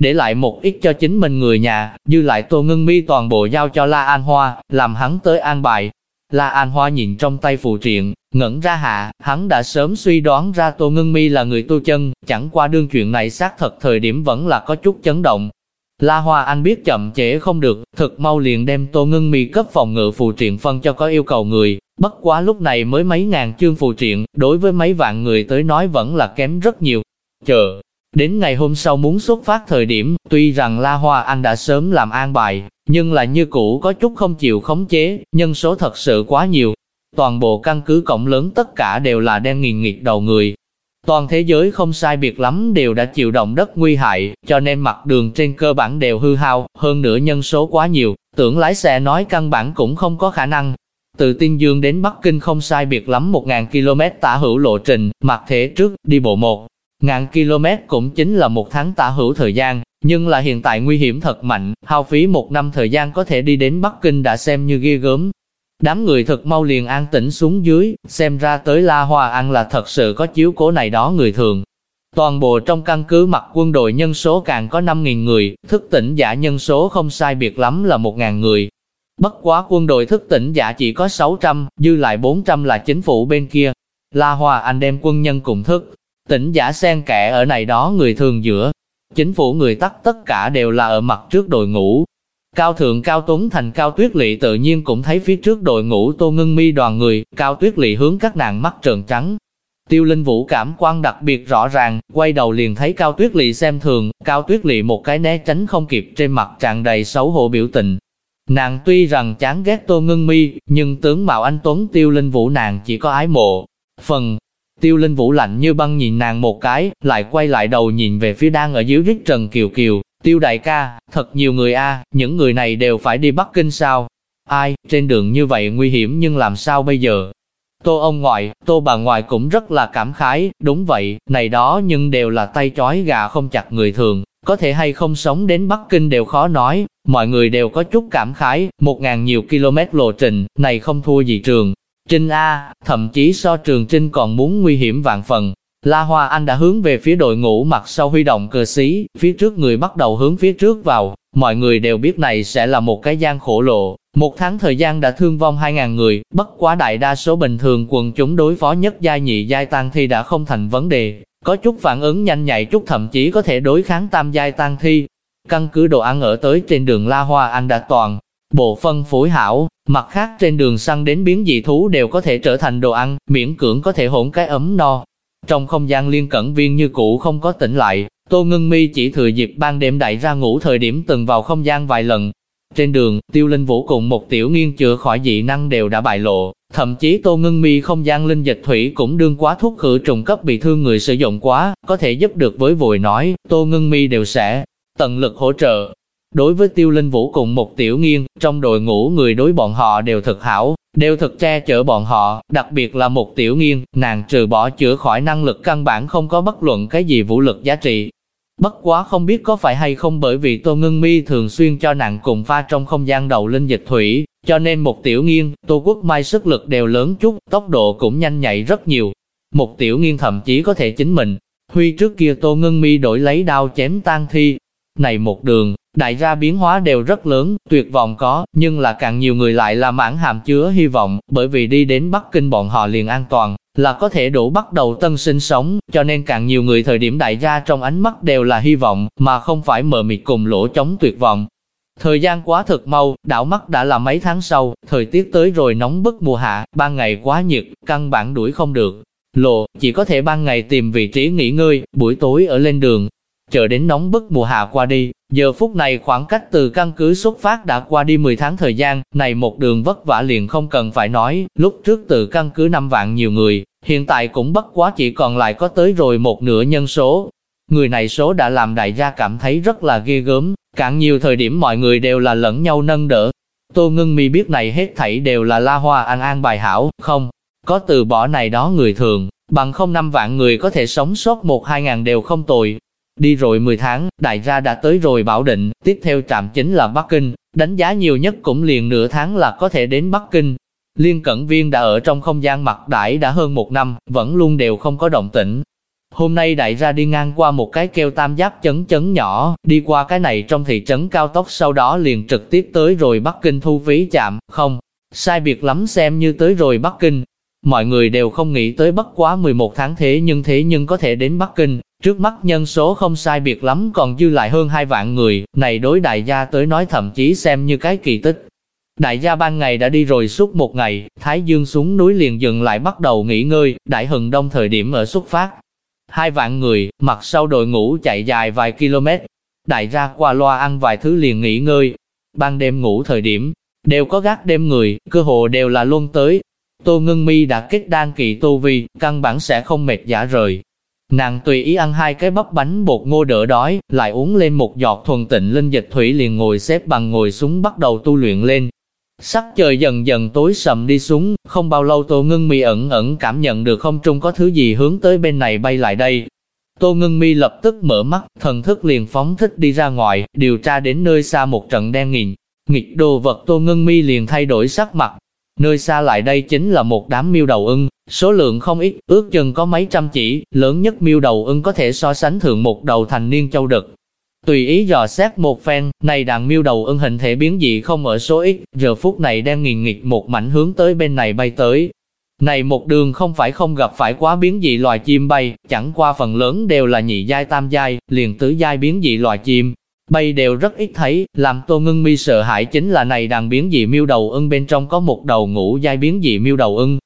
để lại một ít cho chính mình người nhà, dư lại Tô Ngân Mi toàn bộ giao cho La An Hoa, làm hắn tới an bài. La An Hoa nhìn trong tay phù triện, ngẩn ra hạ, hắn đã sớm suy đoán ra Tô Ngân Mi là người tu chân, chẳng qua đương chuyện này xác thật thời điểm vẫn là có chút chấn động. La Hoa Anh biết chậm trễ không được, thực mau liền đem Tô Ngân Mi cấp phòng ngự phù triện phân cho có yêu cầu người, bất quá lúc này mới mấy ngàn chương phù triện, đối với mấy vạn người tới nói vẫn là kém rất nhiều. Chờ, Đến ngày hôm sau muốn xuất phát thời điểm, tuy rằng La Hoa Anh đã sớm làm an bài, nhưng là như cũ có chút không chịu khống chế, nhân số thật sự quá nhiều. Toàn bộ căn cứ cổng lớn tất cả đều là đen nghìn nghịt đầu người. Toàn thế giới không sai biệt lắm đều đã chịu động đất nguy hại, cho nên mặt đường trên cơ bản đều hư hao, hơn nữa nhân số quá nhiều, tưởng lái xe nói căn bản cũng không có khả năng. Từ Tiên Dương đến Bắc Kinh không sai biệt lắm 1.000 km tả hữu lộ trình, mặt thế trước, đi bộ một Ngàn km cũng chính là một tháng tả hữu thời gian, nhưng là hiện tại nguy hiểm thật mạnh, hao phí một năm thời gian có thể đi đến Bắc Kinh đã xem như ghê gớm. Đám người thật mau liền an tĩnh xuống dưới, xem ra tới La Hoa An là thật sự có chiếu cố này đó người thường. Toàn bộ trong căn cứ mặt quân đội nhân số càng có 5.000 người, thức tỉnh giả nhân số không sai biệt lắm là 1.000 người. Bất quá quân đội thức tỉnh giả chỉ có 600, dư lại 400 là chính phủ bên kia. La Hoa Anh đem quân nhân cùng thức tỉnh giả xen kẽ ở này đó người thường giữa. Chính phủ người tắt tất cả đều là ở mặt trước đội ngũ. Cao thượng Cao Tuấn thành Cao Tuyết Lị tự nhiên cũng thấy phía trước đội ngũ Tô Ngân Mi đoàn người, Cao Tuyết Lị hướng các nàng mắt trợn trắng. Tiêu Linh Vũ cảm quan đặc biệt rõ ràng, quay đầu liền thấy Cao Tuyết Lị xem thường, Cao Tuyết Lị một cái né tránh không kịp trên mặt tràn đầy xấu hổ biểu tình. Nàng tuy rằng chán ghét Tô Ngân Mi, nhưng tướng Mạo Anh Tuấn Tiêu Linh Vũ nàng chỉ có ái mộ. Phần Tiêu Linh Vũ lạnh như băng nhìn nàng một cái, lại quay lại đầu nhìn về phía đang ở dưới rít Trần Kiều Kiều. Tiêu đại ca, thật nhiều người a, những người này đều phải đi Bắc Kinh sao? Ai, trên đường như vậy nguy hiểm nhưng làm sao bây giờ? Tô ông ngoại, tô bà ngoại cũng rất là cảm khái, đúng vậy, này đó nhưng đều là tay chói gà không chặt người thường, có thể hay không sống đến Bắc Kinh đều khó nói, mọi người đều có chút cảm khái, một ngàn nhiều km lộ trình, này không thua gì trường, Trinh A, thậm chí so trường Trinh còn muốn nguy hiểm vạn phần. La Hoa Anh đã hướng về phía đội ngũ mặt sau huy động cờ xí, phía trước người bắt đầu hướng phía trước vào, mọi người đều biết này sẽ là một cái gian khổ lộ. Một tháng thời gian đã thương vong 2.000 người, bất quá đại đa số bình thường quần chúng đối phó nhất giai nhị giai tăng thi đã không thành vấn đề, có chút phản ứng nhanh nhạy chút thậm chí có thể đối kháng tam giai tăng thi. Căn cứ đồ ăn ở tới trên đường La Hoa Anh đã toàn, bộ phân phối hảo, mặt khác trên đường săn đến biến dị thú đều có thể trở thành đồ ăn, miễn cưỡng có thể hỗn cái ấm no. Trong không gian liên cẩn viên như cũ không có tỉnh lại, Tô Ngân Mi chỉ thừa dịp ban đêm đại ra ngủ thời điểm từng vào không gian vài lần. Trên đường, Tiêu Linh Vũ cùng một tiểu nghiên chữa khỏi dị năng đều đã bại lộ, thậm chí Tô Ngân Mi không gian linh dịch thủy cũng đương quá thuốc khử trùng cấp bị thương người sử dụng quá, có thể giúp được với vội nói, Tô Ngân Mi đều sẽ tận lực hỗ trợ. Đối với tiêu linh vũ cùng một tiểu nghiên, trong đội ngũ người đối bọn họ đều thật hảo, đều thật che chở bọn họ, đặc biệt là một tiểu nghiên, nàng trừ bỏ chữa khỏi năng lực căn bản không có bất luận cái gì vũ lực giá trị. Bất quá không biết có phải hay không bởi vì Tô Ngân Mi thường xuyên cho nàng cùng pha trong không gian đầu linh dịch thủy, cho nên một tiểu nghiên, Tô Quốc Mai sức lực đều lớn chút, tốc độ cũng nhanh nhạy rất nhiều. Một tiểu nghiên thậm chí có thể chính mình, Huy trước kia Tô Ngân Mi đổi lấy đao chém tan thi. Này một đường, Đại gia biến hóa đều rất lớn, tuyệt vọng có, nhưng là càng nhiều người lại là mãn hàm chứa hy vọng, bởi vì đi đến Bắc Kinh bọn họ liền an toàn, là có thể đủ bắt đầu tân sinh sống, cho nên càng nhiều người thời điểm đại gia trong ánh mắt đều là hy vọng, mà không phải mờ mịt cùng lỗ chống tuyệt vọng. Thời gian quá thực mau, đảo mắt đã là mấy tháng sau, thời tiết tới rồi nóng bức mùa hạ, ban ngày quá nhiệt, căn bản đuổi không được. Lộ, chỉ có thể ban ngày tìm vị trí nghỉ ngơi, buổi tối ở lên đường, Chờ đến nóng bức mùa hạ qua đi, giờ phút này khoảng cách từ căn cứ xuất phát đã qua đi 10 tháng thời gian, này một đường vất vả liền không cần phải nói, lúc trước từ căn cứ 5 vạn nhiều người, hiện tại cũng bất quá chỉ còn lại có tới rồi một nửa nhân số. Người này số đã làm đại gia cảm thấy rất là ghê gớm, càng nhiều thời điểm mọi người đều là lẫn nhau nâng đỡ. Tô Ngân Mi biết này hết thảy đều là la hoa an an bài hảo, không, có từ bỏ này đó người thường, bằng không năm vạn người có thể sống sót một hai ngàn đều không tồi, Đi rồi 10 tháng, đại gia đã tới rồi Bảo Định, tiếp theo trạm chính là Bắc Kinh, đánh giá nhiều nhất cũng liền nửa tháng là có thể đến Bắc Kinh. Liên Cẩn Viên đã ở trong không gian mặt đại đã hơn một năm, vẫn luôn đều không có động tĩnh. Hôm nay đại ra đi ngang qua một cái kêu tam giáp chấn chấn nhỏ, đi qua cái này trong thị trấn cao tốc sau đó liền trực tiếp tới rồi Bắc Kinh thu phí chạm, không, sai biệt lắm xem như tới rồi Bắc Kinh. Mọi người đều không nghĩ tới bất quá 11 tháng thế nhưng thế nhưng có thể đến Bắc Kinh, trước mắt nhân số không sai biệt lắm còn dư lại hơn hai vạn người, này đối đại gia tới nói thậm chí xem như cái kỳ tích. Đại gia ban ngày đã đi rồi suốt một ngày, Thái Dương xuống núi liền dừng lại bắt đầu nghỉ ngơi, đại hừng đông thời điểm ở xuất phát. Hai vạn người, mặt sau đội ngũ chạy dài vài km, đại gia qua loa ăn vài thứ liền nghỉ ngơi. Ban đêm ngủ thời điểm, đều có gác đêm người, cơ hồ đều là luôn tới. Tô Ngân Mi đã kết đan kỳ tu vi, căn bản sẽ không mệt giả rời. Nàng tùy ý ăn hai cái bắp bánh bột ngô đỡ đói, lại uống lên một giọt thuần tịnh linh dịch thủy liền ngồi xếp bằng ngồi xuống bắt đầu tu luyện lên. Sắc trời dần dần tối sầm đi xuống, không bao lâu Tô Ngân Mi ẩn ẩn cảm nhận được không trung có thứ gì hướng tới bên này bay lại đây. Tô Ngân Mi lập tức mở mắt, thần thức liền phóng thích đi ra ngoài, điều tra đến nơi xa một trận đen nghìn. Nghịch đồ vật Tô Ngân Mi liền thay đổi sắc mặt. Nơi xa lại đây chính là một đám miêu đầu ưng, số lượng không ít, ước chừng có mấy trăm chỉ, lớn nhất miêu đầu ưng có thể so sánh thượng một đầu thành niên châu đực. Tùy ý dò xét một phen, này đàn miêu đầu ưng hình thể biến dị không ở số ít, giờ phút này đang nghiền nghịch một mảnh hướng tới bên này bay tới. Này một đường không phải không gặp phải quá biến dị loài chim bay, chẳng qua phần lớn đều là nhị giai tam giai, liền tứ giai biến dị loài chim. Bay đều rất ít thấy, làm tô ngưng mi sợ hãi chính là này đàn biến dị miêu đầu ưng bên trong có một đầu ngũ giai biến dị miêu đầu ưng,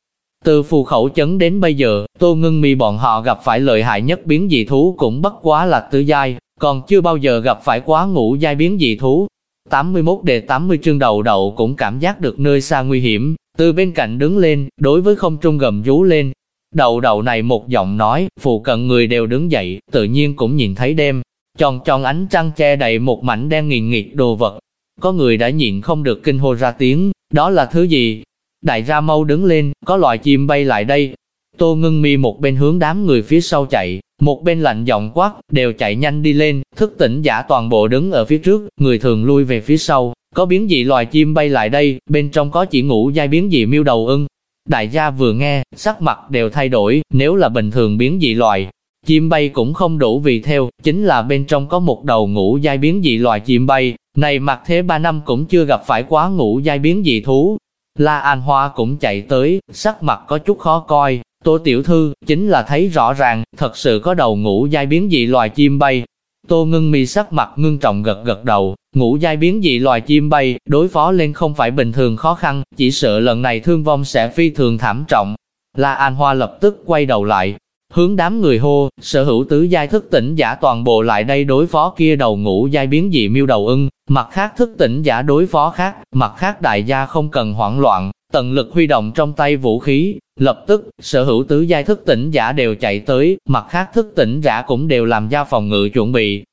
từ phù khẩu chấn đến bây giờ, Tô Ngưng Mi bọn họ gặp phải lợi hại nhất biến dị thú cũng bất quá là tứ giai, còn chưa bao giờ gặp phải quá ngũ giai biến dị thú. 81 đề 80 chương đầu đậu cũng cảm giác được nơi xa nguy hiểm, từ bên cạnh đứng lên, đối với không trung gầm rú lên. Đầu đầu này một giọng nói, phụ cận người đều đứng dậy, tự nhiên cũng nhìn thấy đêm, tròn tròn ánh trăng che đầy một mảnh đen nghìn nghịt đồ vật. Có người đã nhịn không được kinh hô ra tiếng, đó là thứ gì? Đại ra mau đứng lên, có loài chim bay lại đây. Tô ngưng mi một bên hướng đám người phía sau chạy, một bên lạnh giọng quát, đều chạy nhanh đi lên, thức tỉnh giả toàn bộ đứng ở phía trước, người thường lui về phía sau, có biến dị loài chim bay lại đây, bên trong có chỉ ngủ dai biến dị miêu đầu ưng. Đại gia vừa nghe, sắc mặt đều thay đổi, nếu là bình thường biến dị loài, chim bay cũng không đủ vì theo, chính là bên trong có một đầu ngũ giai biến dị loài chim bay, này mặc thế ba năm cũng chưa gặp phải quá ngũ giai biến dị thú. La An Hoa cũng chạy tới, sắc mặt có chút khó coi, Tô Tiểu Thư, chính là thấy rõ ràng, thật sự có đầu ngũ giai biến dị loài chim bay. Tô ngưng mi sắc mặt ngưng trọng gật gật đầu, ngũ giai biến dị loài chim bay, đối phó lên không phải bình thường khó khăn, chỉ sợ lần này thương vong sẽ phi thường thảm trọng. La An Hoa lập tức quay đầu lại, hướng đám người hô, sở hữu tứ giai thức tỉnh giả toàn bộ lại đây đối phó kia đầu ngũ giai biến dị miêu đầu ưng, mặt khác thức tỉnh giả đối phó khác, mặt khác đại gia không cần hoảng loạn, tận lực huy động trong tay vũ khí, lập tức, sở hữu tứ giai thức tỉnh giả đều chạy tới, mặt khác thức tỉnh giả cũng đều làm ra phòng ngự chuẩn bị.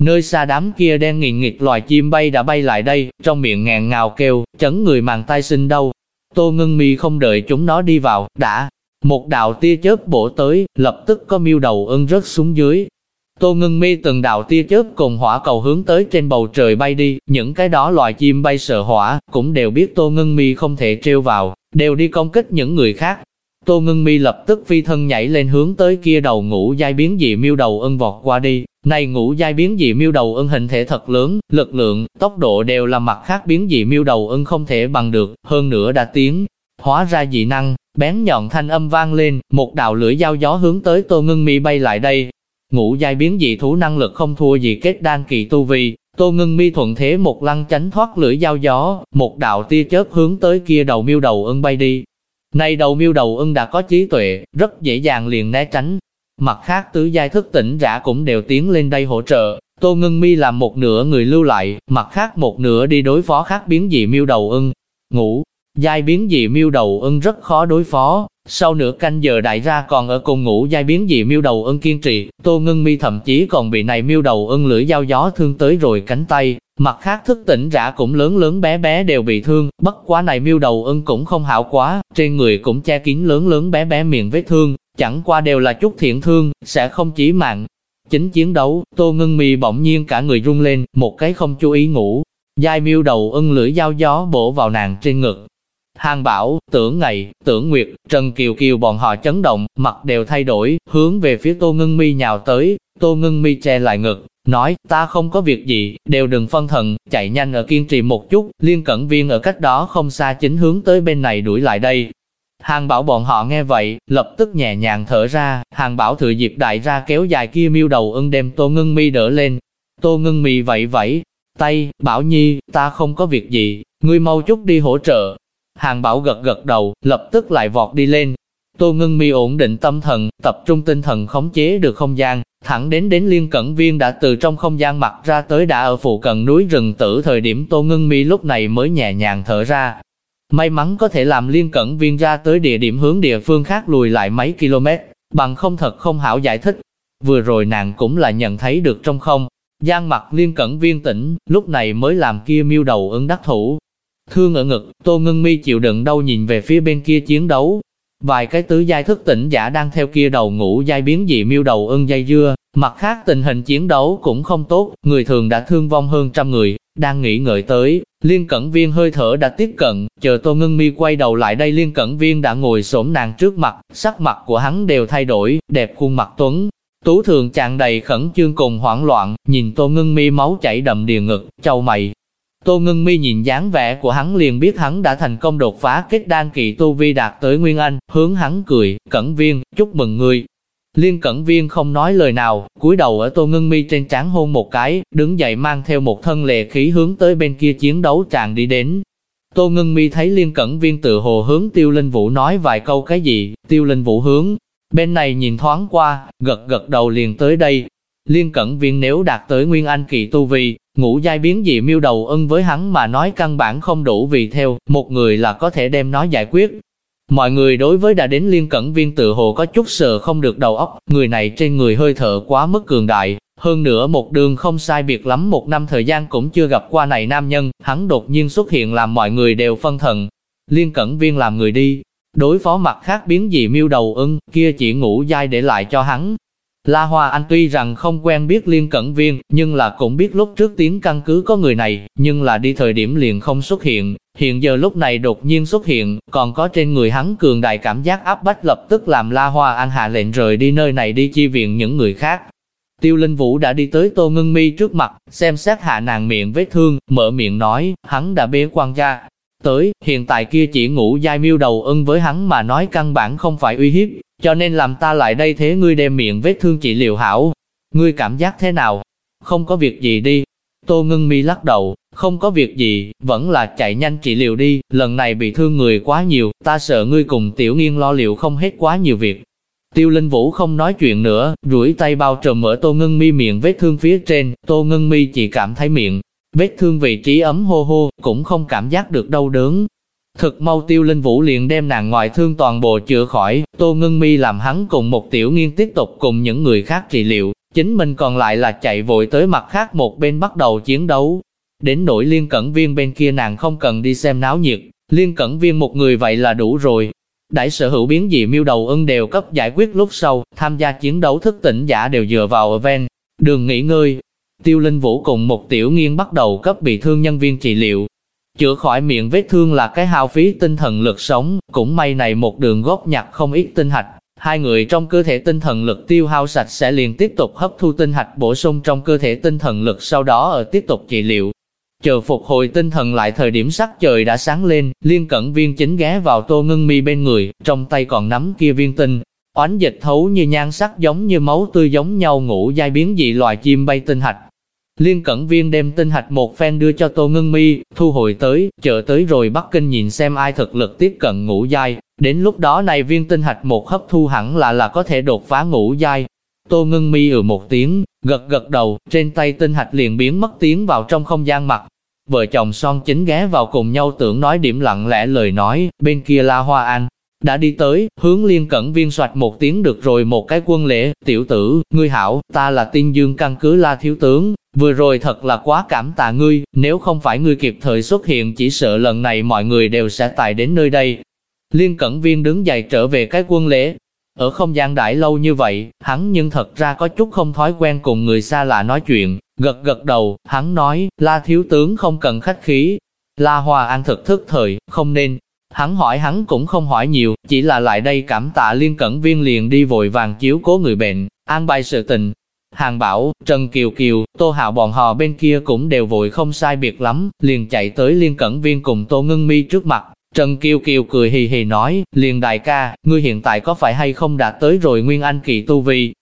Nơi xa đám kia đen nghìn nghịch loài chim bay đã bay lại đây, trong miệng ngàn ngào kêu, chấn người màng tay sinh đâu. Tô ngưng mi không đợi chúng nó đi vào, đã, một đạo tia chớp bổ tới, lập tức có miêu đầu ưng rớt xuống dưới. Tô ngưng mi từng đạo tia chớp cùng hỏa cầu hướng tới trên bầu trời bay đi, những cái đó loài chim bay sợ hỏa, cũng đều biết tô ngưng mi không thể treo vào, đều đi công kích những người khác. Tô ngưng mi lập tức phi thân nhảy lên hướng tới kia đầu ngũ giai biến dị miêu đầu ưng vọt qua đi. Này ngũ giai biến dị miêu đầu ưng hình thể thật lớn, lực lượng, tốc độ đều là mặt khác biến dị miêu đầu ưng không thể bằng được, hơn nữa đã tiến, hóa ra dị năng, bén nhọn thanh âm vang lên, một đạo lưỡi dao gió hướng tới Tô Ngân Mi bay lại đây. Ngũ giai biến dị thú năng lực không thua gì kết đan kỳ tu vi, Tô Ngân Mi thuận thế một lăng tránh thoát lưỡi dao gió, một đạo tia chớp hướng tới kia đầu miêu đầu ưng bay đi. Này đầu miêu đầu ưng đã có trí tuệ, rất dễ dàng liền né tránh. Mặt khác tứ giai thức tỉnh rã cũng đều tiến lên đây hỗ trợ, Tô Ngân Mi làm một nửa người lưu lại, mặt khác một nửa đi đối phó khác biến dị miêu đầu ưng. Ngủ, Giai biến dị miêu đầu ưng rất khó đối phó, sau nửa canh giờ đại ra còn ở cùng ngủ giai biến dị miêu đầu ưng kiên trì, tô ngưng mi thậm chí còn bị này miêu đầu ưng lưỡi dao gió thương tới rồi cánh tay, mặt khác thức tỉnh rã cũng lớn lớn bé bé đều bị thương, bất quá này miêu đầu ưng cũng không hảo quá, trên người cũng che kín lớn lớn bé bé miệng vết thương, chẳng qua đều là chút thiện thương, sẽ không chỉ mạng. Chính chiến đấu, tô ngưng mi bỗng nhiên cả người rung lên, một cái không chú ý ngủ, Giai miêu đầu ưng lưỡi dao gió bổ vào nàng trên ngực, Hàng bảo, tưởng ngày, tưởng nguyệt, Trần Kiều Kiều bọn họ chấn động, mặt đều thay đổi, hướng về phía Tô Ngân Mi nhào tới, Tô Ngân Mi che lại ngực, nói, ta không có việc gì, đều đừng phân thần, chạy nhanh ở kiên trì một chút, liên cẩn viên ở cách đó không xa chính hướng tới bên này đuổi lại đây. Hàng bảo bọn họ nghe vậy, lập tức nhẹ nhàng thở ra, hàng bảo thừa dịp đại ra kéo dài kia miêu đầu ưng đem Tô Ngân Mi đỡ lên. Tô Ngân Mi vậy vậy, tay, bảo nhi, ta không có việc gì, ngươi mau chút đi hỗ trợ. Hàng bảo gật gật đầu, lập tức lại vọt đi lên. Tô Ngân Mi ổn định tâm thần, tập trung tinh thần khống chế được không gian, thẳng đến đến liên cẩn viên đã từ trong không gian mặt ra tới đã ở phụ cận núi rừng tử thời điểm Tô Ngân Mi lúc này mới nhẹ nhàng thở ra. May mắn có thể làm liên cẩn viên ra tới địa điểm hướng địa phương khác lùi lại mấy km, bằng không thật không hảo giải thích. Vừa rồi nàng cũng là nhận thấy được trong không, gian mặt liên cẩn viên tỉnh, lúc này mới làm kia miêu đầu ứng đắc thủ. Thương ở ngực, Tô Ngân Mi chịu đựng đau nhìn về phía bên kia chiến đấu, Vài cái tứ giai thức tỉnh giả đang theo kia đầu ngủ giai biến dị miêu đầu ưng dây dưa, mặt khác tình hình chiến đấu cũng không tốt, người thường đã thương vong hơn trăm người, đang nghĩ ngợi tới, liên cẩn viên hơi thở đã tiếp cận, chờ tô ngưng mi quay đầu lại đây liên cẩn viên đã ngồi xổm nàng trước mặt, sắc mặt của hắn đều thay đổi, đẹp khuôn mặt tuấn. Tú thường tràn đầy khẩn trương cùng hoảng loạn, nhìn tô ngưng mi máu chảy đậm đìa ngực, châu mày, Tô Ngân Mi nhìn dáng vẻ của hắn liền biết hắn đã thành công đột phá kết đan kỳ tu vi đạt tới Nguyên Anh, hướng hắn cười, cẩn viên, chúc mừng ngươi. Liên cẩn viên không nói lời nào, cúi đầu ở Tô Ngân Mi trên trán hôn một cái, đứng dậy mang theo một thân lệ khí hướng tới bên kia chiến đấu tràn đi đến. Tô Ngân Mi thấy Liên cẩn viên tự hồ hướng Tiêu Linh Vũ nói vài câu cái gì, Tiêu Linh Vũ hướng, bên này nhìn thoáng qua, gật gật đầu liền tới đây. Liên cẩn viên nếu đạt tới Nguyên Anh kỳ tu vi, Ngũ giai biến dị miêu đầu ân với hắn mà nói căn bản không đủ vì theo, một người là có thể đem nó giải quyết. Mọi người đối với đã đến liên cẩn viên tự hồ có chút sợ không được đầu óc, người này trên người hơi thở quá mức cường đại, hơn nữa một đường không sai biệt lắm một năm thời gian cũng chưa gặp qua này nam nhân, hắn đột nhiên xuất hiện làm mọi người đều phân thần. Liên cẩn viên làm người đi, đối phó mặt khác biến dị miêu đầu ưng, kia chỉ ngủ dai để lại cho hắn, La Hoa Anh tuy rằng không quen biết liên cẩn viên, nhưng là cũng biết lúc trước tiếng căn cứ có người này, nhưng là đi thời điểm liền không xuất hiện, hiện giờ lúc này đột nhiên xuất hiện, còn có trên người hắn cường đại cảm giác áp bách lập tức làm La Hoa Anh hạ lệnh rời đi nơi này đi chi viện những người khác. Tiêu Linh Vũ đã đi tới Tô Ngân Mi trước mặt, xem xét hạ nàng miệng vết thương, mở miệng nói, hắn đã bế quan ra. Tới, hiện tại kia chỉ ngủ dai miêu đầu ưng với hắn mà nói căn bản không phải uy hiếp, cho nên làm ta lại đây thế ngươi đem miệng vết thương trị liệu hảo. Ngươi cảm giác thế nào? Không có việc gì đi. Tô ngưng mi lắc đầu, không có việc gì, vẫn là chạy nhanh trị liệu đi, lần này bị thương người quá nhiều, ta sợ ngươi cùng tiểu nghiên lo liệu không hết quá nhiều việc. Tiêu Linh Vũ không nói chuyện nữa, rủi tay bao trùm ở Tô Ngân Mi miệng vết thương phía trên, Tô Ngân Mi chỉ cảm thấy miệng, vết thương vị trí ấm hô hô, cũng không cảm giác được đau đớn, Thực mau tiêu linh vũ liền đem nàng ngoại thương toàn bộ chữa khỏi, Tô Ngân Mi làm hắn cùng một tiểu nghiên tiếp tục cùng những người khác trị liệu, chính mình còn lại là chạy vội tới mặt khác một bên bắt đầu chiến đấu. Đến nỗi liên cẩn viên bên kia nàng không cần đi xem náo nhiệt, liên cẩn viên một người vậy là đủ rồi. Đại sở hữu biến dị miêu đầu ưng đều cấp giải quyết lúc sau, tham gia chiến đấu thức tỉnh giả đều dựa vào ở ven, đường nghỉ ngơi. Tiêu Linh Vũ cùng một tiểu nghiên bắt đầu cấp bị thương nhân viên trị liệu, Chữa khỏi miệng vết thương là cái hao phí tinh thần lực sống, cũng may này một đường góp nhặt không ít tinh hạch. Hai người trong cơ thể tinh thần lực tiêu hao sạch sẽ liền tiếp tục hấp thu tinh hạch bổ sung trong cơ thể tinh thần lực sau đó ở tiếp tục trị liệu. Chờ phục hồi tinh thần lại thời điểm sắc trời đã sáng lên, liên cẩn viên chính ghé vào tô ngưng mi bên người, trong tay còn nắm kia viên tinh. Oánh dịch thấu như nhan sắc giống như máu tươi giống nhau ngủ dai biến dị loài chim bay tinh hạch, Liên Cẩn Viên đem tinh hạch một phen đưa cho Tô Ngân Mi, thu hồi tới, chờ tới rồi Bắc Kinh nhìn xem ai thực lực tiếp cận ngũ giai, đến lúc đó này viên tinh hạch một hấp thu hẳn là là có thể đột phá ngũ giai. Tô Ngân Mi ừ một tiếng, gật gật đầu, trên tay tinh hạch liền biến mất tiếng vào trong không gian mặt. Vợ chồng son chính ghé vào cùng nhau tưởng nói điểm lặng lẽ lời nói, bên kia La Hoa An, đã đi tới, hướng liên cẩn viên soạt một tiếng được rồi một cái quân lễ, tiểu tử, ngươi hảo, ta là tiên dương căn cứ la thiếu tướng, vừa rồi thật là quá cảm tạ ngươi, nếu không phải ngươi kịp thời xuất hiện chỉ sợ lần này mọi người đều sẽ tài đến nơi đây. Liên cẩn viên đứng dậy trở về cái quân lễ, ở không gian đại lâu như vậy, hắn nhưng thật ra có chút không thói quen cùng người xa lạ nói chuyện, gật gật đầu, hắn nói, la thiếu tướng không cần khách khí, la hòa an thực thức thời, không nên, Hắn hỏi hắn cũng không hỏi nhiều, chỉ là lại đây cảm tạ liên cẩn viên liền đi vội vàng chiếu cố người bệnh, an bài sự tình. Hàng bảo, Trần Kiều Kiều, Tô Hạo bọn họ bên kia cũng đều vội không sai biệt lắm, liền chạy tới liên cẩn viên cùng Tô Ngân Mi trước mặt. Trần Kiều Kiều cười hì hì nói, liền đại ca, ngươi hiện tại có phải hay không đã tới rồi Nguyên Anh kỳ tu vi,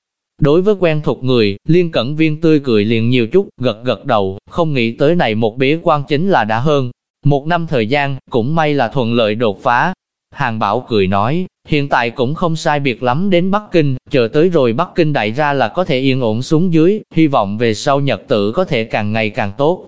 Đối với quen thuộc người, liên cẩn viên tươi cười liền nhiều chút, gật gật đầu, không nghĩ tới này một bế quan chính là đã hơn. Một năm thời gian, cũng may là thuận lợi đột phá. Hàng Bảo cười nói, hiện tại cũng không sai biệt lắm đến Bắc Kinh, chờ tới rồi Bắc Kinh đại ra là có thể yên ổn xuống dưới, hy vọng về sau nhật tử có thể càng ngày càng tốt.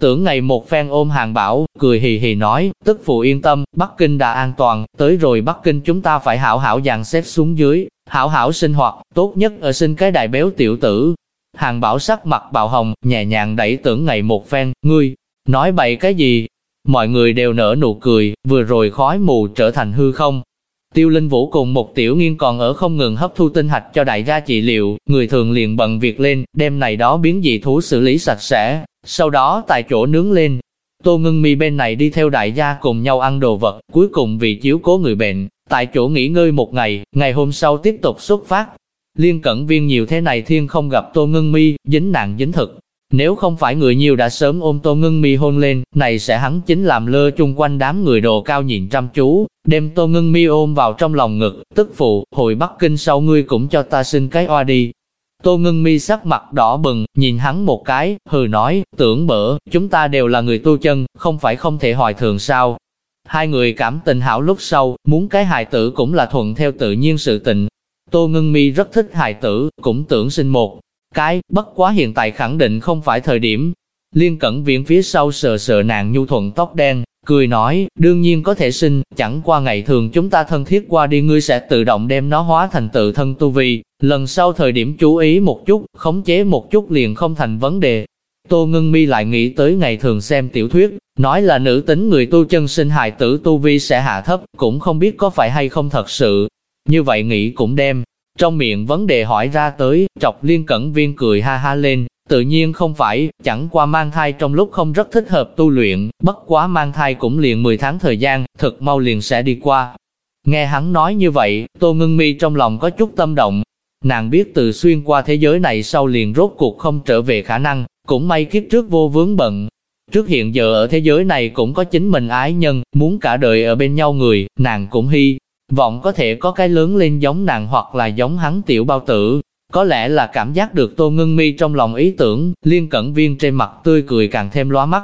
Tưởng ngày một phen ôm hàng bảo, cười hì hì nói, tức phụ yên tâm, Bắc Kinh đã an toàn, tới rồi Bắc Kinh chúng ta phải hảo hảo dàn xếp xuống dưới, hảo hảo sinh hoạt, tốt nhất ở sinh cái đại béo tiểu tử. Hàng bảo sắc mặt bạo hồng, nhẹ nhàng đẩy tưởng ngày một phen, ngươi, nói bậy cái gì? Mọi người đều nở nụ cười, vừa rồi khói mù trở thành hư không. Tiêu Linh Vũ cùng một tiểu nghiên còn ở không ngừng hấp thu tinh hạch cho đại gia trị liệu, người thường liền bận việc lên, đem này đó biến dị thú xử lý sạch sẽ, sau đó tại chỗ nướng lên. Tô Ngân Mi bên này đi theo đại gia cùng nhau ăn đồ vật, cuối cùng vì chiếu cố người bệnh, tại chỗ nghỉ ngơi một ngày, ngày hôm sau tiếp tục xuất phát. Liên cẩn viên nhiều thế này thiên không gặp Tô Ngân Mi, dính nạn dính thực. Nếu không phải người nhiều đã sớm ôm Tô Ngân Mi hôn lên, này sẽ hắn chính làm lơ chung quanh đám người đồ cao nhìn chăm chú, đem Tô Ngân Mi ôm vào trong lòng ngực, tức phụ, hồi Bắc Kinh sau ngươi cũng cho ta xin cái oa đi. Tô Ngân Mi sắc mặt đỏ bừng, nhìn hắn một cái, hừ nói, tưởng bở, chúng ta đều là người tu chân, không phải không thể hoài thường sao, Hai người cảm tình hảo lúc sau, muốn cái hài tử cũng là thuận theo tự nhiên sự tình. Tô Ngân Mi rất thích hài tử, cũng tưởng sinh một cái, bất quá hiện tại khẳng định không phải thời điểm. Liên cẩn viện phía sau sờ sờ nàng nhu thuận tóc đen, cười nói, đương nhiên có thể sinh, chẳng qua ngày thường chúng ta thân thiết qua đi ngươi sẽ tự động đem nó hóa thành tự thân tu vi, lần sau thời điểm chú ý một chút, khống chế một chút liền không thành vấn đề. Tô Ngân Mi lại nghĩ tới ngày thường xem tiểu thuyết, nói là nữ tính người tu chân sinh hài tử tu vi sẽ hạ thấp, cũng không biết có phải hay không thật sự. Như vậy nghĩ cũng đem, trong miệng vấn đề hỏi ra tới, trọc liên cẩn viên cười ha ha lên, tự nhiên không phải, chẳng qua mang thai trong lúc không rất thích hợp tu luyện, bất quá mang thai cũng liền 10 tháng thời gian, thật mau liền sẽ đi qua. Nghe hắn nói như vậy, Tô ngưng Mi trong lòng có chút tâm động. Nàng biết từ xuyên qua thế giới này sau liền rốt cuộc không trở về khả năng, cũng may kiếp trước vô vướng bận. Trước hiện giờ ở thế giới này cũng có chính mình ái nhân, muốn cả đời ở bên nhau người, nàng cũng hy vọng có thể có cái lớn lên giống nàng hoặc là giống hắn tiểu bao tử. Có lẽ là cảm giác được Tô Ngân Mi trong lòng ý tưởng, liên cẩn viên trên mặt tươi cười càng thêm lóa mắt.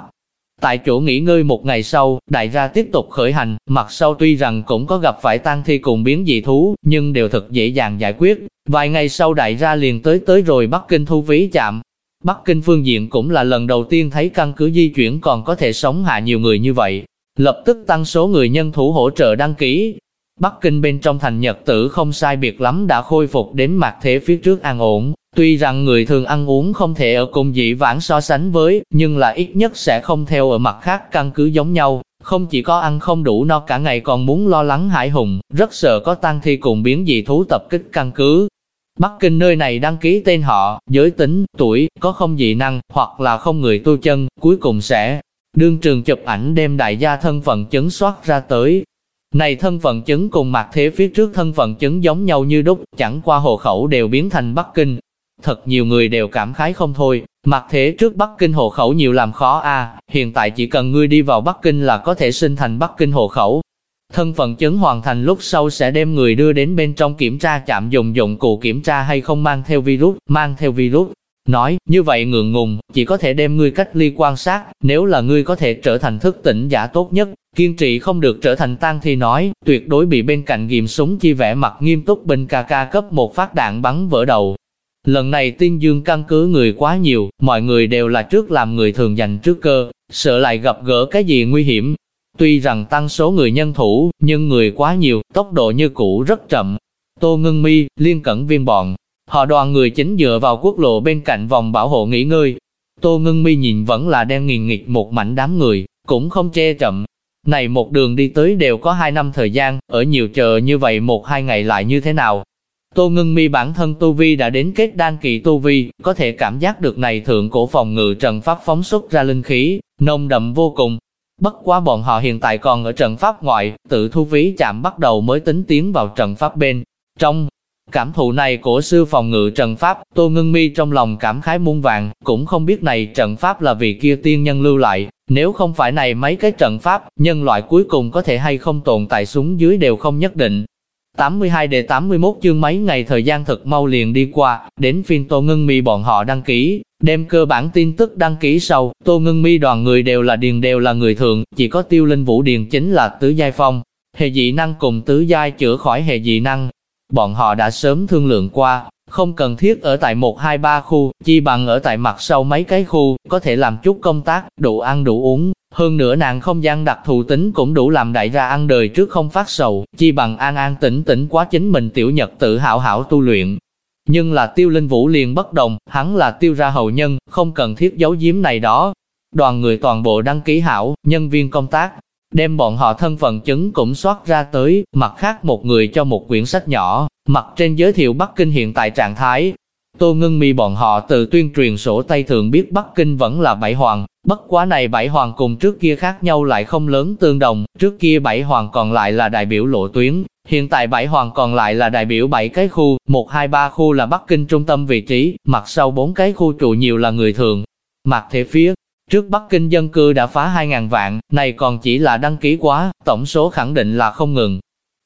Tại chỗ nghỉ ngơi một ngày sau, đại gia tiếp tục khởi hành, mặt sau tuy rằng cũng có gặp phải tang thi cùng biến dị thú, nhưng đều thật dễ dàng giải quyết. Vài ngày sau đại gia liền tới tới rồi Bắc Kinh thu phí chạm, Bắc Kinh phương diện cũng là lần đầu tiên thấy căn cứ di chuyển còn có thể sống hạ nhiều người như vậy, lập tức tăng số người nhân thủ hỗ trợ đăng ký. Bắc Kinh bên trong thành Nhật tử không sai biệt lắm đã khôi phục đến mặt thế phía trước an ổn, tuy rằng người thường ăn uống không thể ở cùng dị vãng so sánh với, nhưng là ít nhất sẽ không theo ở mặt khác căn cứ giống nhau, không chỉ có ăn không đủ no cả ngày còn muốn lo lắng hải hùng, rất sợ có tăng thi cùng biến dị thú tập kích căn cứ, Bắc Kinh nơi này đăng ký tên họ, giới tính, tuổi, có không dị năng, hoặc là không người tu chân, cuối cùng sẽ đương trường chụp ảnh đem đại gia thân phận chứng soát ra tới. Này thân phận chứng cùng mặt thế phía trước thân phận chứng giống nhau như đúc, chẳng qua hộ khẩu đều biến thành Bắc Kinh. Thật nhiều người đều cảm khái không thôi, mặt thế trước Bắc Kinh hộ khẩu nhiều làm khó a hiện tại chỉ cần ngươi đi vào Bắc Kinh là có thể sinh thành Bắc Kinh hộ khẩu, Thân phận chứng hoàn thành lúc sau sẽ đem người đưa đến bên trong kiểm tra chạm dùng dụng cụ kiểm tra hay không mang theo virus, mang theo virus. Nói, như vậy ngượng ngùng, chỉ có thể đem ngươi cách ly quan sát, nếu là ngươi có thể trở thành thức tỉnh giả tốt nhất, kiên trì không được trở thành tang thi nói, tuyệt đối bị bên cạnh ghim súng chi vẽ mặt nghiêm túc bên ca ca cấp một phát đạn bắn vỡ đầu. Lần này tiên dương căn cứ người quá nhiều, mọi người đều là trước làm người thường dành trước cơ, sợ lại gặp gỡ cái gì nguy hiểm, Tuy rằng tăng số người nhân thủ, nhưng người quá nhiều, tốc độ như cũ rất chậm. Tô Ngân Mi, liên cẩn viên bọn, họ đoàn người chính dựa vào quốc lộ bên cạnh vòng bảo hộ nghỉ ngơi. Tô Ngân Mi nhìn vẫn là đen nghiền nghịch một mảnh đám người, cũng không che chậm. Này một đường đi tới đều có hai năm thời gian, ở nhiều chờ như vậy một hai ngày lại như thế nào. Tô Ngân Mi bản thân Tu Vi đã đến kết đan kỳ Tu Vi, có thể cảm giác được này thượng cổ phòng ngự trần pháp phóng xuất ra linh khí, nông đậm vô cùng, Bất quá bọn họ hiện tại còn ở trận pháp ngoại, tự thu phí chạm bắt đầu mới tính tiến vào trận pháp bên. Trong cảm thụ này của sư phòng ngự trận pháp, Tô Ngưng Mi trong lòng cảm khái muôn vàng, cũng không biết này trận pháp là vì kia tiên nhân lưu lại, nếu không phải này mấy cái trận pháp, nhân loại cuối cùng có thể hay không tồn tại xuống dưới đều không nhất định. 82 đề 81 chương mấy ngày thời gian thật mau liền đi qua, đến phiên Tô Ngân Mi bọn họ đăng ký, đem cơ bản tin tức đăng ký sau, Tô Ngân Mi đoàn người đều là điền đều là người thường, chỉ có Tiêu Linh Vũ điền chính là tứ giai phong, hệ dị năng cùng tứ giai chữa khỏi hệ dị năng. Bọn họ đã sớm thương lượng qua, không cần thiết ở tại 1 2 3 khu, chi bằng ở tại mặt sau mấy cái khu, có thể làm chút công tác, đủ ăn đủ uống, hơn nữa nàng không gian đặc thù tính cũng đủ làm đại ra ăn đời trước không phát sầu, chi bằng an an tĩnh tĩnh quá chính mình tiểu nhật tự hảo hảo tu luyện. Nhưng là tiêu linh vũ liền bất đồng, hắn là tiêu ra hậu nhân, không cần thiết giấu giếm này đó. Đoàn người toàn bộ đăng ký hảo, nhân viên công tác, đem bọn họ thân phận chứng cũng soát ra tới, mặt khác một người cho một quyển sách nhỏ, mặt trên giới thiệu Bắc Kinh hiện tại trạng thái. Tô Ngân Mi bọn họ từ tuyên truyền sổ tay thường biết Bắc Kinh vẫn là bảy hoàng, bất quá này bảy hoàng cùng trước kia khác nhau lại không lớn tương đồng, trước kia bảy hoàng còn lại là đại biểu lộ tuyến, hiện tại bảy hoàng còn lại là đại biểu bảy cái khu, một hai ba khu là Bắc Kinh trung tâm vị trí, mặt sau bốn cái khu trụ nhiều là người thường. Mặt thể phía, Trước Bắc Kinh dân cư đã phá 2.000 vạn, này còn chỉ là đăng ký quá, tổng số khẳng định là không ngừng.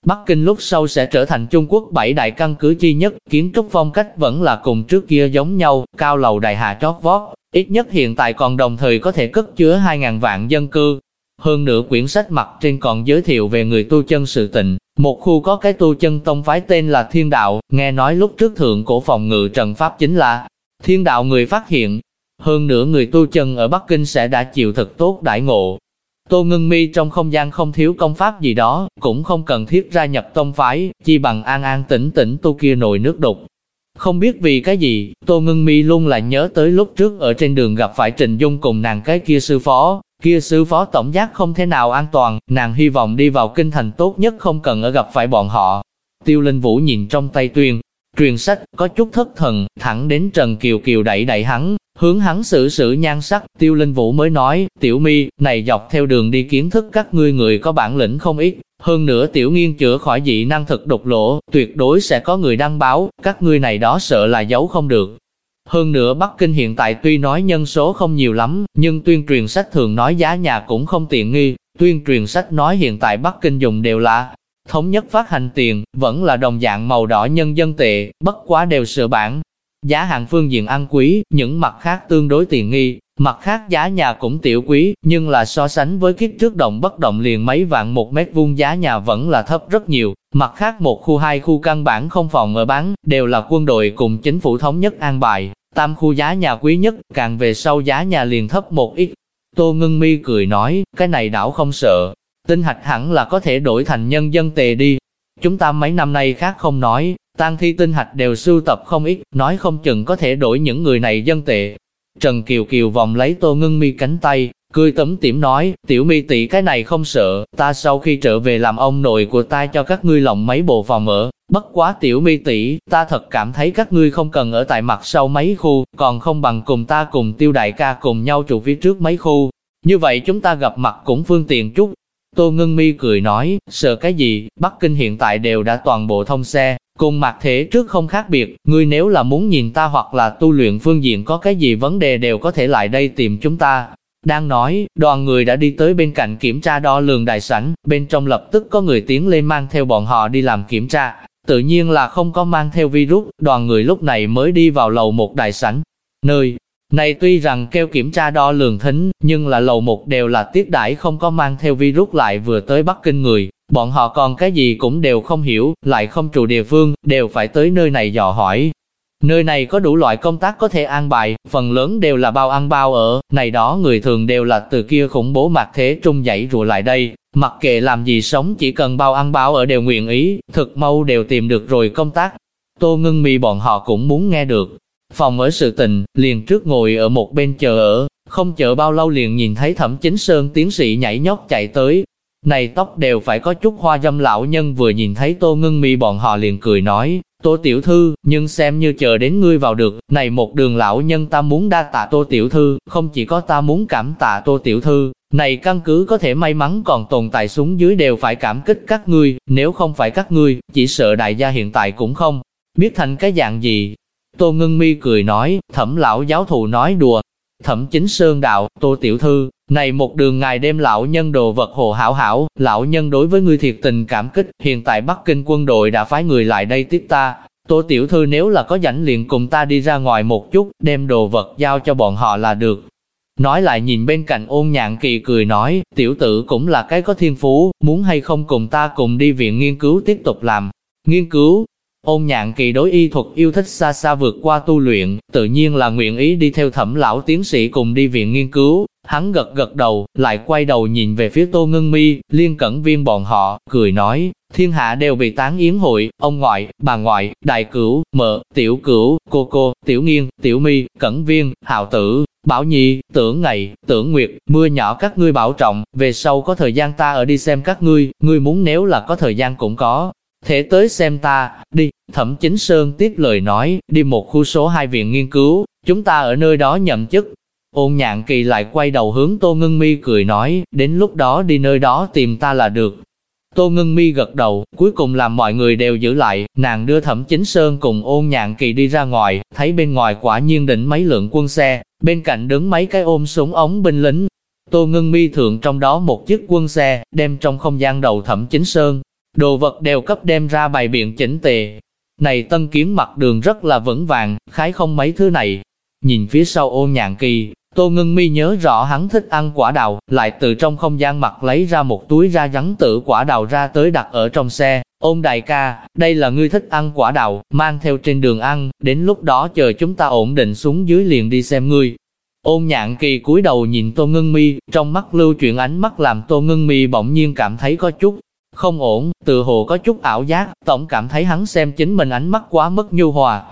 Bắc Kinh lúc sau sẽ trở thành Trung Quốc bảy đại căn cứ chi nhất, kiến trúc phong cách vẫn là cùng trước kia giống nhau, cao lầu đại hạ chót vót, ít nhất hiện tại còn đồng thời có thể cất chứa 2.000 vạn dân cư. Hơn nữa quyển sách mặt trên còn giới thiệu về người tu chân sự tịnh, một khu có cái tu chân tông phái tên là Thiên Đạo, nghe nói lúc trước thượng cổ phòng ngự trần pháp chính là Thiên Đạo người phát hiện, hơn nữa người tu chân ở Bắc Kinh sẽ đã chịu thật tốt đại ngộ. Tô Ngân Mi trong không gian không thiếu công pháp gì đó, cũng không cần thiết ra nhập tông phái, chi bằng an an tĩnh tĩnh tu kia nồi nước đục. Không biết vì cái gì, Tô Ngân Mi luôn là nhớ tới lúc trước ở trên đường gặp phải Trình Dung cùng nàng cái kia sư phó, kia sư phó tổng giác không thể nào an toàn, nàng hy vọng đi vào kinh thành tốt nhất không cần ở gặp phải bọn họ. Tiêu Linh Vũ nhìn trong tay tuyên, truyền sách, có chút thất thần, thẳng đến Trần Kiều Kiều đẩy đẩy hắn, Hướng hắn xử xử nhan sắc, tiêu linh vũ mới nói, tiểu mi, này dọc theo đường đi kiến thức các ngươi người có bản lĩnh không ít, hơn nữa tiểu nghiên chữa khỏi dị năng thực độc lộ tuyệt đối sẽ có người đăng báo, các ngươi này đó sợ là giấu không được. Hơn nữa Bắc Kinh hiện tại tuy nói nhân số không nhiều lắm, nhưng tuyên truyền sách thường nói giá nhà cũng không tiện nghi, tuyên truyền sách nói hiện tại Bắc Kinh dùng đều là thống nhất phát hành tiền, vẫn là đồng dạng màu đỏ nhân dân tệ, bất quá đều sửa bản, Giá hàng phương diện ăn quý, những mặt khác tương đối tiện nghi, mặt khác giá nhà cũng tiểu quý, nhưng là so sánh với kiếp trước động bất động liền mấy vạn một mét vuông giá nhà vẫn là thấp rất nhiều. Mặt khác một khu hai khu căn bản không phòng ở bán, đều là quân đội cùng chính phủ thống nhất an bài. Tam khu giá nhà quý nhất, càng về sau giá nhà liền thấp một ít. Tô Ngân Mi cười nói, cái này đảo không sợ. Tinh hạch hẳn là có thể đổi thành nhân dân tề đi. Chúng ta mấy năm nay khác không nói, Tang thi tinh hạch đều sưu tập không ít, nói không chừng có thể đổi những người này dân tệ. Trần Kiều Kiều vòng lấy Tô Ngân Mi cánh tay, cười tấm tiểm nói, tiểu mi tỷ cái này không sợ, ta sau khi trở về làm ông nội của ta cho các ngươi lộng mấy bộ phòng ở, bất quá tiểu mi tỷ, ta thật cảm thấy các ngươi không cần ở tại mặt sau mấy khu, còn không bằng cùng ta cùng tiêu đại ca cùng nhau trụ phía trước mấy khu, như vậy chúng ta gặp mặt cũng phương tiện chút. Tô Ngân Mi cười nói, sợ cái gì, Bắc Kinh hiện tại đều đã toàn bộ thông xe, Cùng mặt thế trước không khác biệt, ngươi nếu là muốn nhìn ta hoặc là tu luyện phương diện có cái gì vấn đề đều có thể lại đây tìm chúng ta. Đang nói, đoàn người đã đi tới bên cạnh kiểm tra đo lường đại sảnh, bên trong lập tức có người tiến lên mang theo bọn họ đi làm kiểm tra. Tự nhiên là không có mang theo virus, đoàn người lúc này mới đi vào lầu một đại sảnh. Nơi này tuy rằng kêu kiểm tra đo lường thính, nhưng là lầu một đều là tiết đãi không có mang theo virus lại vừa tới Bắc Kinh người, Bọn họ còn cái gì cũng đều không hiểu, lại không trụ địa phương, đều phải tới nơi này dò hỏi. Nơi này có đủ loại công tác có thể an bài, phần lớn đều là bao ăn bao ở, này đó người thường đều là từ kia khủng bố mặt thế trung dãy rùa lại đây, mặc kệ làm gì sống chỉ cần bao ăn bao ở đều nguyện ý, thực mau đều tìm được rồi công tác. Tô ngưng mi bọn họ cũng muốn nghe được. Phòng ở sự tình, liền trước ngồi ở một bên chờ ở, không chờ bao lâu liền nhìn thấy thẩm chính sơn tiến sĩ nhảy nhót chạy tới, này tóc đều phải có chút hoa dâm lão nhân vừa nhìn thấy tô ngưng mi bọn họ liền cười nói, tô tiểu thư, nhưng xem như chờ đến ngươi vào được, này một đường lão nhân ta muốn đa tạ tô tiểu thư, không chỉ có ta muốn cảm tạ tô tiểu thư, Này căn cứ có thể may mắn còn tồn tại xuống dưới đều phải cảm kích các ngươi, nếu không phải các ngươi, chỉ sợ đại gia hiện tại cũng không biết thành cái dạng gì. Tô Ngân Mi cười nói, thẩm lão giáo thụ nói đùa. Thẩm chính sơn đạo, tô tiểu thư, này một đường ngài đem lão nhân đồ vật hồ hảo hảo, lão nhân đối với ngươi thiệt tình cảm kích, hiện tại Bắc Kinh quân đội đã phái người lại đây tiếp ta. Tô tiểu thư nếu là có rảnh liền cùng ta đi ra ngoài một chút, đem đồ vật giao cho bọn họ là được. Nói lại nhìn bên cạnh ôn nhạn kỳ cười nói, tiểu tử cũng là cái có thiên phú, muốn hay không cùng ta cùng đi viện nghiên cứu tiếp tục làm. Nghiên cứu, ôn nhạn kỳ đối y thuật yêu thích xa xa vượt qua tu luyện, tự nhiên là nguyện ý đi theo thẩm lão tiến sĩ cùng đi viện nghiên cứu. Hắn gật gật đầu, lại quay đầu nhìn về phía tô ngân mi, liên cẩn viên bọn họ, cười nói, thiên hạ đều bị tán yến hội, ông ngoại, bà ngoại, đại cửu, mợ, tiểu cửu, cô cô, tiểu nghiên, tiểu mi, cẩn viên, hào tử, Bảo Nhi, tưởng ngày, tưởng nguyệt, mưa nhỏ các ngươi bảo trọng, về sau có thời gian ta ở đi xem các ngươi, ngươi muốn nếu là có thời gian cũng có. Thể tới xem ta, đi, thẩm chính Sơn tiếp lời nói, đi một khu số hai viện nghiên cứu, chúng ta ở nơi đó nhậm chức. Ôn nhạn kỳ lại quay đầu hướng Tô Ngân Mi cười nói, đến lúc đó đi nơi đó tìm ta là được. Tô Ngân Mi gật đầu, cuối cùng làm mọi người đều giữ lại, nàng đưa Thẩm Chính Sơn cùng ôn nhạn kỳ đi ra ngoài, thấy bên ngoài quả nhiên đỉnh mấy lượng quân xe, bên cạnh đứng mấy cái ôm súng ống binh lính. Tô Ngân Mi thượng trong đó một chiếc quân xe, đem trong không gian đầu Thẩm Chính Sơn, đồ vật đều cấp đem ra bày biện chỉnh tề. Này tân kiếm mặt đường rất là vững vàng, khái không mấy thứ này. Nhìn phía sau ôn nhạn kỳ, Tô Ngân Mi nhớ rõ hắn thích ăn quả đào, lại từ trong không gian mặt lấy ra một túi ra rắn tử quả đào ra tới đặt ở trong xe. Ôn đại ca, đây là ngươi thích ăn quả đào, mang theo trên đường ăn, đến lúc đó chờ chúng ta ổn định xuống dưới liền đi xem ngươi. Ôn nhạn kỳ cúi đầu nhìn Tô Ngân Mi, trong mắt lưu chuyển ánh mắt làm Tô Ngân Mi bỗng nhiên cảm thấy có chút không ổn, từ hồ có chút ảo giác, tổng cảm thấy hắn xem chính mình ánh mắt quá mất nhu hòa.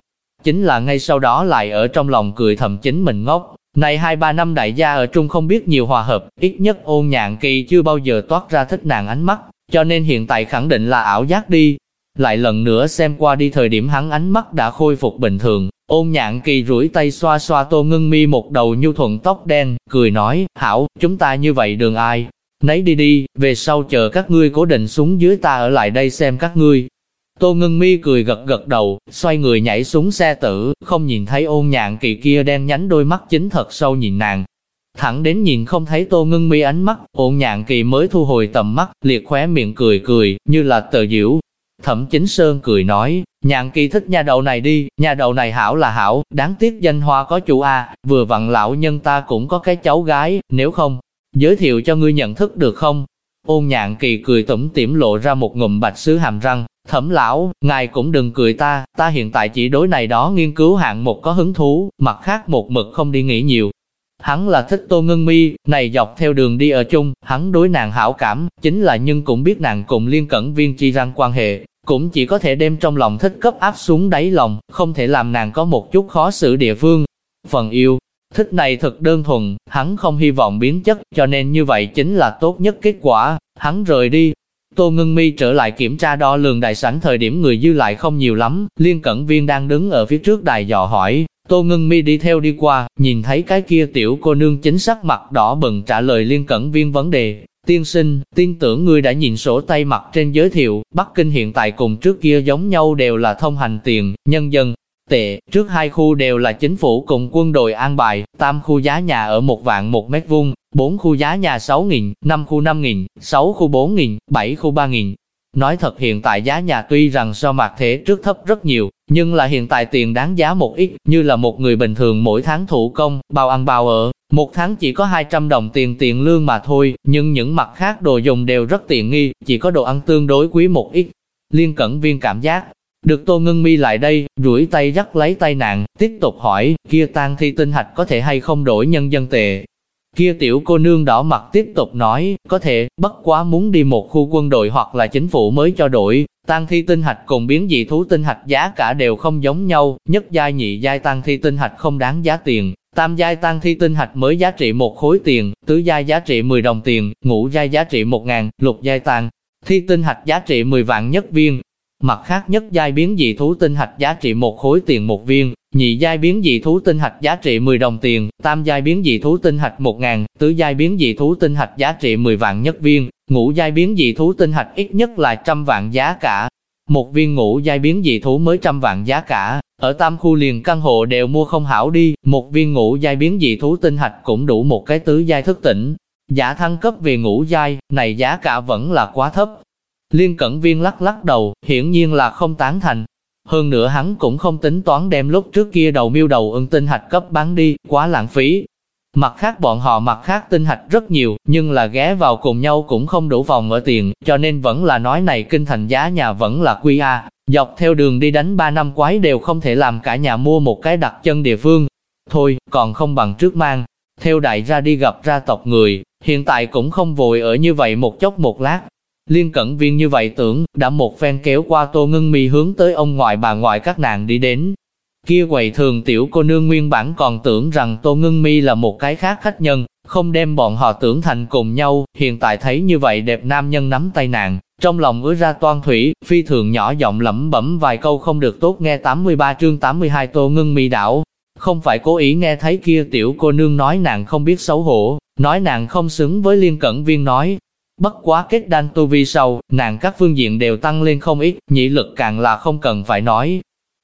Chính là ngay sau đó lại ở trong lòng cười thầm chính mình ngốc, này hai ba năm đại gia ở trung không biết nhiều hòa hợp, ít nhất ôn nhạn kỳ chưa bao giờ toát ra thích nàng ánh mắt, cho nên hiện tại khẳng định là ảo giác đi. Lại lần nữa xem qua đi thời điểm hắn ánh mắt đã khôi phục bình thường, ôn nhạn kỳ rủi tay xoa xoa tô ngưng mi một đầu nhu thuận tóc đen, cười nói, hảo, chúng ta như vậy đường ai. Nấy đi đi, về sau chờ các ngươi cố định xuống dưới ta ở lại đây xem các ngươi. Tô Ngưng Mi cười gật gật đầu, xoay người nhảy xuống xe tử, không nhìn thấy ôn nhạn kỳ kia đen nhánh đôi mắt chính thật sâu nhìn nàng. Thẳng đến nhìn không thấy Tô Ngưng Mi ánh mắt, ôn nhạn kỳ mới thu hồi tầm mắt, liệt khóe miệng cười cười, như là tờ diễu. Thẩm chính Sơn cười nói, nhạn kỳ thích nhà đầu này đi, nhà đầu này hảo là hảo, đáng tiếc danh hoa có chủ A, vừa vặn lão nhân ta cũng có cái cháu gái, nếu không, giới thiệu cho ngươi nhận thức được không? Ôn nhạn kỳ cười tủm tỉm lộ ra một ngụm bạch sứ hàm răng, Thẩm lão, ngài cũng đừng cười ta, ta hiện tại chỉ đối này đó nghiên cứu hạng một có hứng thú, mặt khác một mực không đi nghĩ nhiều. Hắn là thích Tô Ngân Mi, này dọc theo đường đi ở chung, hắn đối nàng hảo cảm, chính là nhưng cũng biết nàng cùng liên cẩn viên chi răng quan hệ, cũng chỉ có thể đem trong lòng thích cấp áp xuống đáy lòng, không thể làm nàng có một chút khó xử địa phương. Phần yêu, thích này thật đơn thuần, hắn không hy vọng biến chất, cho nên như vậy chính là tốt nhất kết quả, hắn rời đi, Tô Ngân Mi trở lại kiểm tra đo lường đại sảnh thời điểm người dư lại không nhiều lắm, Liên Cẩn Viên đang đứng ở phía trước đài dò hỏi, Tô Ngân Mi đi theo đi qua, nhìn thấy cái kia tiểu cô nương chính sắc mặt đỏ bừng trả lời Liên Cẩn Viên vấn đề. Tiên sinh, tin tưởng ngươi đã nhìn sổ tay mặt trên giới thiệu, Bắc Kinh hiện tại cùng trước kia giống nhau đều là thông hành tiền, nhân dân, tệ, trước hai khu đều là chính phủ cùng quân đội an bài, tam khu giá nhà ở một vạn một mét vuông, bốn khu giá nhà 6.000, năm khu 5.000, 6 khu 4.000, 7 khu 3.000. Nói thật hiện tại giá nhà tuy rằng so mặt thế trước thấp rất nhiều, nhưng là hiện tại tiền đáng giá một ít, như là một người bình thường mỗi tháng thủ công, bao ăn bao ở, một tháng chỉ có 200 đồng tiền tiền lương mà thôi, nhưng những mặt khác đồ dùng đều rất tiện nghi, chỉ có đồ ăn tương đối quý một ít. Liên cẩn viên cảm giác, được Tô Ngân Mi lại đây, rủi tay dắt lấy tay nàng, tiếp tục hỏi, kia tang thi tinh hạch có thể hay không đổi nhân dân tệ. Kia tiểu cô nương đỏ mặt tiếp tục nói, có thể, bất quá muốn đi một khu quân đội hoặc là chính phủ mới cho đổi, tang thi tinh hạch cùng biến dị thú tinh hạch giá cả đều không giống nhau, nhất giai nhị giai tang thi tinh hạch không đáng giá tiền, tam giai tang thi tinh hạch mới giá trị một khối tiền, tứ giai giá trị 10 đồng tiền, ngũ giai giá trị 1 ngàn, lục giai tang thi tinh hạch giá trị 10 vạn nhất viên, Mặt khác nhất giai biến dị thú tinh hạch giá trị một khối tiền một viên, nhị giai biến dị thú tinh hạch giá trị 10 đồng tiền, tam giai biến dị thú tinh hạch 1 ngàn, tứ giai biến dị thú tinh hạch giá trị 10 vạn nhất viên, ngũ giai biến dị thú tinh hạch ít nhất là trăm vạn giá cả. Một viên ngũ giai biến dị thú mới trăm vạn giá cả, ở tam khu liền căn hộ đều mua không hảo đi, một viên ngũ giai biến dị thú tinh hạch cũng đủ một cái tứ giai thức tỉnh. Giả thăng cấp về ngũ giai, này giá cả vẫn là quá thấp. Liên cẩn viên lắc lắc đầu, hiển nhiên là không tán thành. Hơn nữa hắn cũng không tính toán đem lúc trước kia đầu miêu đầu ưng tinh hạch cấp bán đi, quá lãng phí. Mặt khác bọn họ mặt khác tinh hạch rất nhiều, nhưng là ghé vào cùng nhau cũng không đủ vòng ở tiền, cho nên vẫn là nói này kinh thành giá nhà vẫn là quy A. Dọc theo đường đi đánh 3 năm quái đều không thể làm cả nhà mua một cái đặt chân địa phương. Thôi, còn không bằng trước mang. Theo đại ra đi gặp ra tộc người, hiện tại cũng không vội ở như vậy một chốc một lát. Liên cẩn viên như vậy tưởng, đã một phen kéo qua tô ngưng mi hướng tới ông ngoại bà ngoại các nàng đi đến. Kia quầy thường tiểu cô nương nguyên bản còn tưởng rằng tô ngưng mi là một cái khác khách nhân, không đem bọn họ tưởng thành cùng nhau, hiện tại thấy như vậy đẹp nam nhân nắm tay nàng, trong lòng ứa ra toan thủy, phi thường nhỏ giọng lẩm bẩm vài câu không được tốt nghe 83 chương 82 tô ngưng mi đảo. Không phải cố ý nghe thấy kia tiểu cô nương nói nàng không biết xấu hổ, nói nàng không xứng với liên cẩn viên nói. Bất quá kết đan tu vi sau, nàng các phương diện đều tăng lên không ít, nhị lực càng là không cần phải nói.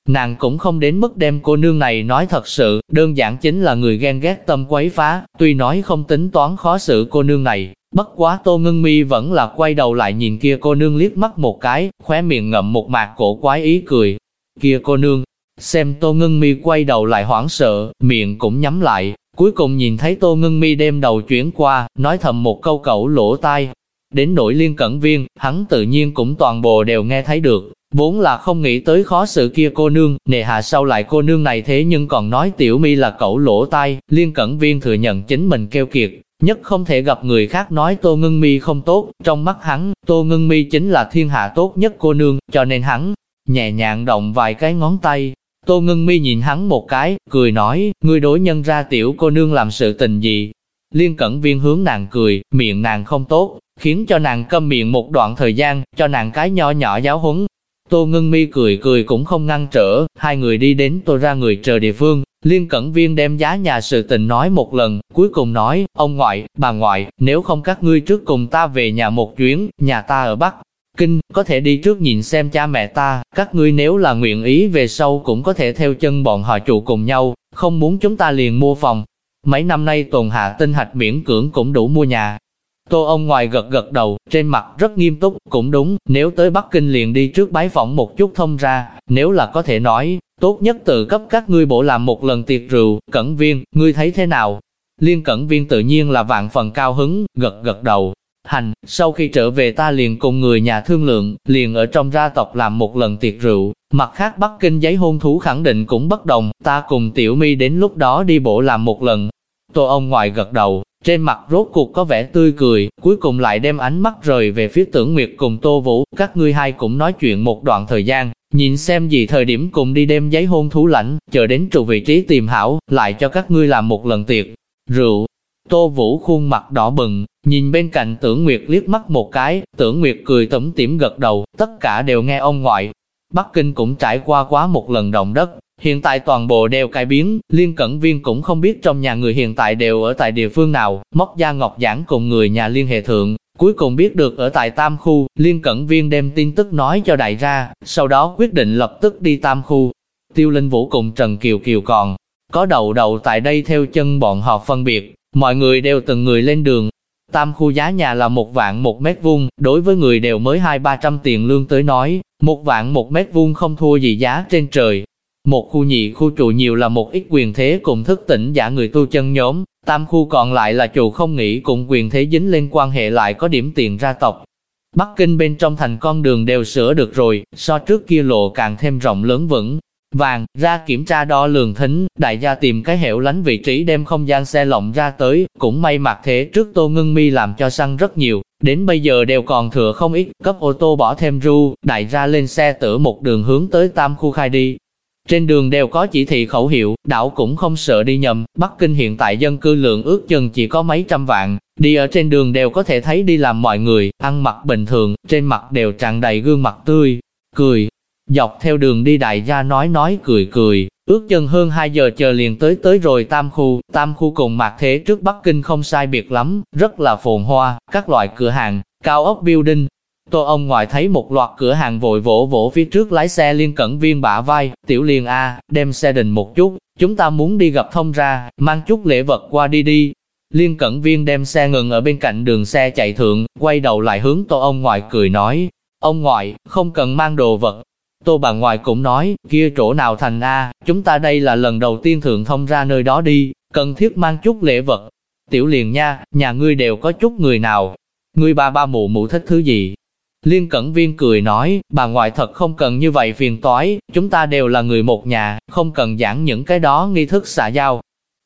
Nàng cũng không đến mức đem cô nương này nói thật sự, đơn giản chính là người ghen ghét tâm quấy phá, tuy nói không tính toán khó xử cô nương này, bất quá tô ngưng mi vẫn là quay đầu lại nhìn kia cô nương liếc mắt một cái, khóe miệng ngậm một mạc cổ quái ý cười. Kia cô nương, xem tô ngưng mi quay đầu lại hoảng sợ, miệng cũng nhắm lại, cuối cùng nhìn thấy tô ngưng mi đem đầu chuyển qua, nói thầm một câu cẩu lỗ tai. Đến nỗi liên cẩn viên, hắn tự nhiên cũng toàn bộ đều nghe thấy được, Vốn là không nghĩ tới khó sự kia cô nương, nề hạ sau lại cô nương này thế nhưng còn nói tiểu mi là cậu lỗ tai, liên cẩn viên thừa nhận chính mình keo kiệt, nhất không thể gặp người khác nói tô ngưng mi không tốt, trong mắt hắn, tô ngưng mi chính là thiên hạ tốt nhất cô nương, cho nên hắn, nhẹ nhàng động vài cái ngón tay. Tô ngưng mi nhìn hắn một cái, cười nói, ngươi đối nhân ra tiểu cô nương làm sự tình gì. Liên cẩn viên hướng nàng cười, miệng nàng không tốt, khiến cho nàng câm miệng một đoạn thời gian, cho nàng cái nho nhỏ giáo huấn, Tô Ngưng Mi cười cười cũng không ngăn trở, hai người đi đến tôi ra người chờ địa phương, Liên Cẩn Viên đem giá nhà sự tình nói một lần, cuối cùng nói, ông ngoại, bà ngoại, nếu không các ngươi trước cùng ta về nhà một chuyến, nhà ta ở Bắc. Kinh, có thể đi trước nhìn xem cha mẹ ta, các ngươi nếu là nguyện ý về sau cũng có thể theo chân bọn họ trụ cùng nhau, không muốn chúng ta liền mua phòng. Mấy năm nay tồn hạ tinh hạch miễn cưỡng cũng đủ mua nhà, Tô ông ngoài gật gật đầu, trên mặt rất nghiêm túc, cũng đúng, nếu tới Bắc Kinh liền đi trước bái phỏng một chút thông ra, nếu là có thể nói, tốt nhất tự cấp các ngươi bổ làm một lần tiệc rượu, cẩn viên, ngươi thấy thế nào? Liên cẩn viên tự nhiên là vạn phần cao hứng, gật gật đầu. Hành, sau khi trở về ta liền cùng người nhà thương lượng, liền ở trong gia tộc làm một lần tiệc rượu, mặt khác Bắc Kinh giấy hôn thú khẳng định cũng bất đồng, ta cùng Tiểu Mi đến lúc đó đi bộ làm một lần. Tô ông ngoại gật đầu, trên mặt rốt cuộc có vẻ tươi cười, cuối cùng lại đem ánh mắt rời về phía tưởng nguyệt cùng Tô Vũ, các ngươi hai cũng nói chuyện một đoạn thời gian, nhìn xem gì thời điểm cùng đi đem giấy hôn thú lãnh, chờ đến trụ vị trí tìm hảo, lại cho các ngươi làm một lần tiệc. Rượu, Tô Vũ khuôn mặt đỏ bừng, nhìn bên cạnh tưởng nguyệt liếc mắt một cái, tưởng nguyệt cười tẩm tỉm gật đầu, tất cả đều nghe ông ngoại. Bắc Kinh cũng trải qua quá một lần động đất, Hiện tại toàn bộ đều cải biến, Liên Cẩn Viên cũng không biết trong nhà người hiện tại đều ở tại địa phương nào, móc ra Ngọc Giảng cùng người nhà liên hệ thượng. Cuối cùng biết được ở tại Tam Khu, Liên Cẩn Viên đem tin tức nói cho đại ra, sau đó quyết định lập tức đi Tam Khu. Tiêu Linh Vũ cùng Trần Kiều Kiều còn có đầu đầu tại đây theo chân bọn họ phân biệt, mọi người đều từng người lên đường. Tam khu giá nhà là một vạn một mét vuông, đối với người đều mới hai ba trăm tiền lương tới nói, một vạn một mét vuông không thua gì giá trên trời, một khu nhị khu trụ nhiều là một ít quyền thế cùng thức tỉnh giả người tu chân nhóm, tam khu còn lại là trụ không nghĩ cùng quyền thế dính lên quan hệ lại có điểm tiền ra tộc. Bắc Kinh bên trong thành con đường đều sửa được rồi, so trước kia lộ càng thêm rộng lớn vững. Vàng, ra kiểm tra đo lường thính, đại gia tìm cái hẻo lánh vị trí đem không gian xe lộng ra tới, cũng may mặc thế trước tô ngưng mi làm cho săn rất nhiều, đến bây giờ đều còn thừa không ít, cấp ô tô bỏ thêm ru, đại gia lên xe tử một đường hướng tới tam khu khai đi, trên đường đều có chỉ thị khẩu hiệu, đảo cũng không sợ đi nhầm, Bắc Kinh hiện tại dân cư lượng ước chừng chỉ có mấy trăm vạn, đi ở trên đường đều có thể thấy đi làm mọi người, ăn mặc bình thường, trên mặt đều tràn đầy gương mặt tươi, cười. Dọc theo đường đi đại gia nói nói cười cười, ước chân hơn 2 giờ chờ liền tới tới rồi Tam Khu, Tam Khu cùng mặt thế trước Bắc Kinh không sai biệt lắm, rất là phồn hoa, các loại cửa hàng, cao ốc building. Tô ông ngoại thấy một loạt cửa hàng vội vỗ vỗ phía trước lái xe liên cẩn viên bả vai, tiểu liền A, đem xe đình một chút, chúng ta muốn đi gặp thông ra, mang chút lễ vật qua đi đi. Liên cẩn viên đem xe ngừng ở bên cạnh đường xe chạy thượng, quay đầu lại hướng tô ông ngoại cười nói, ông ngoại, không cần mang đồ vật, Tô bà ngoại cũng nói, kia chỗ nào thành A, chúng ta đây là lần đầu tiên thượng thông ra nơi đó đi, cần thiết mang chút lễ vật. Tiểu liền nha, nhà ngươi đều có chút người nào. Ngươi ba ba mụ mụ thích thứ gì? Liên Cẩn Viên cười nói, bà ngoại thật không cần như vậy phiền toái, chúng ta đều là người một nhà, không cần giảng những cái đó nghi thức xả giao.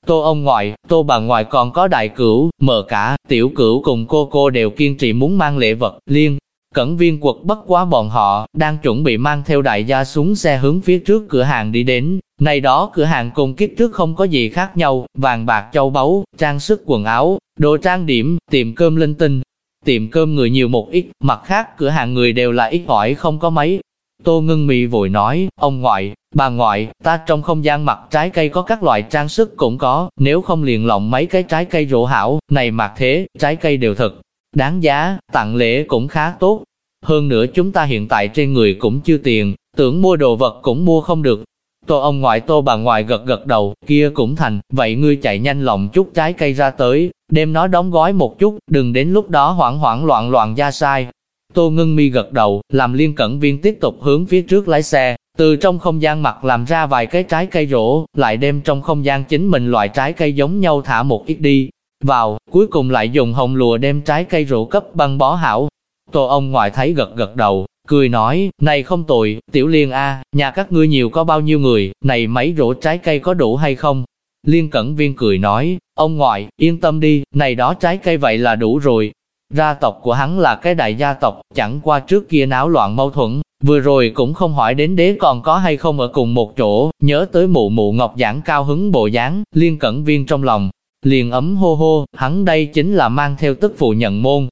Tô ông ngoại, tô bà ngoại còn có đại cửu, mờ cả, tiểu cửu cùng cô cô đều kiên trì muốn mang lễ vật, Liên. Cẩn viên quật bất quá bọn họ, đang chuẩn bị mang theo đại gia xuống xe hướng phía trước cửa hàng đi đến. Này đó cửa hàng cùng kiếp trước không có gì khác nhau, vàng bạc châu báu, trang sức quần áo, đồ trang điểm, tiệm cơm linh tinh. Tiệm cơm người nhiều một ít, mặt khác cửa hàng người đều là ít ỏi không có mấy. Tô ngưng mì vội nói, ông ngoại, bà ngoại, ta trong không gian mặt trái cây có các loại trang sức cũng có, nếu không liền lộng mấy cái trái cây rổ hảo, này mặt thế, trái cây đều thật đáng giá, tặng lễ cũng khá tốt. Hơn nữa chúng ta hiện tại trên người cũng chưa tiền, tưởng mua đồ vật cũng mua không được. Tô ông ngoại tô bà ngoại gật gật đầu, kia cũng thành, vậy ngươi chạy nhanh lòng chút trái cây ra tới, đem nó đóng gói một chút, đừng đến lúc đó hoảng hoảng loạn loạn ra sai. Tô ngưng mi gật đầu, làm liên cẩn viên tiếp tục hướng phía trước lái xe, từ trong không gian mặt làm ra vài cái trái cây rổ, lại đem trong không gian chính mình loại trái cây giống nhau thả một ít đi, vào, cuối cùng lại dùng hồng lùa đem trái cây rượu cấp băng bó hảo. Tô ông ngoại thấy gật gật đầu, cười nói, này không tội tiểu liên a, nhà các ngươi nhiều có bao nhiêu người, này mấy rổ trái cây có đủ hay không? Liên cẩn viên cười nói, ông ngoại, yên tâm đi, này đó trái cây vậy là đủ rồi. Gia tộc của hắn là cái đại gia tộc, chẳng qua trước kia náo loạn mâu thuẫn, vừa rồi cũng không hỏi đến đế còn có hay không ở cùng một chỗ, nhớ tới mụ mụ ngọc giảng cao hứng bộ dáng, liên cẩn viên trong lòng, liền ấm hô hô, hắn đây chính là mang theo tức phụ nhận môn.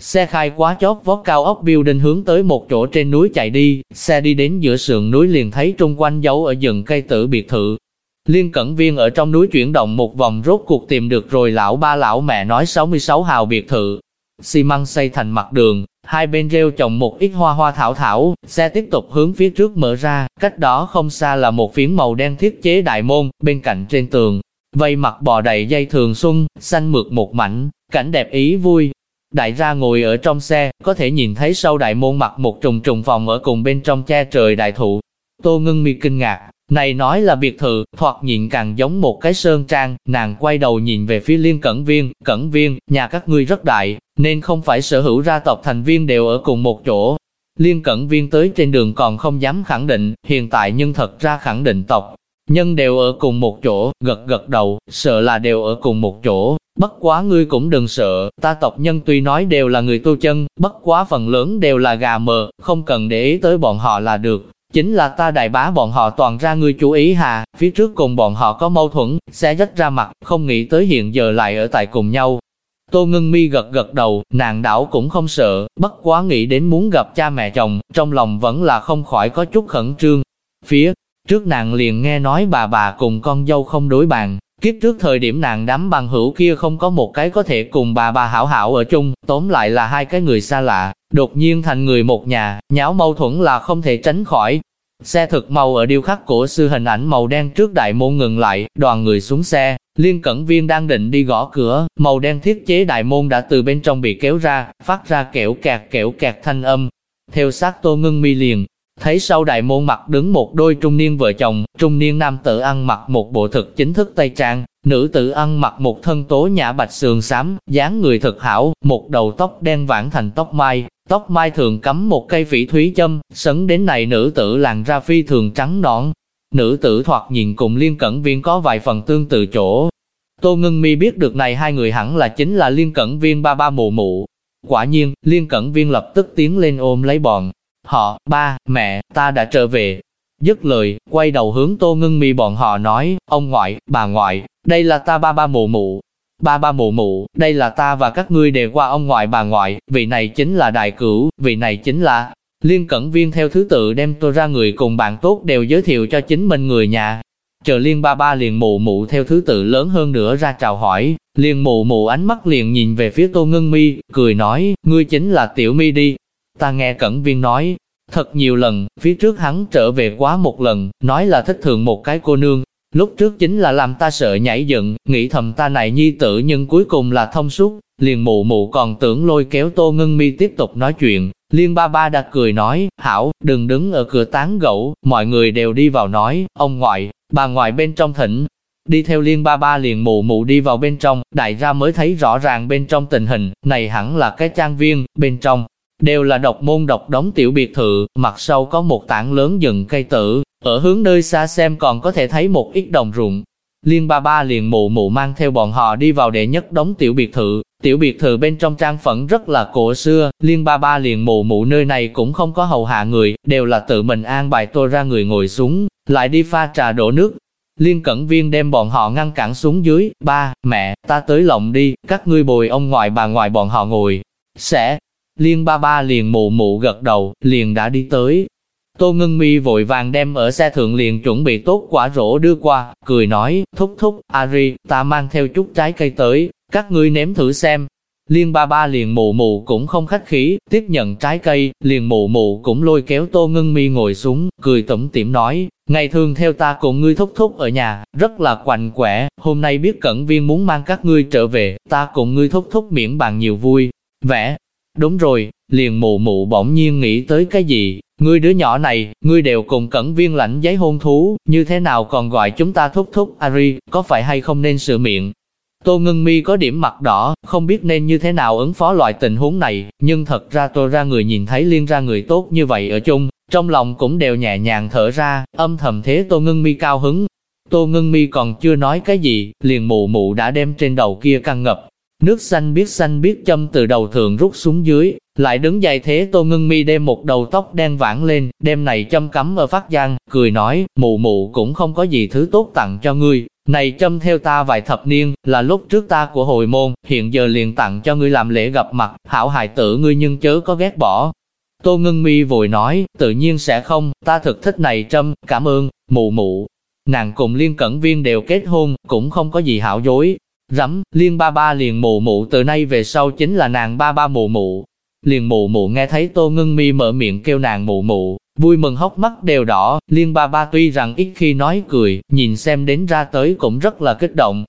Xe khai quá chót vót cao ốc building hướng tới một chỗ trên núi chạy đi, xe đi đến giữa sườn núi liền thấy trung quanh dấu ở rừng cây tử biệt thự. Liên Cẩn Viên ở trong núi chuyển động một vòng rốt cuộc tìm được rồi lão ba lão mẹ nói 66 hào biệt thự. Xi măng xây thành mặt đường, hai bên rêu trồng một ít hoa hoa thảo thảo, xe tiếp tục hướng phía trước mở ra, cách đó không xa là một phiến màu đen thiết chế đại môn, bên cạnh trên tường, vây mặt bò đầy dây thường xuân, xanh mượt một mảnh, cảnh đẹp ý vui. Đại gia ngồi ở trong xe, có thể nhìn thấy sau đại môn mặt một trùng trùng phòng ở cùng bên trong che trời đại thụ. Tô ngưng mi kinh ngạc, này nói là biệt thự, thoạt nhìn càng giống một cái sơn trang, nàng quay đầu nhìn về phía liên cẩn viên, cẩn viên, nhà các ngươi rất đại, nên không phải sở hữu gia tộc thành viên đều ở cùng một chỗ. Liên cẩn viên tới trên đường còn không dám khẳng định, hiện tại nhưng thật ra khẳng định tộc, nhân đều ở cùng một chỗ, gật gật đầu, sợ là đều ở cùng một chỗ, bất quá ngươi cũng đừng sợ, ta tộc nhân tuy nói đều là người tu chân, bất quá phần lớn đều là gà mờ, không cần để ý tới bọn họ là được. Chính là ta đại bá bọn họ toàn ra ngươi chú ý hà, phía trước cùng bọn họ có mâu thuẫn, sẽ rách ra mặt, không nghĩ tới hiện giờ lại ở tại cùng nhau. Tô ngưng mi gật gật đầu, nàng đảo cũng không sợ, bất quá nghĩ đến muốn gặp cha mẹ chồng, trong lòng vẫn là không khỏi có chút khẩn trương. Phía Trước nàng liền nghe nói bà bà cùng con dâu không đối bàn, kiếp trước thời điểm nàng đám bằng hữu kia không có một cái có thể cùng bà bà hảo hảo ở chung, tóm lại là hai cái người xa lạ, đột nhiên thành người một nhà, nháo mâu thuẫn là không thể tránh khỏi. Xe thực màu ở điêu khắc cổ sư hình ảnh màu đen trước đại môn ngừng lại, đoàn người xuống xe, liên cẩn viên đang định đi gõ cửa, màu đen thiết chế đại môn đã từ bên trong bị kéo ra, phát ra kẹo kẹt kẹo kẹt thanh âm. Theo sát tô ngưng mi liền, Thấy sau đại môn mặt đứng một đôi trung niên vợ chồng, trung niên nam tử ăn mặc một bộ thực chính thức tây trang, nữ tử ăn mặc một thân tố nhã bạch sườn xám, dáng người thực hảo, một đầu tóc đen vãn thành tóc mai, tóc mai thường cắm một cây phỉ thúy châm, sấn đến này nữ tử làn ra phi thường trắng nõn. Nữ tử thoạt nhìn cùng liên cẩn viên có vài phần tương tự chỗ. Tô Ngân Mi biết được này hai người hẳn là chính là liên cẩn viên ba ba mụ mụ. Quả nhiên, liên cẩn viên lập tức tiến lên ôm lấy bọn, Họ, ba, mẹ, ta đã trở về. Dứt lời, quay đầu hướng tô ngưng mi bọn họ nói, ông ngoại, bà ngoại, đây là ta ba ba mụ mụ. Ba ba mụ mụ, đây là ta và các ngươi đều qua ông ngoại bà ngoại, vị này chính là đại cửu, vị này chính là... Liên cẩn viên theo thứ tự đem tôi ra người cùng bạn tốt đều giới thiệu cho chính mình người nhà. chờ liên ba ba liền mụ mụ theo thứ tự lớn hơn nữa ra chào hỏi, liền mụ mụ ánh mắt liền nhìn về phía tô ngưng mi, cười nói, ngươi chính là tiểu mi đi. Ta nghe cẩn viên nói, thật nhiều lần, phía trước hắn trở về quá một lần, nói là thích thường một cái cô nương, Lúc trước chính là làm ta sợ nhảy dựng, nghĩ thầm ta này nhi tử nhưng cuối cùng là thông suốt, liền mụ mụ còn tưởng lôi kéo tô ngân mi tiếp tục nói chuyện. Liên ba ba đã cười nói, hảo, đừng đứng ở cửa tán gẫu, mọi người đều đi vào nói, ông ngoại, bà ngoại bên trong thỉnh. Đi theo liên ba ba liền mụ mụ đi vào bên trong, đại ra mới thấy rõ ràng bên trong tình hình, này hẳn là cái trang viên, bên trong, đều là độc môn độc đóng tiểu biệt thự, mặt sau có một tảng lớn rừng cây tử, ở hướng nơi xa xem còn có thể thấy một ít đồng ruộng. Liên ba ba liền mụ mụ mang theo bọn họ đi vào đệ nhất đóng tiểu biệt thự, tiểu biệt thự bên trong trang phẫn rất là cổ xưa, liên ba ba liền mụ mụ nơi này cũng không có hầu hạ người, đều là tự mình an bài tôi ra người ngồi xuống, lại đi pha trà đổ nước. Liên cẩn viên đem bọn họ ngăn cản xuống dưới, ba, mẹ, ta tới lộng đi, các ngươi bồi ông ngoại bà ngoại bọn họ ngồi. Sẽ, Liên ba ba liền mụ mụ gật đầu, liền đã đi tới. Tô Ngân Mi vội vàng đem ở xe thượng liền chuẩn bị tốt quả rổ đưa qua, cười nói, thúc thúc, Ari, ta mang theo chút trái cây tới, các ngươi nếm thử xem. Liên ba ba liền mụ mụ cũng không khách khí, tiếp nhận trái cây, liền mụ mụ cũng lôi kéo Tô Ngân Mi ngồi xuống, cười tủm tỉm nói, ngày thường theo ta cùng ngươi thúc thúc ở nhà, rất là quạnh quẻ, hôm nay biết cẩn viên muốn mang các ngươi trở về, ta cùng ngươi thúc thúc miễn bàn nhiều vui, vẻ, Đúng rồi, liền mụ mụ bỗng nhiên nghĩ tới cái gì, ngươi đứa nhỏ này, ngươi đều cùng cẩn viên lãnh giấy hôn thú, như thế nào còn gọi chúng ta thúc thúc, Ari, có phải hay không nên sửa miệng? Tô Ngân Mi có điểm mặt đỏ, không biết nên như thế nào ứng phó loại tình huống này, nhưng thật ra tôi ra người nhìn thấy liên ra người tốt như vậy ở chung, trong lòng cũng đều nhẹ nhàng thở ra, âm thầm thế Tô Ngân Mi cao hứng. Tô Ngân Mi còn chưa nói cái gì, liền mụ mụ đã đem trên đầu kia căng ngập, Nước xanh biết xanh biết châm từ đầu thượng rút xuống dưới, lại đứng dậy thế Tô Ngân Mi đem một đầu tóc đen vãng lên, đem này châm cắm ở phát giang, cười nói, mụ mụ cũng không có gì thứ tốt tặng cho ngươi, này châm theo ta vài thập niên, là lúc trước ta của hồi môn, hiện giờ liền tặng cho ngươi làm lễ gặp mặt, hảo hài tử ngươi nhưng chớ có ghét bỏ. Tô Ngân Mi vội nói, tự nhiên sẽ không, ta thực thích này châm, cảm ơn, mụ mụ. Nàng cùng liên cẩn viên đều kết hôn, cũng không có gì hảo dối, Rắm, liên ba ba liền mụ mụ từ nay về sau chính là nàng ba ba mụ mụ. Liền mụ mụ nghe thấy tô ngưng mi mở miệng kêu nàng mụ mụ, vui mừng hốc mắt đều đỏ, liên ba ba tuy rằng ít khi nói cười, nhìn xem đến ra tới cũng rất là kích động.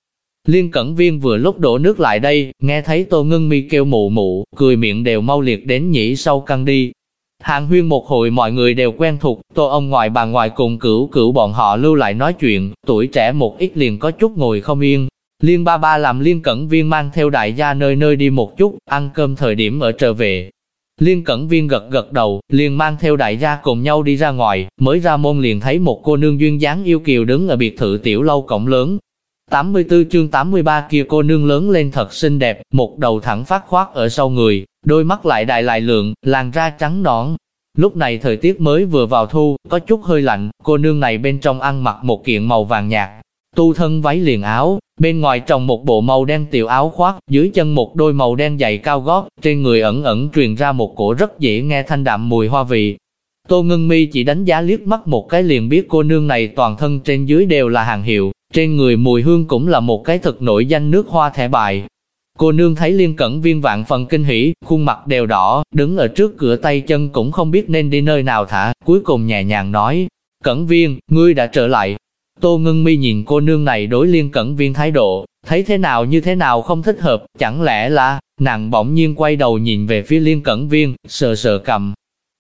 Liên cẩn viên vừa lúc đổ nước lại đây, nghe thấy tô ngưng mi kêu mụ mụ, cười miệng đều mau liệt đến nhĩ sâu căng đi. Hàng huyên một hồi mọi người đều quen thuộc, tô ông ngoại bà ngoại cùng cửu cửu bọn họ lưu lại nói chuyện, tuổi trẻ một ít liền có chút ngồi không yên, Liên ba ba làm liên cẩn viên mang theo đại gia nơi nơi đi một chút, ăn cơm thời điểm ở trở về. Liên cẩn viên gật gật đầu, liền mang theo đại gia cùng nhau đi ra ngoài, mới ra môn liền thấy một cô nương duyên dáng yêu kiều đứng ở biệt thự tiểu lâu cổng lớn. 84 chương 83 kia cô nương lớn lên thật xinh đẹp, một đầu thẳng phát khoát ở sau người, đôi mắt lại đại lại lượng, làn da trắng nõn. Lúc này thời tiết mới vừa vào thu, có chút hơi lạnh, cô nương này bên trong ăn mặc một kiện màu vàng nhạt, tu thân váy liền áo, bên ngoài trồng một bộ màu đen tiểu áo khoác, dưới chân một đôi màu đen giày cao gót, trên người ẩn ẩn truyền ra một cổ rất dễ nghe thanh đạm mùi hoa vị. Tô Ngân Mi chỉ đánh giá liếc mắt một cái liền biết cô nương này toàn thân trên dưới đều là hàng hiệu, trên người mùi hương cũng là một cái thực nổi danh nước hoa thẻ bài. Cô nương thấy liên cẩn viên vạn phần kinh hỉ, khuôn mặt đều đỏ, đứng ở trước cửa tay chân cũng không biết nên đi nơi nào thả, cuối cùng nhẹ nhàng nói, Cẩn viên, ngươi đã trở lại, Tô Ngưng Mi nhìn cô nương này đối liên cẩn viên thái độ, thấy thế nào như thế nào không thích hợp, chẳng lẽ là, nàng bỗng nhiên quay đầu nhìn về phía liên cẩn viên, sờ sờ cầm.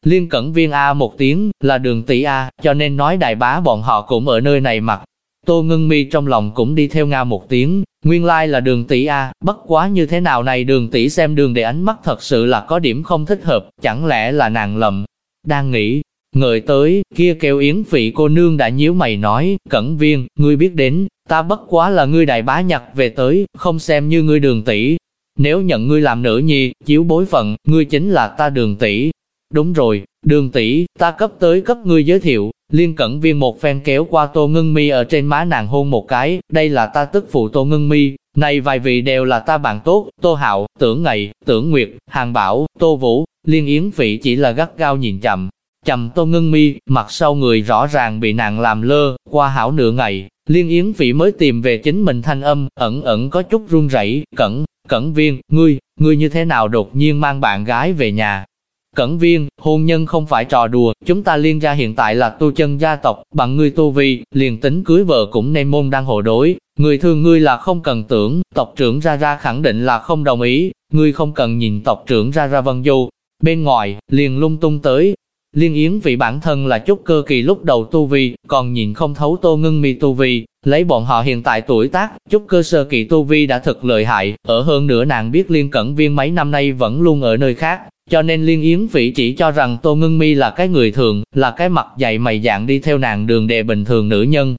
Liên cẩn viên A một tiếng, là đường tỷ A, cho nên nói đại bá bọn họ cũng ở nơi này mặc. Tô Ngưng Mi trong lòng cũng đi theo Nga một tiếng, nguyên lai like là đường tỷ A, bất quá như thế nào này đường tỷ xem đường để ánh mắt thật sự là có điểm không thích hợp, chẳng lẽ là nàng lầm. Đang nghĩ, Ngợi tới, kia kêu yến vị cô nương đã nhíu mày nói, cẩn viên, ngươi biết đến, ta bất quá là ngươi đại bá nhặt về tới, không xem như ngươi đường tỷ. Nếu nhận ngươi làm nữ nhi, chiếu bối phận, ngươi chính là ta đường tỷ. Đúng rồi, đường tỷ, ta cấp tới cấp ngươi giới thiệu, liên cẩn viên một phen kéo qua tô ngưng mi ở trên má nàng hôn một cái, đây là ta tức phụ tô ngưng mi, này vài vị đều là ta bạn tốt, tô hạo, tưởng ngày, tưởng nguyệt, hàng bảo, tô vũ, liên yến vị chỉ là gắt gao nhìn chậm, chầm Tô Ngân Mi, mặt sau người rõ ràng bị nàng làm lơ, qua hảo nửa ngày, Liên Yến Phỉ mới tìm về chính mình thanh âm, ẩn ẩn có chút run rẩy, cẩn, cẩn viên, ngươi, ngươi như thế nào đột nhiên mang bạn gái về nhà, Cẩn viên, hôn nhân không phải trò đùa, chúng ta liên gia hiện tại là tu chân gia tộc, bằng ngươi tu vi, liền tính cưới vợ cũng nên môn đang hộ đối. Người thương ngươi là không cần tưởng, tộc trưởng ra ra khẳng định là không đồng ý, ngươi không cần nhìn tộc trưởng ra ra vân du. Bên ngoài, liền lung tung tới. Liên Yến vì bản thân là chút cơ kỳ lúc đầu tu vi, còn nhìn không thấu tô ngưng mi tu vi, lấy bọn họ hiện tại tuổi tác, chút cơ sơ kỳ tu vi đã thật lợi hại, ở hơn nữa nàng biết liên cẩn viên mấy năm nay vẫn luôn ở nơi khác, cho nên Liên Yến vị chỉ cho rằng Tô Ngân Mi là cái người thường, là cái mặt dày mày dạng đi theo nàng đường đề bình thường nữ nhân.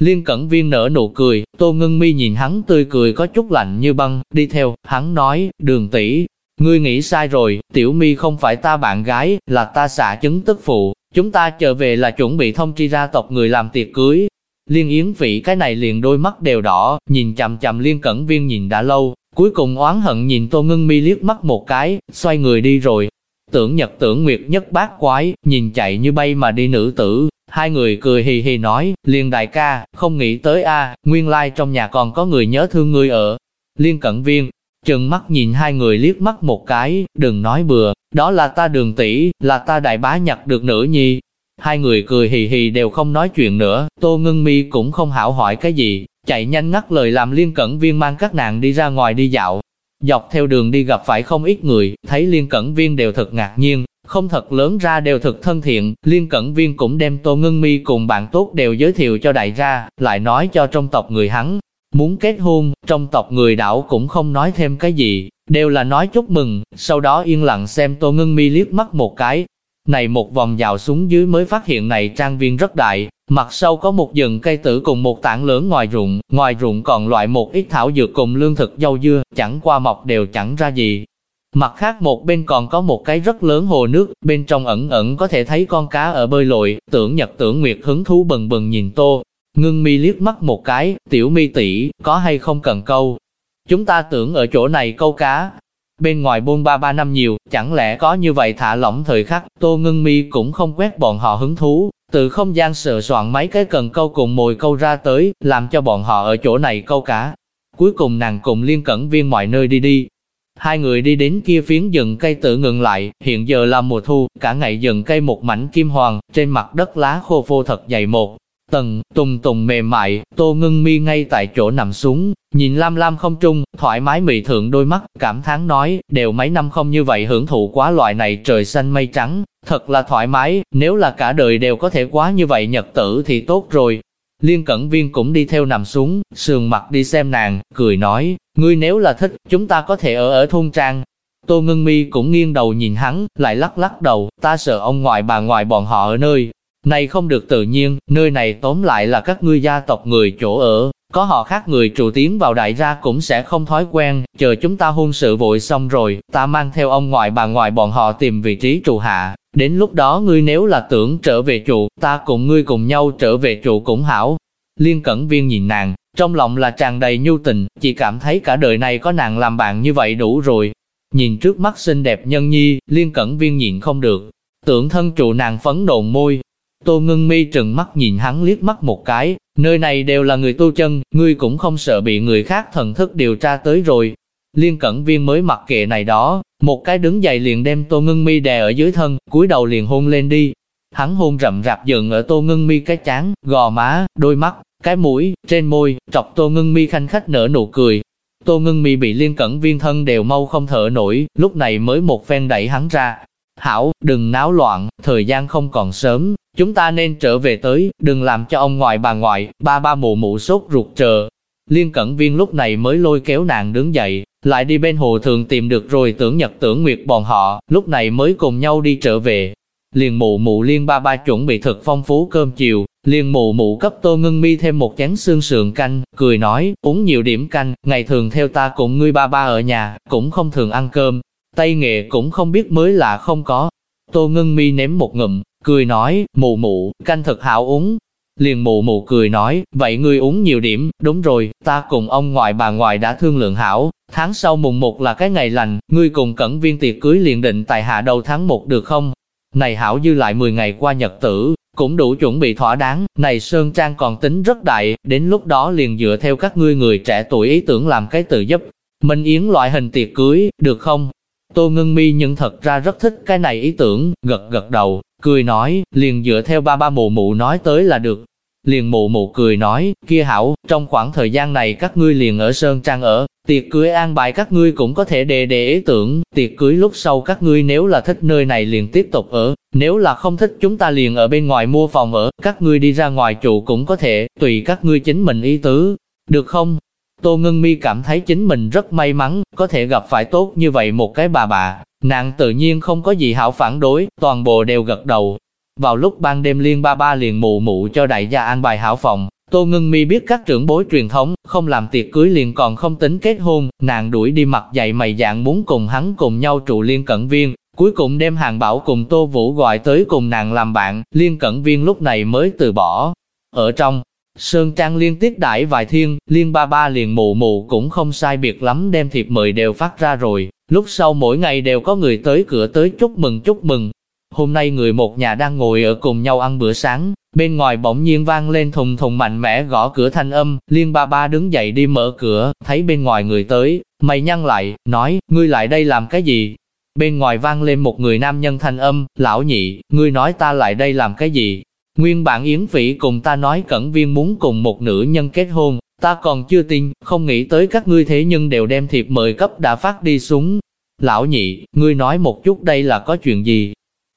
Liên Cẩn Viên nở nụ cười, Tô Ngân Mi nhìn hắn tươi cười có chút lạnh như băng, đi theo, hắn nói, đường tỷ, ngươi nghĩ sai rồi, Tiểu Mi không phải ta bạn gái, là ta xạ chứng tức phụ, chúng ta trở về là chuẩn bị thông tri ra tộc người làm tiệc cưới. Liên Yến Phỉ cái này liền đôi mắt đều đỏ, nhìn chằm chằm Liên Cẩn Viên nhìn đã lâu, Cuối cùng oán hận nhìn Tô Ngân Mi liếc mắt một cái, xoay người đi rồi. Tưởng nhật tưởng nguyệt nhất bát quái, nhìn chạy như bay mà đi nữ tử. Hai người cười hì hì nói, liên đại ca, không nghĩ tới a nguyên lai like trong nhà còn có người nhớ thương ngươi ở. Liên cẩn viên, chừng mắt nhìn hai người liếc mắt một cái, đừng nói bừa, đó là ta đường tỷ, là ta đại bá nhặt được nữ nhi. Hai người cười hì hì đều không nói chuyện nữa, Tô Ngân Mi cũng không hảo hỏi cái gì, chạy nhanh ngắt lời làm liên cẩn viên mang các nàng đi ra ngoài đi dạo. Dọc theo đường đi gặp phải không ít người, thấy liên cẩn viên đều thật ngạc nhiên, không thật lớn ra đều thật thân thiện, liên cẩn viên cũng đem tô ngân mi cùng bạn tốt đều giới thiệu cho đại gia, lại nói cho trong tộc người hắn, muốn kết hôn, trong tộc người đảo cũng không nói thêm cái gì, đều là nói chúc mừng, sau đó yên lặng xem tô ngân mi liếc mắt một cái. Này một vòng dạo xuống dưới mới phát hiện này trang viên rất đại, Mặt sau có một rừng cây tử cùng một tảng lớn ngoài ruộng, ngoài ruộng còn loại một ít thảo dược cùng lương thực dâu dưa, chẳng qua mọc đều chẳng ra gì. Mặt khác một bên còn có một cái rất lớn hồ nước, bên trong ẩn ẩn có thể thấy con cá ở bơi lội, tưởng nhật tưởng nguyệt hứng thú bừng bừng nhìn tô. Ngưng mi liếc mắt một cái, tiểu mi tỷ có hay không cần câu? Chúng ta tưởng ở chỗ này câu cá. Bên ngoài buôn ba ba năm nhiều, chẳng lẽ có như vậy thả lỏng thời khắc, tô ngưng mi cũng không quét bọn họ hứng thú, từ không gian sờ soạn mấy cái cần câu cùng mồi câu ra tới, làm cho bọn họ ở chỗ này câu cá. Cuối cùng nàng cùng liên cẩn viên mọi nơi đi đi. Hai người đi đến kia phiến rừng cây tự ngừng lại, hiện giờ là mùa thu, cả ngày rừng cây một mảnh kim hoàng, trên mặt đất lá khô phô thật dày một, tầng, tùng tùng mềm mại, tô ngưng mi ngay tại chỗ nằm xuống, nhìn lam lam không trung, thoải mái mị thượng đôi mắt, cảm thán nói, đều mấy năm không như vậy hưởng thụ quá loại này trời xanh mây trắng, thật là thoải mái, nếu là cả đời đều có thể quá như vậy nhật tử thì tốt rồi. Liên Cẩn Viên cũng đi theo nằm xuống, sườn mặt đi xem nàng, cười nói, ngươi nếu là thích, chúng ta có thể ở ở thôn trang. Tô Ngân Mi cũng nghiêng đầu nhìn hắn, lại lắc lắc đầu, ta sợ ông ngoại bà ngoại bọn họ ở nơi, này không được tự nhiên, nơi này tóm lại là các ngươi gia tộc người chỗ ở, có họ khác người trụ tiến vào đại gia cũng sẽ không thói quen, chờ chúng ta hôn sự vội xong rồi, ta mang theo ông ngoại bà ngoại bọn họ tìm vị trí trụ hạ, đến lúc đó ngươi nếu là tưởng trở về trụ, ta cùng ngươi cùng nhau trở về trụ cũng hảo. Liên Cẩn Viên nhìn nàng, trong lòng là tràn đầy nhu tình, chỉ cảm thấy cả đời này có nàng làm bạn như vậy đủ rồi. Nhìn trước mắt xinh đẹp nhân nhi, Liên Cẩn Viên nhịn không được, tưởng thân trụ nàng phấn đồn môi, Tô ngưng mi trừng mắt nhìn hắn liếc mắt một cái, nơi này đều là người tu chân, ngươi cũng không sợ bị người khác thần thức điều tra tới rồi. Liên cẩn viên mới mặc kệ này đó, một cái đứng dậy liền đem tô ngưng mi đè ở dưới thân, cúi đầu liền hôn lên đi. Hắn hôn rậm rạp dựng ở tô ngưng mi cái chán, gò má, đôi mắt, cái mũi, trên môi, trọc tô ngưng mi khanh khách nở nụ cười. Tô ngưng mi bị liên cẩn viên thân đều mau không thở nổi, lúc này mới một phen đẩy hắn ra. Hảo, đừng náo loạn, thời gian không còn sớm, Chúng ta nên trở về tới, đừng làm cho ông ngoại bà ngoại, ba ba mụ mụ sốt ruột chờ. Liên cẩn viên lúc này mới lôi kéo nàng đứng dậy, lại đi bên hồ thường tìm được rồi tưởng nhật tưởng nguyệt bọn họ, lúc này mới cùng nhau đi trở về. Liền mụ mụ liên ba ba chuẩn bị thực phong phú cơm chiều, liền mụ mụ cấp tô ngưng mi thêm một chén xương sườn canh, cười nói, uống nhiều điểm canh, ngày thường theo ta cùng ngươi ba ba ở nhà, cũng không thường ăn cơm, tay nghệ cũng không biết mới là không có. Tô ngưng mi ném một ngụm, cười nói, mụ mụ, canh thật hảo uống. Liền mụ mụ cười nói, vậy ngươi uống nhiều điểm, đúng rồi, ta cùng ông ngoại bà ngoại đã thương lượng hảo, tháng sau mùng một là cái ngày lành, ngươi cùng cẩn viên tiệc cưới liền định tại hạ đầu tháng một được không? Này hảo dư lại 10 ngày qua nhật tử, cũng đủ chuẩn bị thỏa đáng, này Sơn Trang còn tính rất đại, đến lúc đó liền dựa theo các ngươi người trẻ tuổi ý tưởng làm cái tự giúp. Minh Yến loại hình tiệc cưới, được không? Tô Ngân Mi nhưng thật ra rất thích cái này ý tưởng, gật gật đầu, cười nói, liền dựa theo ba ba mụ mụ nói tới là được. Liền mụ mụ cười nói, kia hảo, trong khoảng thời gian này các ngươi liền ở Sơn Trang ở, tiệc cưới an bài các ngươi cũng có thể đề đề ý tưởng, tiệc cưới lúc sau các ngươi nếu là thích nơi này liền tiếp tục ở, nếu là không thích chúng ta liền ở bên ngoài mua phòng ở, các ngươi đi ra ngoài trụ cũng có thể, tùy các ngươi chính mình ý tứ, được không? Tô Ngân Mi cảm thấy chính mình rất may mắn, có thể gặp phải tốt như vậy một cái bà bà, nàng tự nhiên không có gì hảo phản đối, toàn bộ đều gật đầu. Vào lúc ban đêm liên ba ba liền mụ mụ cho đại gia an bài hảo phòng, Tô Ngân Mi biết các trưởng bối truyền thống, không làm tiệc cưới liền còn không tính kết hôn, nàng đuổi đi mặt dày mày dạng muốn cùng hắn cùng nhau trụ liên cận viên, cuối cùng đem hàng bảo cùng Tô Vũ gọi tới cùng nàng làm bạn, liên cận viên lúc này mới từ bỏ. Ở trong, Sơn Trang liên tiếp đãi vài thiên, liên ba ba liền mụ mụ cũng không sai biệt lắm đem thiệp mời đều phát ra rồi, lúc sau mỗi ngày đều có người tới cửa tới chúc mừng chúc mừng. Hôm nay người một nhà đang ngồi ở cùng nhau ăn bữa sáng, bên ngoài bỗng nhiên vang lên thùng thùng mạnh mẽ gõ cửa thanh âm, liên ba ba đứng dậy đi mở cửa, thấy bên ngoài người tới, mày nhăn lại, nói, ngươi lại đây làm cái gì? Bên ngoài vang lên một người nam nhân thanh âm, lão nhị, ngươi nói ta lại đây làm cái gì? Nguyên bản Yến Phỉ cùng ta nói cẩn viên muốn cùng một nữ nhân kết hôn, ta còn chưa tin, không nghĩ tới các ngươi thế nhưng đều đem thiệp mời cấp đã phát đi xuống. Lão nhị, ngươi nói một chút đây là có chuyện gì?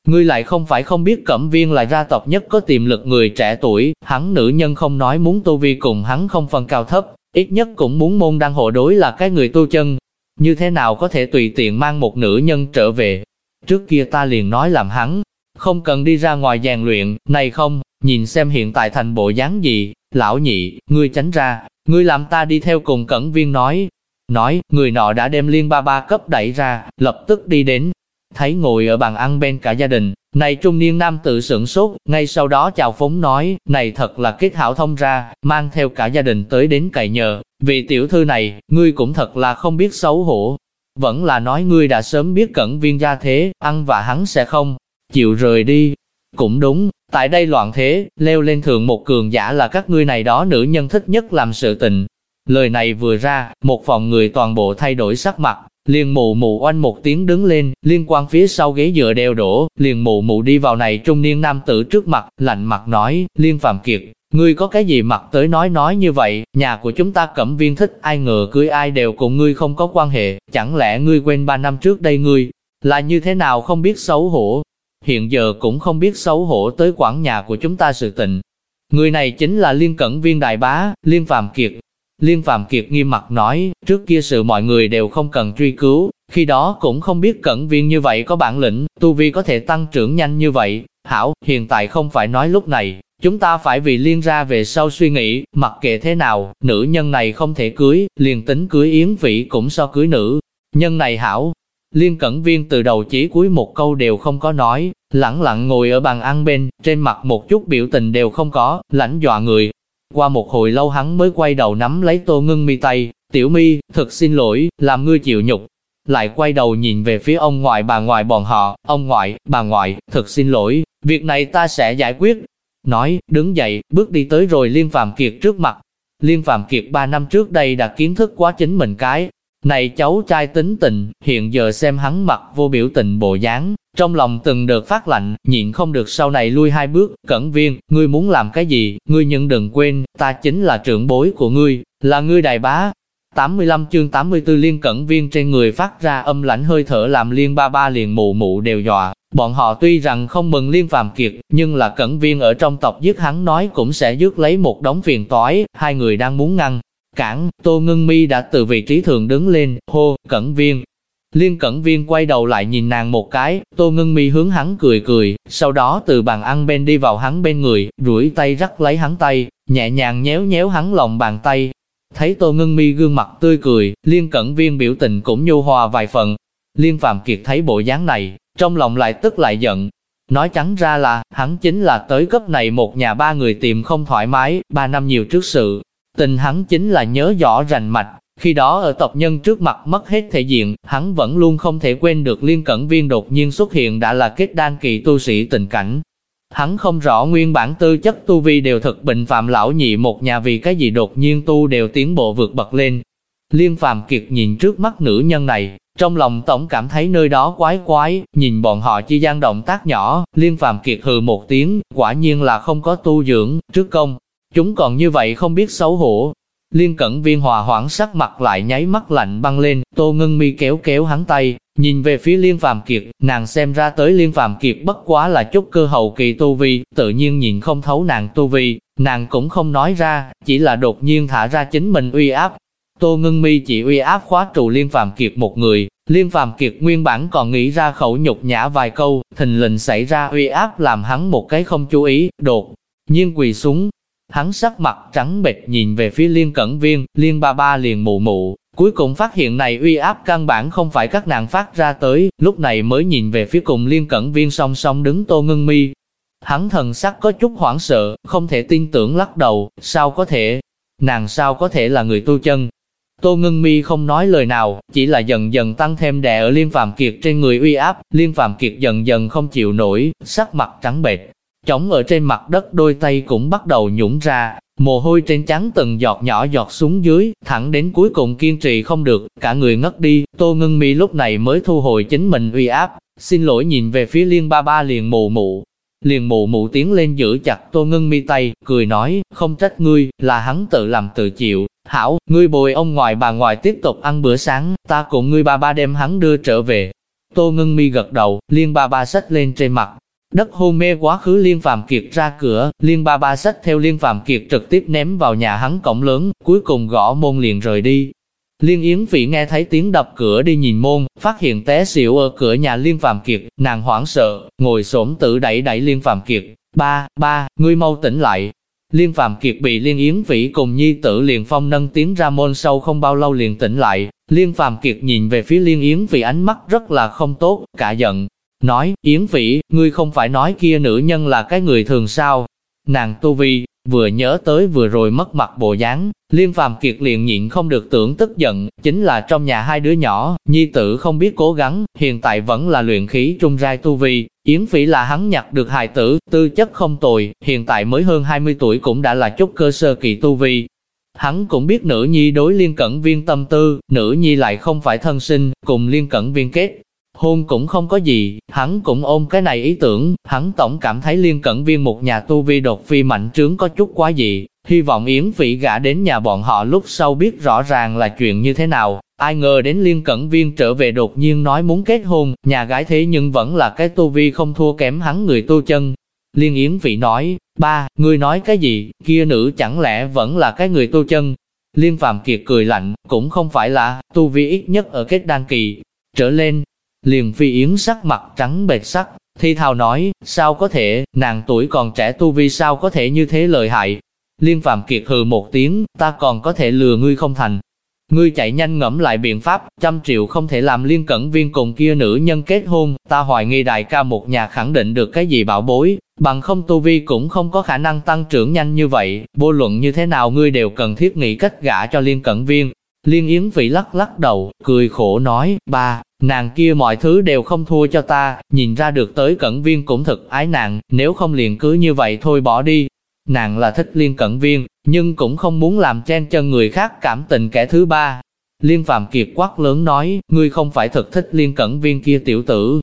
Ngươi lại không phải không biết cẩm viên là gia tộc nhất có tiềm lực người trẻ tuổi, hắn nữ nhân không nói muốn tu vi cùng hắn không phân cao thấp, ít nhất cũng muốn môn đăng hộ đối là cái người tu chân. Như thế nào có thể tùy tiện mang một nữ nhân trở về? Trước kia ta liền nói làm hắn, không cần đi ra ngoài rèn luyện, này không, nhìn xem hiện tại thành bộ dáng gì, lão nhị, ngươi tránh ra, ngươi làm ta đi theo cùng cẩn viên nói. Nói, người nọ đã đem liên ba ba cấp đẩy ra, lập tức đi đến, thấy ngồi ở bàn ăn bên cả gia đình, này trung niên nam tự sửng sốt, ngay sau đó chào phúng nói, này thật là kết hảo thông ra, mang theo cả gia đình tới đến cậy nhờ, vị tiểu thư này, ngươi cũng thật là không biết xấu hổ. Vẫn là nói ngươi đã sớm biết cẩn viên gia thế, ăn và hắn sẽ không, chịu rời đi. Cũng đúng, tại đây loạn thế, leo lên thường một cường giả là các ngươi này đó nữ nhân thích nhất làm sự tình. Lời này vừa ra, một phòng người toàn bộ thay đổi sắc mặt, liền mụ mụ oanh một tiếng đứng lên, liên quan phía sau ghế dựa đeo đổ, liền mụ mụ đi vào này trung niên nam tử trước mặt, lạnh mặt nói, liên phàm kiệt, ngươi có cái gì mặt tới nói nói như vậy, nhà của chúng ta cẩm viên thích ai ngờ cưới ai đều cùng ngươi không có quan hệ, chẳng lẽ ngươi quên ba năm trước đây ngươi, là như thế nào không biết xấu hổ, hiện giờ cũng không biết xấu hổ tới quản nhà của chúng ta sự tình. Người này chính là Liên Cẩn Viên Đại Bá, Liên Phạm Kiệt. Liên Phạm Kiệt nghiêm mặt nói, trước kia sự mọi người đều không cần truy cứu, khi đó cũng không biết Cẩn Viên như vậy có bản lĩnh, tu vi có thể tăng trưởng nhanh như vậy. Hảo, hiện tại không phải nói lúc này, chúng ta phải vì Liên ra về sau suy nghĩ, mặc kệ thế nào, nữ nhân này không thể cưới, liền tính cưới Yến Vĩ cũng so cưới nữ. Nhân này hảo, Liên Cẩn Viên từ đầu chí cuối một câu đều không có nói, lẳng lặng ngồi ở bàn ăn bên, trên mặt một chút biểu tình đều không có, lãnh dọa người. Qua một hồi lâu hắn mới quay đầu nắm lấy tô ngưng mi tay, tiểu mi, thật xin lỗi, làm ngươi chịu nhục. Lại quay đầu nhìn về phía ông ngoại bà ngoại bọn họ, ông ngoại, bà ngoại, thật xin lỗi, việc này ta sẽ giải quyết. Nói, đứng dậy, bước đi tới rồi Liên Phạm Kiệt trước mặt. Liên Phạm Kiệt ba năm trước đây đã kiến thức quá chính mình cái, này cháu trai tính tình, hiện giờ xem hắn mặt vô biểu tình bộ dáng, trong lòng từng đợt phát lạnh, nhịn không được sau này lui hai bước, cẩn viên, ngươi muốn làm cái gì, ngươi nhưng đừng quên, ta chính là trưởng bối của ngươi, là ngươi đại bá. 85 chương 84 liên cẩn viên trên người phát ra âm lãnh hơi thở làm liên ba ba liền mụ mụ đều dọa, bọn họ tuy rằng không mừng liên phàm kiệt, nhưng là cẩn viên ở trong tộc giết hắn nói cũng sẽ dứt lấy một đống phiền toái, hai người đang muốn ngăn, Cản, Tô Ngân Mi đã từ vị trí thường đứng lên, hô, cẩn viên. Liên cẩn viên quay đầu lại nhìn nàng một cái, Tô Ngân Mi hướng hắn cười cười, sau đó từ bàn ăn bên đi vào hắn bên người, rủi tay rắc lấy hắn tay, nhẹ nhàng nhéo nhéo hắn lòng bàn tay. Thấy Tô Ngân Mi gương mặt tươi cười, Liên cẩn viên biểu tình cũng nhu hòa vài phần. Liên Phạm Kiệt thấy bộ dáng này, trong lòng lại tức lại giận. Nói trắng ra là, hắn chính là tới cấp này một nhà ba người tìm không thoải mái, ba năm nhiều trước sự, Tình hắn chính là nhớ rõ rành mạch, Khi đó ở tộc nhân trước mặt mất hết thể diện, hắn vẫn luôn không thể quên được liên cẩn viên đột nhiên xuất hiện đã là kết đan kỳ tu sĩ tình cảnh. Hắn không rõ nguyên bản tư chất tu vi đều thực bệnh phạm lão nhị một nhà vì cái gì đột nhiên tu đều tiến bộ vượt bậc lên. Liên phàm kiệt nhìn trước mắt nữ nhân này, trong lòng tổng cảm thấy nơi đó quái quái, nhìn bọn họ chi gian động tác nhỏ, liên phàm kiệt hừ một tiếng, quả nhiên là không có tu dưỡng, trước công. Chúng còn như vậy không biết xấu hổ, Liên cẩn viên hòa hoãn sắc mặt lại nháy mắt lạnh băng lên, tô ngân mi kéo kéo hắn tay, nhìn về phía liên phàm kiệt, nàng xem ra tới liên phàm kiệt bất quá là chút cơ hậu kỳ tu vi, tự nhiên nhìn không thấu nàng tu vi, nàng cũng không nói ra, chỉ là đột nhiên thả ra chính mình uy áp. Tô ngân mi chỉ uy áp khóa trụ liên phàm kiệt một người, liên phàm kiệt nguyên bản còn nghĩ ra khẩu nhục nhã vài câu, thình lình xảy ra uy áp làm hắn một cái không chú ý, đột nhiên quỳ xuống, Hắn sắc mặt trắng bệch nhìn về phía liên cẩn viên, liên ba ba liền mụ mụ, cuối cùng phát hiện này uy áp căn bản không phải các nàng phát ra tới, lúc này mới nhìn về phía cùng liên cẩn viên song song đứng tô ngưng mi. Hắn thần sắc có chút hoảng sợ, không thể tin tưởng lắc đầu, sao có thể, nàng sao có thể là người tu chân. Tô Ngân Mi không nói lời nào, chỉ là dần dần tăng thêm đè ở Liên Phạm Kiệt trên người uy áp, Liên Phạm Kiệt dần dần không chịu nổi, sắc mặt trắng bệch, Chống ở trên mặt đất đôi tay cũng bắt đầu nhũng ra, mồ hôi trên trắng từng giọt nhỏ giọt xuống dưới, thẳng đến cuối cùng kiên trì không được, cả người ngất đi, Tô Ngân Mi lúc này mới thu hồi chính mình uy áp, xin lỗi nhìn về phía liên ba ba liền mụ mụ. Liền mụ mụ tiến lên giữ chặt Tô Ngân Mi tay, cười nói, không trách ngươi, là hắn tự làm tự chịu, hảo, ngươi bồi ông ngoại bà ngoại tiếp tục ăn bữa sáng, ta cùng ngươi ba ba đem hắn đưa trở về. Tô Ngân Mi gật đầu, liên ba ba xách lên trên mặt, Đất hôn mê quá khứ Liên Phạm Kiệt ra cửa, Liên ba ba sách theo Liên Phạm Kiệt trực tiếp ném vào nhà hắn cổng lớn, cuối cùng gõ môn liền rời đi. Liên Yến Phỉ nghe thấy tiếng đập cửa đi nhìn môn, phát hiện té xỉu ở cửa nhà Liên Phạm Kiệt, nàng hoảng sợ, ngồi xổm tự đẩy đẩy Liên Phạm Kiệt. Ba, ba, ngươi mau tỉnh lại. Liên Phạm Kiệt bị Liên Yến Phỉ cùng nhi tử liền phong nâng tiếng ra môn sâu không bao lâu liền tỉnh lại. Liên Phạm Kiệt nhìn về phía Liên Yến Phỉ ánh mắt rất là không tốt, cả giận, nói, Yến Vĩ, ngươi không phải nói kia nữ nhân là cái người thường sao? Nàng tu vi, vừa nhớ tới vừa rồi mất mặt bộ dáng, Liên Phàm Kiệt liền nhịn không được tưởng tức giận, chính là trong nhà hai đứa nhỏ, nhi tử không biết cố gắng, hiện tại vẫn là luyện khí trung giai tu vi, Yến Vĩ là hắn nhặt được hài tử, tư chất không tồi, hiện tại mới hơn 20 tuổi cũng đã là chút cơ sơ kỳ tu vi. Hắn cũng biết nữ nhi đối liên cẩn viên tâm tư, nữ nhi lại không phải thân sinh, cùng liên cẩn viên kết, Hôn cũng không có gì, hắn cũng ôm cái này ý tưởng, hắn tổng cảm thấy liên cận viên một nhà tu vi đột phi mạnh trướng có chút quá dị, hy vọng Yến Phỉ gã đến nhà bọn họ lúc sau biết rõ ràng là chuyện như thế nào. Ai ngờ đến liên cẩn viên trở về đột nhiên nói muốn kết hôn, nhà gái thế nhưng vẫn là cái tu vi không thua kém hắn người tu chân. Liên Yến Phỉ nói, ba, ngươi nói cái gì, kia nữ chẳng lẽ vẫn là cái người tu chân. Liên Phạm Kiệt cười lạnh, cũng không phải là, tu vi ít nhất ở kết đan kỳ, trở lên, Liền phi yến sắc mặt trắng bệt sắc, thi thào nói, sao có thể, nàng tuổi còn trẻ tu vi sao có thể như thế lợi hại. Liên Phạm Kiệt hừ một tiếng, ta còn có thể lừa ngươi không thành. Ngươi chạy nhanh ngẫm lại biện pháp, trăm triệu không thể làm liên cẩn viên cùng kia nữ nhân kết hôn, ta hoài nghi đại ca một nhà khẳng định được cái gì bảo bối, bằng không tu vi cũng không có khả năng tăng trưởng nhanh như vậy, vô luận như thế nào ngươi đều cần thiết nghĩ cách gả cho liên cẩn viên. Liên Yến Vĩ lắc lắc đầu, cười khổ nói, ba, nàng kia mọi thứ đều không thua cho ta, nhìn ra được tới cẩn viên cũng thực ái nàng, nếu không liền cứ như vậy thôi bỏ đi. Nàng là thích liên cẩn viên, nhưng cũng không muốn làm chen chân người khác cảm tình kẻ thứ ba. Liên Phạm Kiệt quát lớn nói, ngươi không phải thật thích liên cẩn viên kia tiểu tử.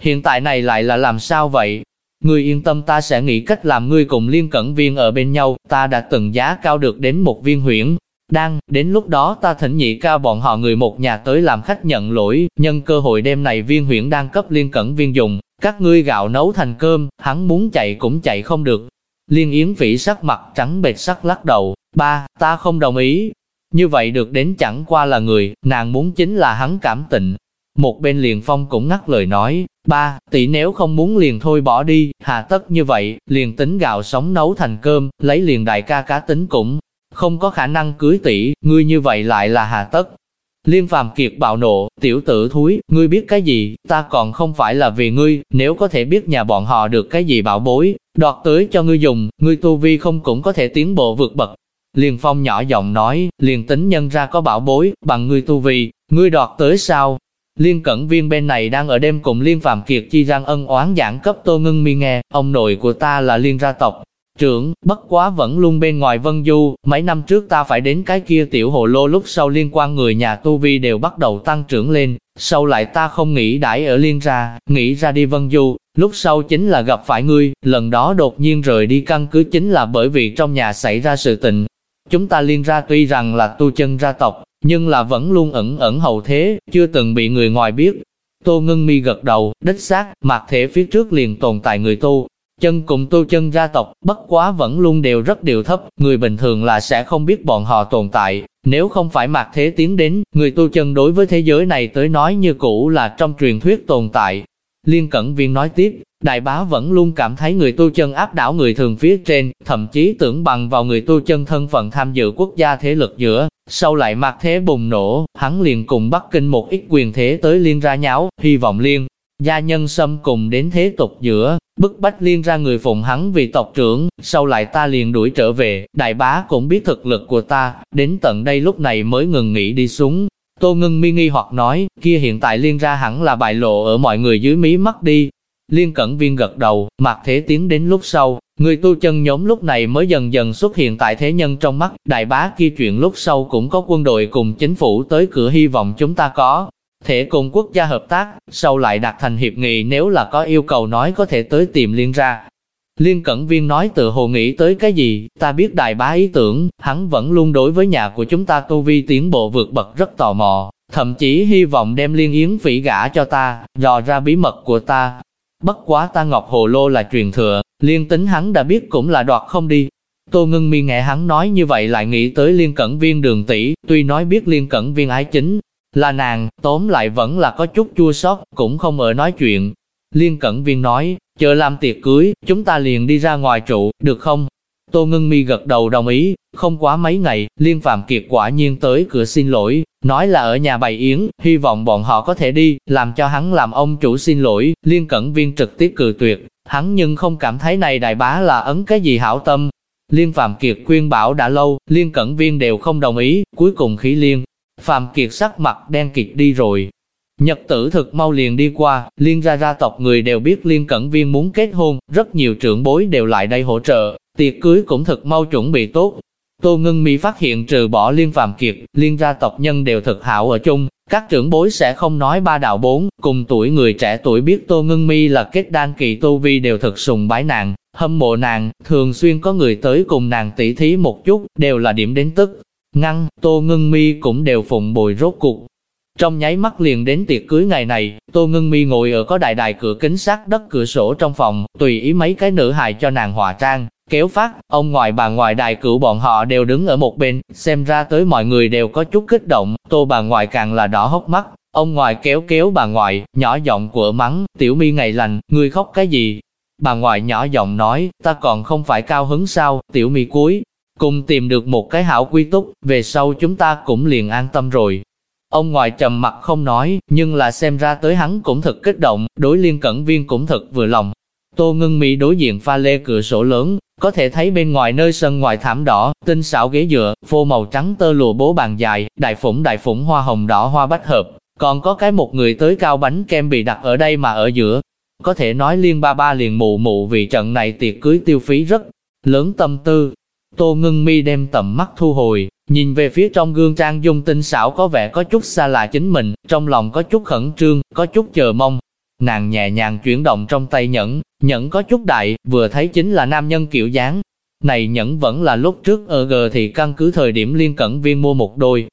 Hiện tại này lại là làm sao vậy? Ngươi yên tâm ta sẽ nghĩ cách làm ngươi cùng liên cẩn viên ở bên nhau, ta đã từng giá cao được đến một viên huyễn, đang, đến lúc đó ta thỉnh nhị ca bọn họ người một nhà tới làm khách nhận lỗi, nhân cơ hội đêm này viên huyện đang cấp liên cẩn viên dùng, các ngươi gạo nấu thành cơm, hắn muốn chạy cũng chạy không được. Liên Yến Vĩ sắc mặt trắng bệch sắc lắc đầu, ba, ta không đồng ý. Như vậy được đến chẳng qua là người, nàng muốn chính là hắn cảm tịnh. Một bên liền phong cũng ngắt lời nói, ba, tỷ nếu không muốn liền thôi bỏ đi, hà tất như vậy, liền tính gạo sống nấu thành cơm, lấy liền đại ca cá tính cũng không có khả năng cưới tỷ, ngươi như vậy lại là hà tất. Liên phàm kiệt bạo nộ, tiểu tử thúi, ngươi biết cái gì, ta còn không phải là vì ngươi, nếu có thể biết nhà bọn họ được cái gì bảo bối, đoạt tới cho ngươi dùng, ngươi tu vi không cũng có thể tiến bộ vượt bậc. Liền Phong nhỏ giọng nói, liền tính nhân ra có bảo bối, bằng ngươi tu vi, ngươi đoạt tới sao? Liên Cẩn Viên bên này đang ở đêm cùng Liên phàm Kiệt chi răng ân oán giảng cấp Tô Ngưng Mi nghe, ông nội của ta là Liên gia tộc, trưởng, bất quá vẫn luôn bên ngoài Vân Du, mấy năm trước ta phải đến cái kia tiểu hồ lô lúc sau liên quan người nhà Tu Vi đều bắt đầu tăng trưởng lên, sau lại ta không nghĩ đãi ở liên ra, nghĩ ra đi Vân Du, lúc sau chính là gặp phải ngươi, lần đó đột nhiên rời đi căn cứ chính là bởi vì trong nhà xảy ra sự tình. Chúng ta liên ra tuy rằng là tu chân gia tộc, nhưng là vẫn luôn ẩn ẩn hậu thế, chưa từng bị người ngoài biết. Tô Ngân Mi gật đầu, đích xác, mặt thể phía trước liền tồn tại người tu, chân cùng tu chân gia tộc, bất quá vẫn luôn đều rất điều thấp, người bình thường là sẽ không biết bọn họ tồn tại. Nếu không phải mạc thế tiến đến, người tu chân đối với thế giới này tới nói như cũ là trong truyền thuyết tồn tại. Liên Cẩn Viên nói tiếp, Đại bá vẫn luôn cảm thấy người tu chân áp đảo người thường phía trên, thậm chí tưởng bằng vào người tu chân thân phận tham dự quốc gia thế lực giữa. Sau lại mặc thế bùng nổ, hắn liền cùng Bắc Kinh một ít quyền thế tới liên ra nháo, hy vọng liên. Gia nhân xâm cùng đến thế tục giữa, bức bách liên ra người phụng hắn vì tộc trưởng, sau lại ta liền đuổi trở về, đại bá cũng biết thực lực của ta, đến tận đây lúc này mới ngừng nghỉ đi xuống. Tô ngưng mi nghi hoặc nói, kia hiện tại liên ra hẳn là bại lộ ở mọi người dưới mí mắt đi. Liên cẩn viên gật đầu, mặc thế tiến đến lúc sau, người tu chân nhóm lúc này mới dần dần xuất hiện tại thế nhân trong mắt, đại bá kia chuyện lúc sau cũng có quân đội cùng chính phủ tới cửa hy vọng chúng ta có, thể cùng quốc gia hợp tác, sau lại đạt thành hiệp nghị nếu là có yêu cầu nói có thể tới tìm liên ra. Liên Cẩn Viên nói tự hồ nghĩ tới cái gì, ta biết đại bá ý tưởng, hắn vẫn luôn đối với nhà của chúng ta tu vi tiến bộ vượt bậc rất tò mò, thậm chí hy vọng đem liên yến phỉ gả cho ta, dò ra bí mật của ta. Bất quá ta Ngọc Hồ Lô là truyền thừa, liên tính hắn đã biết cũng là đoạt không đi. Tô Ngân Mi nghe hắn nói như vậy lại nghĩ tới Liên Cẩn Viên đường tỷ, tuy nói biết Liên Cẩn Viên ái chính, là nàng, tóm lại vẫn là có chút chua sót, cũng không ở nói chuyện. Liên Cẩn Viên nói, chờ làm tiệc cưới, chúng ta liền đi ra ngoài trụ, được không? Tô Ngân Mi gật đầu đồng ý, không quá mấy ngày, Liên Phạm Kiệt quả nhiên tới cửa xin lỗi, nói là ở nhà bày yến, hy vọng bọn họ có thể đi, làm cho hắn làm ông chủ xin lỗi, Liên Cẩn Viên trực tiếp cự tuyệt, hắn nhưng không cảm thấy này đại bá là ấn cái gì hảo tâm. Liên Phạm Kiệt khuyên bảo đã lâu, Liên Cẩn Viên đều không đồng ý, cuối cùng khí Liên Phạm Kiệt sắc mặt đen kịt đi rồi. Nhật tử thực mau liền đi qua, liên gia gia tộc người đều biết liên cẩn viên muốn kết hôn, rất nhiều trưởng bối đều lại đây hỗ trợ, tiệc cưới cũng thực mau chuẩn bị tốt. Tô Ngân Mỹ phát hiện trừ bỏ liên Phạm Kiệt, liên gia tộc nhân đều thực hảo ở chung, các trưởng bối sẽ không nói ba đạo bốn, cùng tuổi người trẻ tuổi biết Tô Ngân Mi là kết đan kỳ Tô Vi đều thực sùng bái nàng, hâm mộ nàng, thường xuyên có người tới cùng nàng tỉ thí một chút, đều là điểm đến tức, Ngăn, Tô Ngân Mi cũng đều phụng bồi rốt cuộc. Trong nháy mắt liền đến tiệc cưới ngày này, Tô Ngân Mi ngồi ở có đại đài cửa kính sát đất cửa sổ trong phòng, tùy ý mấy cái nữ hài cho nàng hòa trang, kéo phát, ông ngoại bà ngoại đài cửu bọn họ đều đứng ở một bên, xem ra tới mọi người đều có chút kích động, Tô bà ngoại càng là đỏ hốc mắt, ông ngoại kéo kéo bà ngoại, nhỏ giọng của mắng, tiểu mi ngày lành, ngươi khóc cái gì? Bà ngoại nhỏ giọng nói, ta còn không phải cao hứng sao, tiểu mi cuối, cùng tìm được một cái hảo quy túc, về sau chúng ta cũng liền an tâm rồi. Ông ngoại trầm mặt không nói, nhưng là xem ra tới hắn cũng thật kích động, đối liên cẩn viên cũng thật vừa lòng. Tô ngưng mỹ đối diện pha lê cửa sổ lớn, có thể thấy bên ngoài nơi sân ngoài thảm đỏ, tinh xảo ghế dựa, phô màu trắng tơ lụa bố bàn dài, đại phủng đại phủng hoa hồng đỏ hoa bách hợp, còn có cái một người tới cao bánh kem bị đặt ở đây mà ở giữa. Có thể nói liên ba ba liền mụ mụ vì trận này tiệc cưới tiêu phí rất lớn tâm tư, Tô ngưng mi đem tầm mắt thu hồi, nhìn về phía trong gương trang dung tinh xảo có vẻ có chút xa lạ chính mình, trong lòng có chút khẩn trương, có chút chờ mong. Nàng nhẹ nhàng chuyển động trong tay nhẫn, nhẫn có chút đại, vừa thấy chính là nam nhân kiểu dáng. Này nhẫn vẫn là lúc trước ở G thì căn cứ thời điểm liên cẩn viên mua một đôi.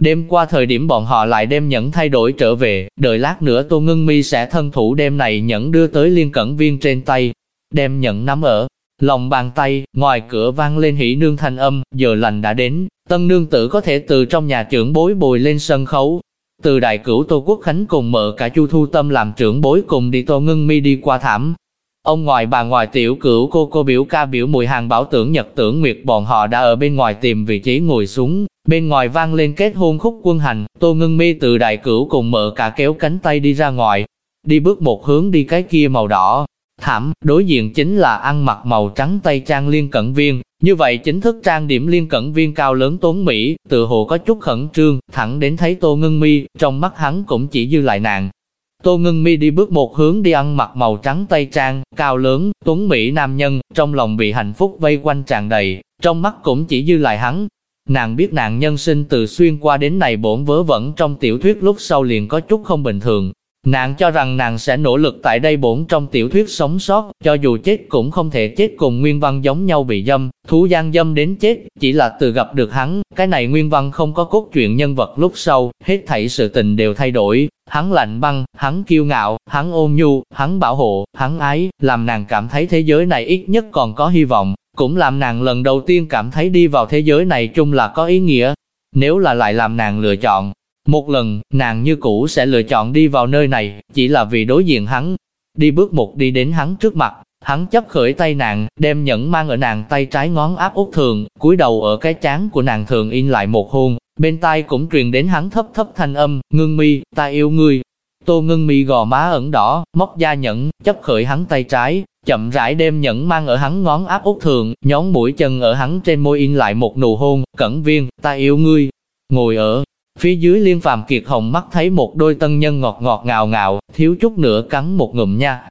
Đêm qua thời điểm bọn họ lại đem nhẫn thay đổi trở về, đợi lát nữa Tô Ngưng Mi sẽ thân thủ đem này nhẫn đưa tới liên cẩn viên trên tay. Đem nhẫn nắm ở Lòng bàn tay, ngoài cửa vang lên hỉ nương thanh âm, giờ lành đã đến, tân nương tử có thể từ trong nhà trưởng bối bồi lên sân khấu. Từ đại cửu Tô Quốc Khánh cùng mở cả Chu Thu Tâm làm trưởng bối cùng đi Tô Ngân Mi đi qua thảm. Ông ngoại bà ngoại tiểu cửu cô cô biểu ca biểu mùi hàng bảo tưởng nhật tưởng nguyệt bọn họ đã ở bên ngoài tìm vị trí ngồi xuống, bên ngoài vang lên kết hôn khúc quân hành, Tô Ngân Mi từ đại cửu cùng mở cả kéo cánh tay đi ra ngoài, đi bước một hướng đi cái kia màu đỏ, Thảm, đối diện chính là ăn mặc màu trắng tay trang liên cận viên, Như vậy chính thức trang điểm liên cẩn viên cao lớn tốn Mỹ, tự hồ có chút khẩn trương, thẳng đến thấy Tô Ngân Mi, trong mắt hắn cũng chỉ dư lại nàng. Tô Ngân Mi đi bước một hướng đi ăn mặc màu trắng tây trang, cao lớn, tuấn Mỹ nam nhân, trong lòng bị hạnh phúc vây quanh tràn đầy, trong mắt cũng chỉ dư lại hắn. Nàng biết nàng nhân sinh từ xuyên qua đến này bổn vớ vẩn trong tiểu thuyết lúc sau liền có chút không bình thường, Nàng cho rằng nàng sẽ nỗ lực tại đây bổn trong tiểu thuyết sống sót, cho dù chết cũng không thể chết cùng Nguyên Văn giống nhau bị dâm, thú gian dâm đến chết, chỉ là từ gặp được hắn, cái này Nguyên Văn không có cốt truyện nhân vật lúc sau, hết thảy sự tình đều thay đổi, hắn lạnh băng, hắn kiêu ngạo, hắn ôn nhu, hắn bảo hộ, hắn ái, làm nàng cảm thấy thế giới này ít nhất còn có hy vọng, cũng làm nàng lần đầu tiên cảm thấy đi vào thế giới này chung là có ý nghĩa. Nếu là lại làm nàng lựa chọn, một lần, nàng như cũ sẽ lựa chọn đi vào nơi này, chỉ là vì đối diện hắn. Đi bước một đi đến hắn trước mặt, hắn chấp khởi tay nàng, đem nhẫn mang ở nàng tay trái ngón áp út thường, cúi đầu ở cái chán của nàng thường in lại một hôn, bên tai cũng truyền đến hắn thấp thấp thanh âm, ngưng mi, ta yêu ngươi. Tô ngưng mi gò má ẩn đỏ, móc da nhẫn, chấp khởi hắn tay trái, chậm rãi đem nhẫn mang ở hắn ngón áp út thường, nhón mũi chân ở hắn trên môi in lại một nụ hôn, cẩn viên, ta yêu ngươi. Ngồi ở Phía dưới liên phàm kiệt hồng mắt thấy một đôi tân nhân ngọt ngọt ngào ngào, thiếu chút nữa cắn một ngụm nha.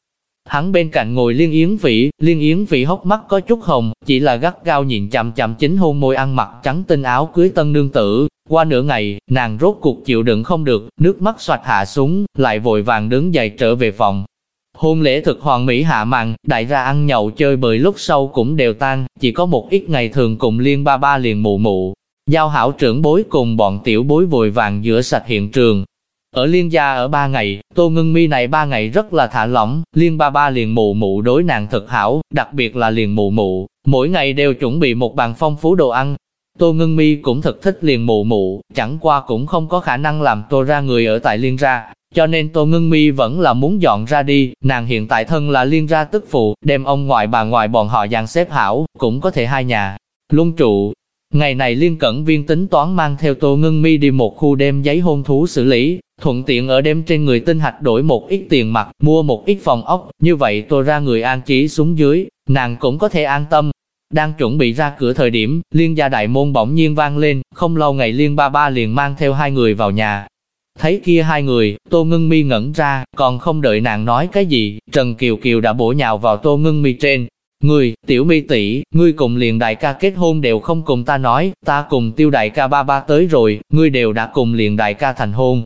Hắn bên cạnh ngồi liên yến vĩ, liên yến vĩ hốc mắt có chút hồng, chỉ là gắt gao nhìn chằm chằm chính hôn môi ăn mặc trắng tinh áo cưới tân nương tử. Qua nửa ngày, nàng rốt cuộc chịu đựng không được, nước mắt xoạch hạ xuống, lại vội vàng đứng dậy trở về phòng. Hôn lễ thực hoàng mỹ hạ màn, đại ra ăn nhậu chơi bời lúc sau cũng đều tan, chỉ có một ít ngày thường cùng liên ba ba liền mụ mụ, Giao hảo trưởng bối cùng bọn tiểu bối vội vàng rửa sạch hiện trường. Ở liên gia ở ba ngày, tô ngưng mi này ba ngày rất là thả lỏng, liên ba ba liền mụ mụ đối nàng thật hảo, đặc biệt là liền mụ mụ, mỗi ngày đều chuẩn bị một bàn phong phú đồ ăn. Tô ngưng mi cũng thật thích liền mụ mụ, chẳng qua cũng không có khả năng làm tô ra người ở tại liên gia, cho nên Tô Ngưng Mi vẫn là muốn dọn ra đi, nàng hiện tại thân là liên gia tức phụ, đem ông ngoại bà ngoại bọn họ dàn xếp hảo, cũng có thể hai nhà, luân trụ, Ngày này Liên Cẩn Viên tính toán mang theo Tô Ngân Mi đi một khu đem giấy hôn thú xử lý, thuận tiện ở đêm trên người tinh hạch đổi một ít tiền mặt, mua một ít phòng ốc, như vậy Tô ra người an trí xuống dưới, nàng cũng có thể an tâm. Đang chuẩn bị ra cửa thời điểm, Liên gia đại môn bỗng nhiên vang lên, không lâu ngày Liên ba ba liền mang theo hai người vào nhà. Thấy kia hai người, Tô Ngân Mi ngẩn ra, còn không đợi nàng nói cái gì, Trần Kiều Kiều đã bổ nhào vào Tô Ngân Mi trên, Ngươi, tiểu mi tỷ, ngươi cùng liền đại ca kết hôn đều không cùng ta nói, ta cùng tiêu đại ca ba ba tới rồi, ngươi đều đã cùng liền đại ca thành hôn.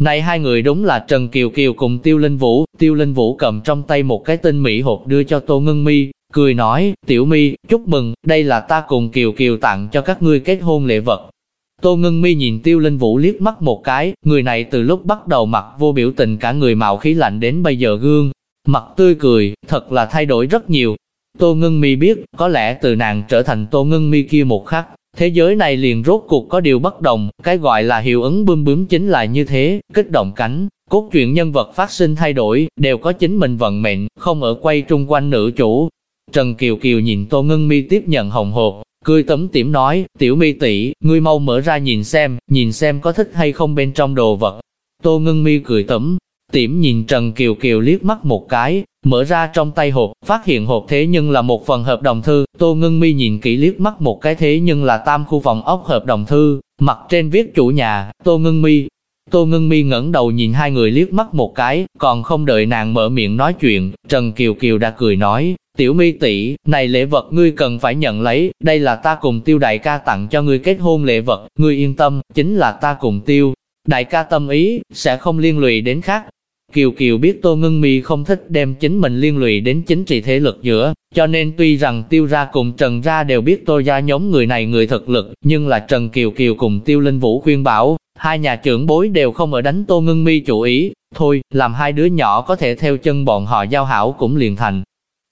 Này hai người đúng là Trần Kiều Kiều cùng Tiêu Linh Vũ, Tiêu Linh Vũ cầm trong tay một cái tinh mỹ hộp đưa cho Tô Ngân Mi, cười nói, tiểu mi, chúc mừng, đây là ta cùng Kiều Kiều tặng cho các ngươi kết hôn lễ vật. Tô Ngân Mi nhìn Tiêu Linh Vũ liếc mắt một cái, người này từ lúc bắt đầu mặc vô biểu tình cả người mạo khí lạnh đến bây giờ gương, mặt tươi cười, thật là thay đổi rất nhiều, Tô Ngân Mi biết, có lẽ từ nàng trở thành Tô Ngân Mi kia một khắc, thế giới này liền rốt cuộc có điều bất đồng, cái gọi là hiệu ứng bươm bướm chính là như thế, kích động cánh, cốt truyện nhân vật phát sinh thay đổi, đều có chính mình vận mệnh, không ở quay trung quanh nữ chủ. Trần Kiều Kiều nhìn Tô Ngân Mi tiếp nhận hồng hộp, cười tấm tiểm nói, tiểu mi tỷ, ngươi mau mở ra nhìn xem, nhìn xem có thích hay không bên trong đồ vật. Tô Ngân Mi cười tấm, tiểm nhìn Trần Kiều Kiều liếc mắt một cái, Mở ra trong tay hộp, phát hiện hộp thế nhưng là một phần hợp đồng thư, Tô Ngân Mi nhìn kỹ liếc mắt một cái thế nhưng là tam khu phòng ốc hợp đồng thư, mặt trên viết chủ nhà, Tô Ngân Mi. Tô Ngân Mi ngẩng đầu nhìn hai người liếc mắt một cái, còn không đợi nàng mở miệng nói chuyện, Trần Kiều Kiều đã cười nói, Tiểu Mi tỷ, này lễ vật ngươi cần phải nhận lấy, đây là ta cùng Tiêu đại ca tặng cho ngươi kết hôn lễ vật, ngươi yên tâm, chính là ta cùng Tiêu. Đại ca tâm ý, sẽ không liên lụy đến khác, Kiều Kiều biết Tô Ngân Mi không thích đem chính mình liên lụy đến chính trị thế lực giữa, cho nên tuy rằng Tiêu ra cùng Trần ra đều biết Tô gia nhóm người này người thực lực, nhưng là Trần Kiều Kiều cùng Tiêu Linh Vũ khuyên bảo, hai nhà trưởng bối đều không ở đánh Tô Ngân Mi chủ ý, thôi, làm hai đứa nhỏ có thể theo chân bọn họ giao hảo cũng liền thành.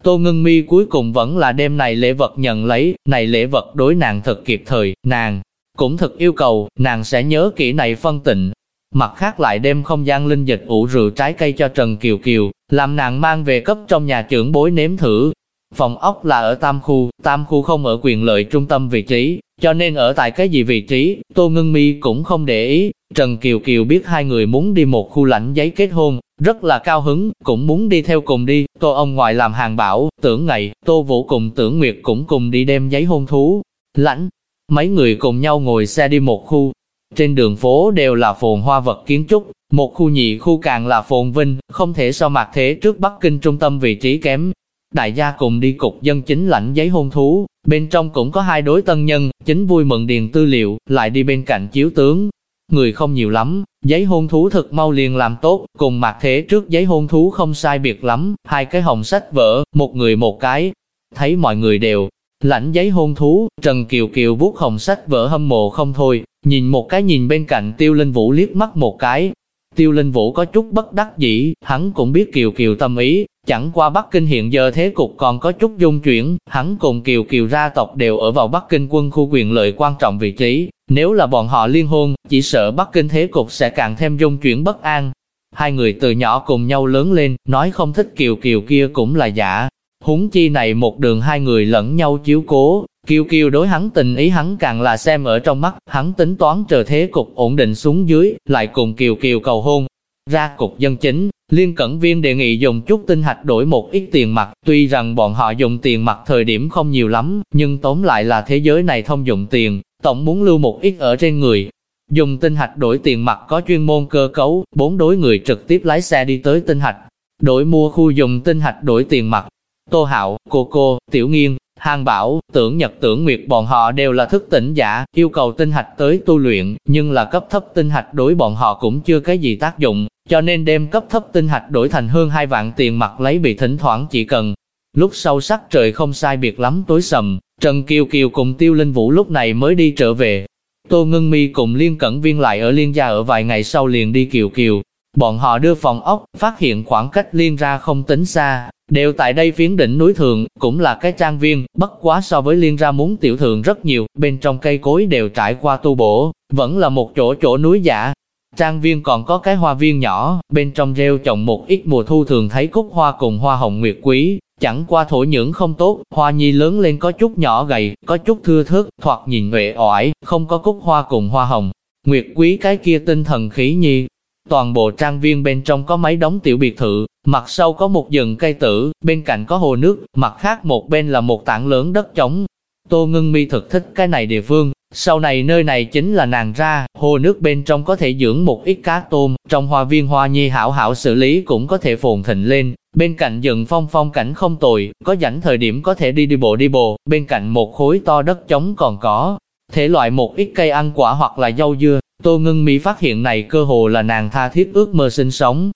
Tô Ngân Mi cuối cùng vẫn là đem này lễ vật nhận lấy, này lễ vật đối nàng thật kịp thời, nàng cũng thật yêu cầu, nàng sẽ nhớ kỹ này phân tịnh, Mặt khác lại đem không gian linh dịch ủ rượu trái cây cho Trần Kiều Kiều, làm nàng mang về cấp trong nhà trưởng bối nếm thử. Phòng ốc là ở Tam Khu, Tam Khu không ở quyền lợi trung tâm vị trí, cho nên ở tại cái gì vị trí, Tô Ngân Mi cũng không để ý. Trần Kiều Kiều biết hai người muốn đi một khu lãnh giấy kết hôn, rất là cao hứng, cũng muốn đi theo cùng đi, tô ông ngoại làm hàng bảo, tưởng ngày, tô vũ cùng tưởng nguyệt cũng cùng đi đem giấy hôn thú, lãnh, mấy người cùng nhau ngồi xe đi một khu, trên đường phố đều là phồn hoa vật kiến trúc, một khu nhị khu càng là phồn vinh, không thể so mặt thế trước Bắc Kinh trung tâm vị trí kém. Đại gia cùng đi cục dân chính lãnh giấy hôn thú, bên trong cũng có hai đối tân nhân, chính vui mừng điền tư liệu, lại đi bên cạnh chiếu tướng. Người không nhiều lắm, giấy hôn thú thực mau liền làm tốt, cùng mặt thế trước giấy hôn thú không sai biệt lắm, hai cái hồng sách vỡ, một người một cái. Thấy mọi người đều lãnh giấy hôn thú, Trần Kiều Kiều vuốt hồng sách vỡ hâm mộ không thôi, nhìn một cái nhìn bên cạnh Tiêu Linh Vũ liếc mắt một cái, Tiêu Linh Vũ có chút bất đắc dĩ, hắn cũng biết Kiều Kiều tâm ý, chẳng qua Bắc Kinh hiện giờ thế cục còn có chút dung chuyển, hắn cùng Kiều Kiều ra tộc đều ở vào Bắc Kinh quân khu quyền lợi quan trọng vị trí, nếu là bọn họ liên hôn, chỉ sợ Bắc Kinh thế cục sẽ càng thêm dung chuyển bất an. Hai người từ nhỏ cùng nhau lớn lên, nói không thích Kiều Kiều kia cũng là giả. Húng chi này một đường hai người lẫn nhau chiếu cố, Kiều Kiều đối hắn tình ý hắn càng là xem ở trong mắt, hắn tính toán chờ thế cục ổn định xuống dưới, lại cùng Kiều Kiều cầu hôn. Ra cục dân chính, Liên Cẩn Viên đề nghị dùng chút tinh hạch đổi một ít tiền mặt, tuy rằng bọn họ dùng tiền mặt thời điểm không nhiều lắm, nhưng tóm lại là thế giới này thông dụng tiền, tổng muốn lưu một ít ở trên người. Dùng tinh hạch đổi tiền mặt có chuyên môn cơ cấu, bốn đối người trực tiếp lái xe đi tới tinh hạch, đổi mua khu dùng tinh hạch đổi tiền mặt. Tô Hạo, cô cô, Tiểu Nghiên, Hàng bảo, tưởng nhật tưởng nguyệt bọn họ đều là thức tỉnh giả, yêu cầu tinh hạch tới tu luyện, nhưng là cấp thấp tinh hạch đối bọn họ cũng chưa cái gì tác dụng, cho nên đem cấp thấp tinh hạch đổi thành hơn hai vạn tiền mặt lấy bị thỉnh thoảng chỉ cần. Lúc sau sắc trời không sai biệt lắm tối sầm, Trần Kiều Kiều cùng Tiêu Linh Vũ lúc này mới đi trở về. Tô Ngân Mi cùng Liên Cẩn Viên lại ở Liên gia ở vài ngày sau liền đi Kiều Kiều. Bọn họ đưa phòng ốc, phát hiện khoảng cách Liên ra không tính xa, Đều tại đây phiến đỉnh núi thường, cũng là cái trang viên, bất quá so với liên ra muốn tiểu thường rất nhiều, bên trong cây cối đều trải qua tu bổ, vẫn là một chỗ chỗ núi giả. Trang viên còn có cái hoa viên nhỏ, bên trong rêu trồng một ít mùa thu thường thấy cúc hoa cùng hoa hồng nguyệt quý, chẳng qua thổ nhưỡng không tốt, hoa nhi lớn lên có chút nhỏ gầy, có chút thưa thớt, thoạt nhìn uể oải, không có cúc hoa cùng hoa hồng. Nguyệt quý cái kia tinh thần khí nhi, Toàn bộ trang viên bên trong có mấy đống tiểu biệt thự, mặt sau có một rừng cây tử, bên cạnh có hồ nước, mặt khác một bên là một tảng lớn đất trống. Tô Ngân Mi thực thích cái này địa phương, sau này nơi này chính là nàng ra, hồ nước bên trong có thể dưỡng một ít cá tôm, trong hoa viên hoa nhi hảo hảo xử lý cũng có thể phồn thịnh lên, bên cạnh rừng phong phong cảnh không tồi, có rảnh thời điểm có thể đi đi bộ đi bộ, bên cạnh một khối to đất trống còn có, thể loại một ít cây ăn quả hoặc là dâu dưa, Tô Ngân Mỹ phát hiện này cơ hồ là nàng tha thiết ước mơ sinh sống.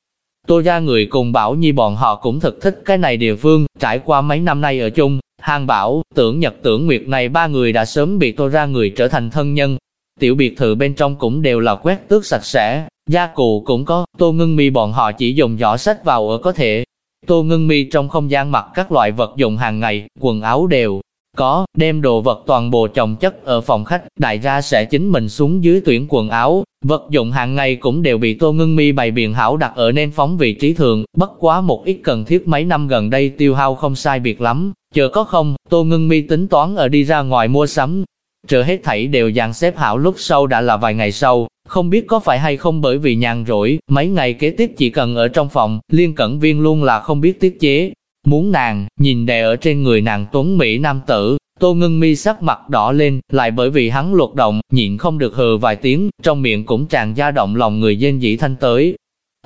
Tô gia người cùng Bảo Nhi bọn họ cũng thật thích cái này địa phương, trải qua mấy năm nay ở chung, Hàng Bảo, tưởng Nhật tưởng Nguyệt này ba người đã sớm bị Tô ra người trở thành thân nhân. Tiểu biệt thự bên trong cũng đều là quét tước sạch sẽ, gia cụ cũng có, Tô Ngân Mi bọn họ chỉ dùng giỏ sách vào ở có thể. Tô Ngân Mi trong không gian mặc các loại vật dụng hàng ngày, quần áo đều có, đem đồ vật toàn bộ chồng chất ở phòng khách, đại gia sẽ chính mình xuống dưới tuyển quần áo, vật dụng hàng ngày cũng đều bị Tô Ngân Mi bày biện hảo đặt ở nên phóng vị trí thường, bất quá một ít cần thiết mấy năm gần đây tiêu hao không sai biệt lắm, chờ có không, Tô Ngân Mi tính toán ở đi ra ngoài mua sắm. Chờ hết thảy đều dàn xếp hảo lúc sau đã là vài ngày sau, không biết có phải hay không bởi vì nhàn rỗi, mấy ngày kế tiếp chỉ cần ở trong phòng, liên cẩn viên luôn là không biết tiết chế, Muốn nàng, nhìn đè ở trên người nàng tuấn Mỹ nam tử, Tô Ngân Mi sắc mặt đỏ lên, lại bởi vì hắn luật động, nhịn không được hừ vài tiếng, trong miệng cũng tràn ra động lòng người dên dĩ thanh tới.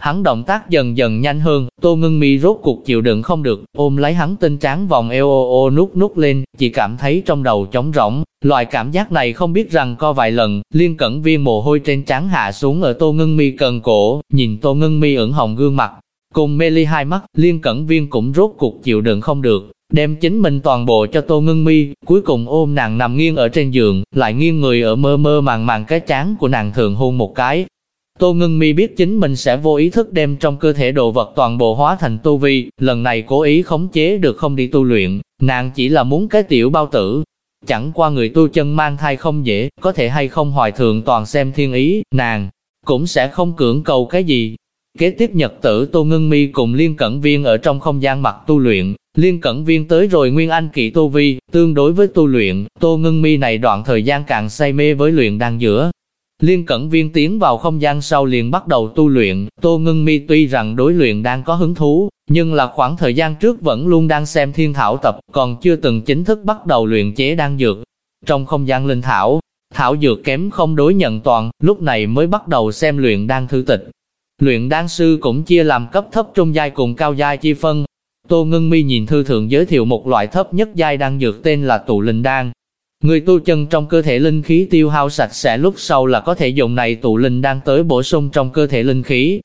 Hắn động tác dần dần nhanh hơn, Tô Ngân Mi rốt cuộc chịu đựng không được, ôm lấy hắn tinh tráng vòng eo ô ô nút nút lên, chỉ cảm thấy trong đầu trống rỗng, loại cảm giác này không biết rằng co vài lần, liên cẩn viên mồ hôi trên trán hạ xuống ở Tô Ngân Mi cần cổ, nhìn Tô Ngân Mi ửng hồng gương mặt, Cùng mê ly hai mắt, liên cẩn viên cũng rốt cuộc chịu đựng không được, đem chính mình toàn bộ cho tô ngưng mi, cuối cùng ôm nàng nằm nghiêng ở trên giường, lại nghiêng người ở mơ mơ màng màng cái chán của nàng thường hôn một cái. Tô ngưng mi biết chính mình sẽ vô ý thức đem trong cơ thể đồ vật toàn bộ hóa thành tu vi, lần này cố ý khống chế được không đi tu luyện, nàng chỉ là muốn cái tiểu bao tử. Chẳng qua người tu chân mang thai không dễ, có thể hay không hoài thường toàn xem thiên ý, nàng cũng sẽ không cưỡng cầu cái gì, Kế tiếp nhật tử Tô Ngân Mi cùng Liên Cẩn Viên ở trong không gian mặt tu luyện, Liên Cẩn Viên tới rồi Nguyên Anh kỳ tu vi, tương đối với tu luyện, Tô Ngân Mi này đoạn thời gian càng say mê với luyện đan giữa. Liên Cẩn Viên tiến vào không gian sau liền bắt đầu tu luyện, Tô Ngân Mi tuy rằng đối luyện đang có hứng thú, nhưng là khoảng thời gian trước vẫn luôn đang xem thiên thảo tập, còn chưa từng chính thức bắt đầu luyện chế đan dược. Trong không gian linh thảo, thảo dược kém không đối nhận toàn, lúc này mới bắt đầu xem luyện đan thư tịch. Luyện đan sư cũng chia làm cấp thấp trung giai cùng cao giai chi phân. Tô Ngân Mi nhìn thư thượng giới thiệu một loại thấp nhất giai đan dược tên là tụ linh đan, Người tu chân trong cơ thể linh khí tiêu hao sạch sẽ lúc sau là có thể dùng này tụ linh đan tới bổ sung trong cơ thể linh khí.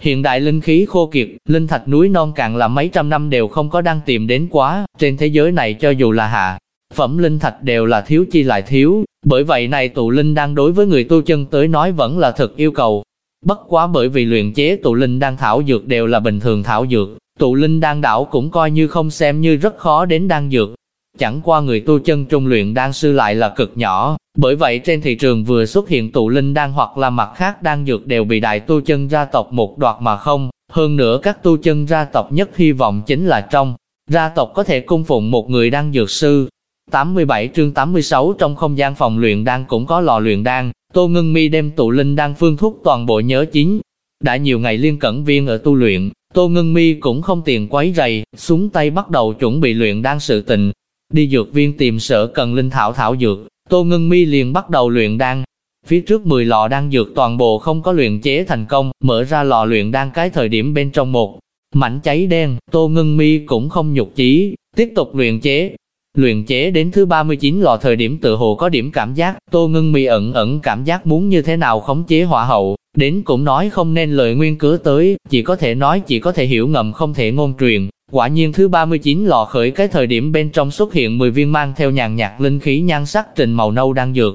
Hiện đại linh khí khô kiệt, linh thạch núi non cạn là mấy trăm năm đều không có đang tìm đến quá, trên thế giới này cho dù là hạ, phẩm linh thạch đều là thiếu chi lại thiếu, bởi vậy này tụ linh đang đối với người tu chân tới nói vẫn là thực yêu cầu. Bất quá bởi vì luyện chế tụ linh đan thảo dược đều là bình thường thảo dược, tụ linh đan đảo cũng coi như không xem như rất khó đến đan dược, Chẳng qua người tu chân trung luyện đan sư lại là cực nhỏ, bởi vậy trên thị trường vừa xuất hiện tụ linh đan hoặc là mặt khác đan dược đều bị đại tu chân gia tộc một đoạt mà không. Hơn nữa các tu chân gia tộc nhất hy vọng chính là trong gia tộc có thể cung phụng một người đan dược sư. 87 chương 86 trong không gian phòng luyện đan cũng có lò luyện đan, Tô Ngân Mi đem tụ linh đan phương thuốc toàn bộ nhớ chính. Đã nhiều ngày liên cẩn viên ở tu luyện, Tô Ngân Mi cũng không tiền quấy rầy, xuống tay bắt đầu chuẩn bị luyện đan sự tình, Đi dược viên tìm sở cần linh thảo thảo dược, Tô Ngân Mi liền bắt đầu luyện đan. Phía trước 10 lò đan dược toàn bộ không có luyện chế thành công, mở ra lò luyện đan cái thời điểm bên trong một mảnh cháy đen, Tô Ngân Mi cũng không nhục chí, tiếp tục luyện chế. Luyện chế đến thứ 39 lò thời điểm tự hồ có điểm cảm giác, Tô Ngân Mi ẩn ẩn cảm giác muốn như thế nào khống chế hỏa hậu, đến cũng nói không nên lời nguyên cớ tới, chỉ có thể nói chỉ có thể hiểu ngầm không thể ngôn truyền, Quả nhiên thứ 39 lò khởi cái thời điểm bên trong xuất hiện 10 viên mang theo nhàn nhạt linh khí nhan sắc trình màu nâu đang dược.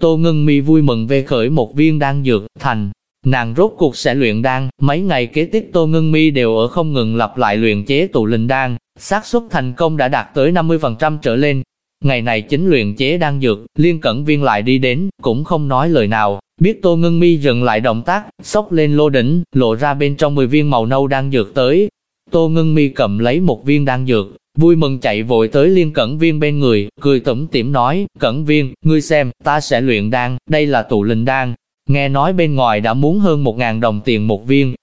Tô Ngân Mi vui mừng về khởi một viên đang dược, thành. Nàng rốt cuộc sẽ luyện đan, mấy ngày kế tiếp Tô Ngân Mi đều ở không ngừng lặp lại luyện chế tụ linh đan, xác suất thành công đã đạt tới 50% trở lên. Ngày này chính luyện chế đan dược, liên cẩn viên lại đi đến, cũng không nói lời nào, biết Tô Ngân Mi dừng lại động tác, xốc lên lô đỉnh, lộ ra bên trong 10 viên màu nâu đan dược tới, Tô Ngân Mi cầm lấy một viên đan dược, vui mừng chạy vội tới liên cẩn viên bên người, cười tủm tỉm nói, cẩn viên, ngươi xem, ta sẽ luyện đan, đây là tụ linh đan. Nghe nói bên ngoài đã muốn hơn một ngàn đồng tiền một viên.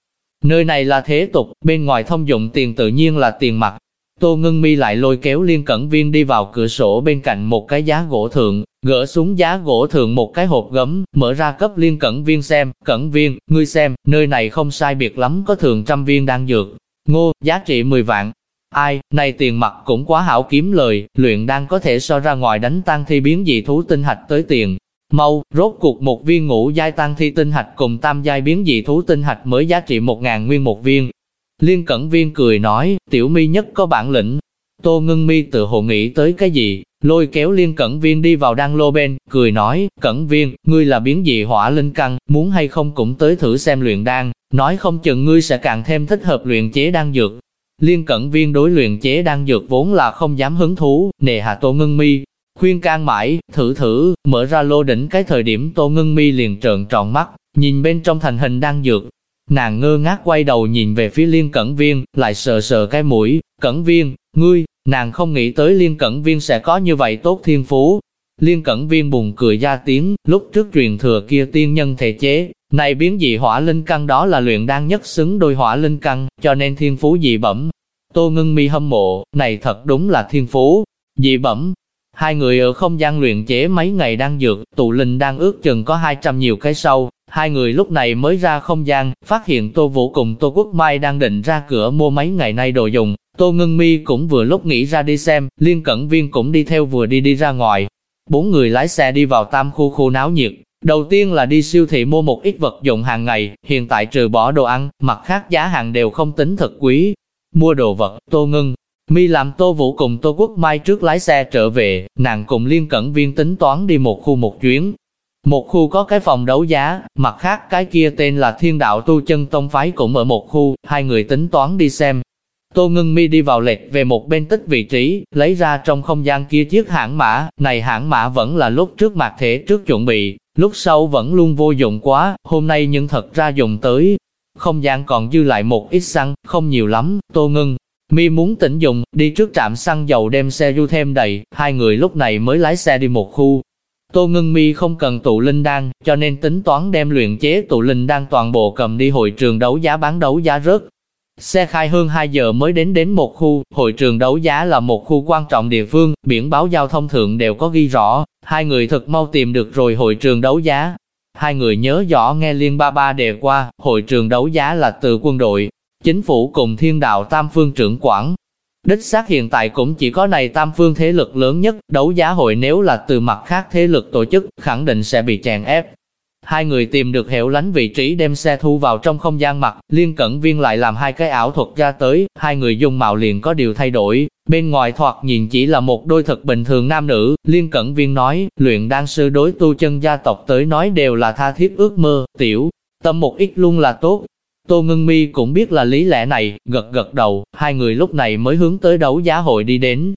Nơi này là thế tục, bên ngoài thông dụng tiền tự nhiên là tiền mặt. Tô Ngân Mi lại lôi kéo liên cẩn viên đi vào cửa sổ bên cạnh một cái giá gỗ thượng, gỡ xuống giá gỗ thượng một cái hộp gấm, mở ra cấp liên cẩn viên xem, cẩn viên, ngươi xem, nơi này không sai biệt lắm có thường trăm viên đang dược, Ngô, giá trị 10 vạn. Ai, này tiền mặt cũng quá hảo kiếm lời, luyện đang có thể so ra ngoài đánh tăng thi biến dị thú tinh hạch tới tiền. Mau, rốt cuộc một viên ngũ giai tăng thi tinh hạch cùng tam giai biến dị thú tinh hạch mới giá trị một ngàn nguyên một viên. Liên Cẩn Viên cười nói, tiểu mi nhất có bản lĩnh. Tô Ngân Mi tự hồ nghĩ tới cái gì, lôi kéo Liên Cẩn Viên đi vào đăng lô bên, cười nói, Cẩn Viên, ngươi là biến dị hỏa linh căn, muốn hay không cũng tới thử xem luyện đan, nói không chừng ngươi sẽ càng thêm thích hợp luyện chế đan dược. Liên Cẩn Viên đối luyện chế đan dược vốn là không dám hứng thú, nề hạ Tô Ngân Mi, khuyên can mãi, thử thử, mở ra lô đỉnh cái thời điểm Tô Ngân Mi liền trợn tròn mắt, nhìn bên trong thành hình đang dược. Nàng ngơ ngác quay đầu nhìn về phía Liên Cẩn Viên, lại sờ sờ cái mũi, Cẩn Viên, ngươi, Nàng không nghĩ tới Liên Cẩn Viên sẽ có như vậy tốt thiên phú. Liên Cẩn Viên buồn cười ra tiếng, lúc trước truyền thừa kia tiên nhân thể chế, này biến dị hỏa linh căn đó là luyện đan nhất xứng đôi hỏa linh căn, cho nên thiên phú dị bẩm. Tô Ngân Mi hâm mộ, này thật đúng là thiên phú, dị bẩm. Hai người ở không gian luyện chế mấy ngày đang dược, tụ linh đang ước chừng có 200 nhiều cái sâu. Hai người lúc này mới ra không gian, phát hiện Tô Vũ cùng Tô Quốc Mai đang định ra cửa mua mấy ngày nay đồ dùng, Tô Ngân Mi cũng vừa lúc nghĩ ra đi xem, Liên Cẩn Viên cũng đi theo vừa đi đi ra ngoài. Bốn người lái xe đi vào tam khu khu náo nhiệt. Đầu tiên là đi siêu thị mua một ít vật dụng hàng ngày, hiện tại trừ bỏ đồ ăn, mặt khác giá hàng đều không tính thật quý. Mua đồ vật, Tô Ngân, Mi làm Tô Vũ cùng Tô Quốc Mai trước lái xe trở về, nàng cùng Liên Cẩn Viên tính toán đi một khu một chuyến. Một khu có cái phòng đấu giá, mặt khác cái kia tên là Thiên Đạo Tu Chân Tông Phái cũng ở một khu, hai người tính toán đi xem, Tô Ngân Mi đi vào lệch về một bên tích vị trí, lấy ra trong không gian kia chiếc hãng mã, này hãng mã vẫn là lúc trước mặt thể trước chuẩn bị, lúc sau vẫn luôn vô dụng quá, hôm nay nhưng thật ra dùng tới. Không gian còn dư lại một ít xăng, không nhiều lắm, Tô Ngân. Mi muốn tỉnh dùng, đi trước trạm xăng dầu đem xe du thêm đầy, hai người lúc này mới lái xe đi một khu. Tô Ngân Mi không cần tụ linh đan, cho nên tính toán đem luyện chế tụ linh đan toàn bộ cầm đi hội trường đấu giá bán đấu giá rớt. Xe khai hơn 2 giờ mới đến đến một khu, hội trường đấu giá là một khu quan trọng địa phương, biển báo giao thông thượng đều có ghi rõ, hai người thật mau tìm được rồi hội trường đấu giá. Hai người nhớ rõ nghe Liên Ba Ba đề qua, hội trường đấu giá là từ quân đội, chính phủ cùng thiên đạo tam phương trưởng quản, Đích xác hiện tại cũng chỉ có này tam phương thế lực lớn nhất, đấu giá hội nếu là từ mặt khác thế lực tổ chức, khẳng định sẽ bị chèn ép. Hai người tìm được hẻo lánh vị trí đem xe thu vào trong không gian mặt, liên cẩn viên lại làm hai cái ảo thuật ra tới, hai người dùng mạo liền có điều thay đổi, bên ngoài thoạt nhìn chỉ là một đôi thật bình thường nam nữ, liên cẩn viên nói, luyện đan sư đối tu chân gia tộc tới nói đều là tha thiết ước mơ, tiểu, tâm một ít luôn là tốt, Tô Ngân Mi cũng biết là lý lẽ này, gật gật đầu, hai người lúc này mới hướng tới đấu giá hội đi đến.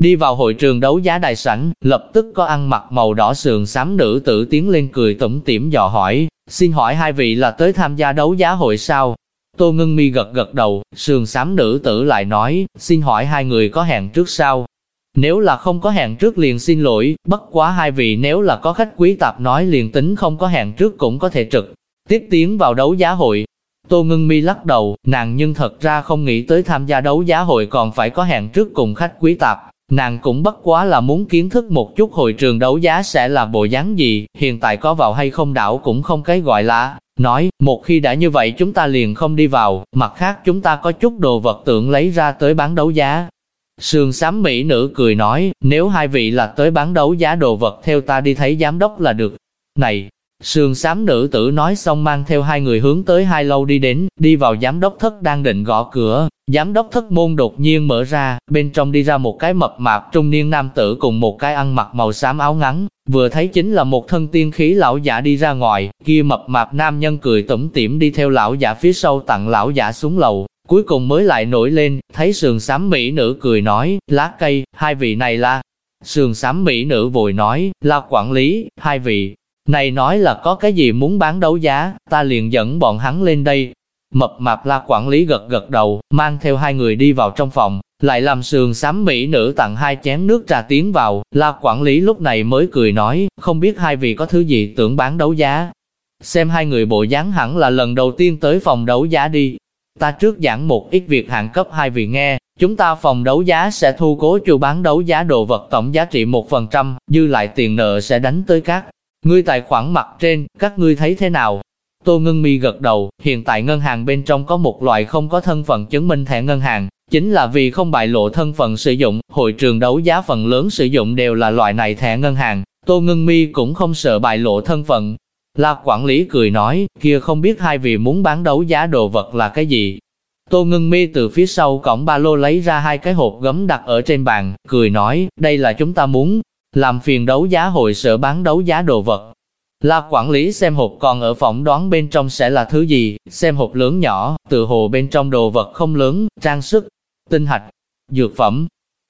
Đi vào hội trường đấu giá đại sảnh, lập tức có ăn mặc màu đỏ sườn xám nữ tử tiến lên cười tủm tỉm dò hỏi, xin hỏi hai vị là tới tham gia đấu giá hội sao? Tô Ngân Mi gật gật đầu, sườn xám nữ tử lại nói, xin hỏi hai người có hẹn trước sao? Nếu là không có hẹn trước liền xin lỗi, bất quá hai vị nếu là có khách quý tạp nói liền tính không có hẹn trước cũng có thể trực. Tiếp tiến vào đấu giá hội, Tô Ngân Mi lắc đầu, nàng nhưng thật ra không nghĩ tới tham gia đấu giá hội còn phải có hẹn trước cùng khách quý tạp. Nàng cũng bất quá là muốn kiến thức một chút hội trường đấu giá sẽ là bộ dáng gì, hiện tại có vào hay không đảo cũng không cái gọi là, nói, một khi đã như vậy chúng ta liền không đi vào, mặt khác chúng ta có chút đồ vật tượng lấy ra tới bán đấu giá. Sương sám mỹ nữ cười nói, nếu hai vị là tới bán đấu giá đồ vật theo ta đi thấy giám đốc là được. Này, Sườn xám nữ tử nói xong mang theo hai người hướng tới hai lâu đi đến, đi vào giám đốc thất đang định gõ cửa, giám đốc thất môn đột nhiên mở ra, bên trong đi ra một cái mập mạp trung niên nam tử cùng một cái ăn mặc màu xám áo ngắn, vừa thấy chính là một thân tiên khí lão giả đi ra ngoài, kia mập mạp nam nhân cười tủm tỉm đi theo lão giả phía sau tặng lão giả xuống lầu, cuối cùng mới lại nổi lên, thấy sườn xám mỹ nữ cười nói, lá cây, hai vị này là, sườn xám mỹ nữ vội nói, là quản lý, hai vị, này nói là có cái gì muốn bán đấu giá, ta liền dẫn bọn hắn lên đây. Mập mạp la quản lý gật gật đầu, mang theo hai người đi vào trong phòng, lại làm sườn sám mỹ nữ tặng hai chén nước trà tiến vào, la quản lý lúc này mới cười nói, không biết hai vị có thứ gì tưởng bán đấu giá. Xem hai người bộ dáng hẳn là lần đầu tiên tới phòng đấu giá đi. Ta trước giảng một ít việc hạng cấp hai vị nghe, chúng ta phòng đấu giá sẽ thu cố chu bán đấu giá đồ vật tổng giá trị 1%, dư lại tiền nợ sẽ đánh tới các Ngươi tài khoản mặt trên, các ngươi thấy thế nào? Tô Ngân Mi gật đầu, hiện tại ngân hàng bên trong có một loại không có thân phận chứng minh thẻ ngân hàng, chính là vì không bại lộ thân phận sử dụng, hội trường đấu giá phần lớn sử dụng đều là loại này thẻ ngân hàng, Tô Ngân Mi cũng không sợ bại lộ thân phận. La quản lý cười nói, kia không biết hai vị muốn bán đấu giá đồ vật là cái gì. Tô Ngân Mi từ phía sau cổng ba lô lấy ra hai cái hộp gấm đặt ở trên bàn, cười nói, đây là chúng ta muốn, làm phiền đấu giá hội sở bán đấu giá đồ vật. La quản lý xem hộp còn ở phòng đoán bên trong sẽ là thứ gì, xem hộp lớn nhỏ, từ hồ bên trong đồ vật không lớn, trang sức, tinh hạch, dược phẩm,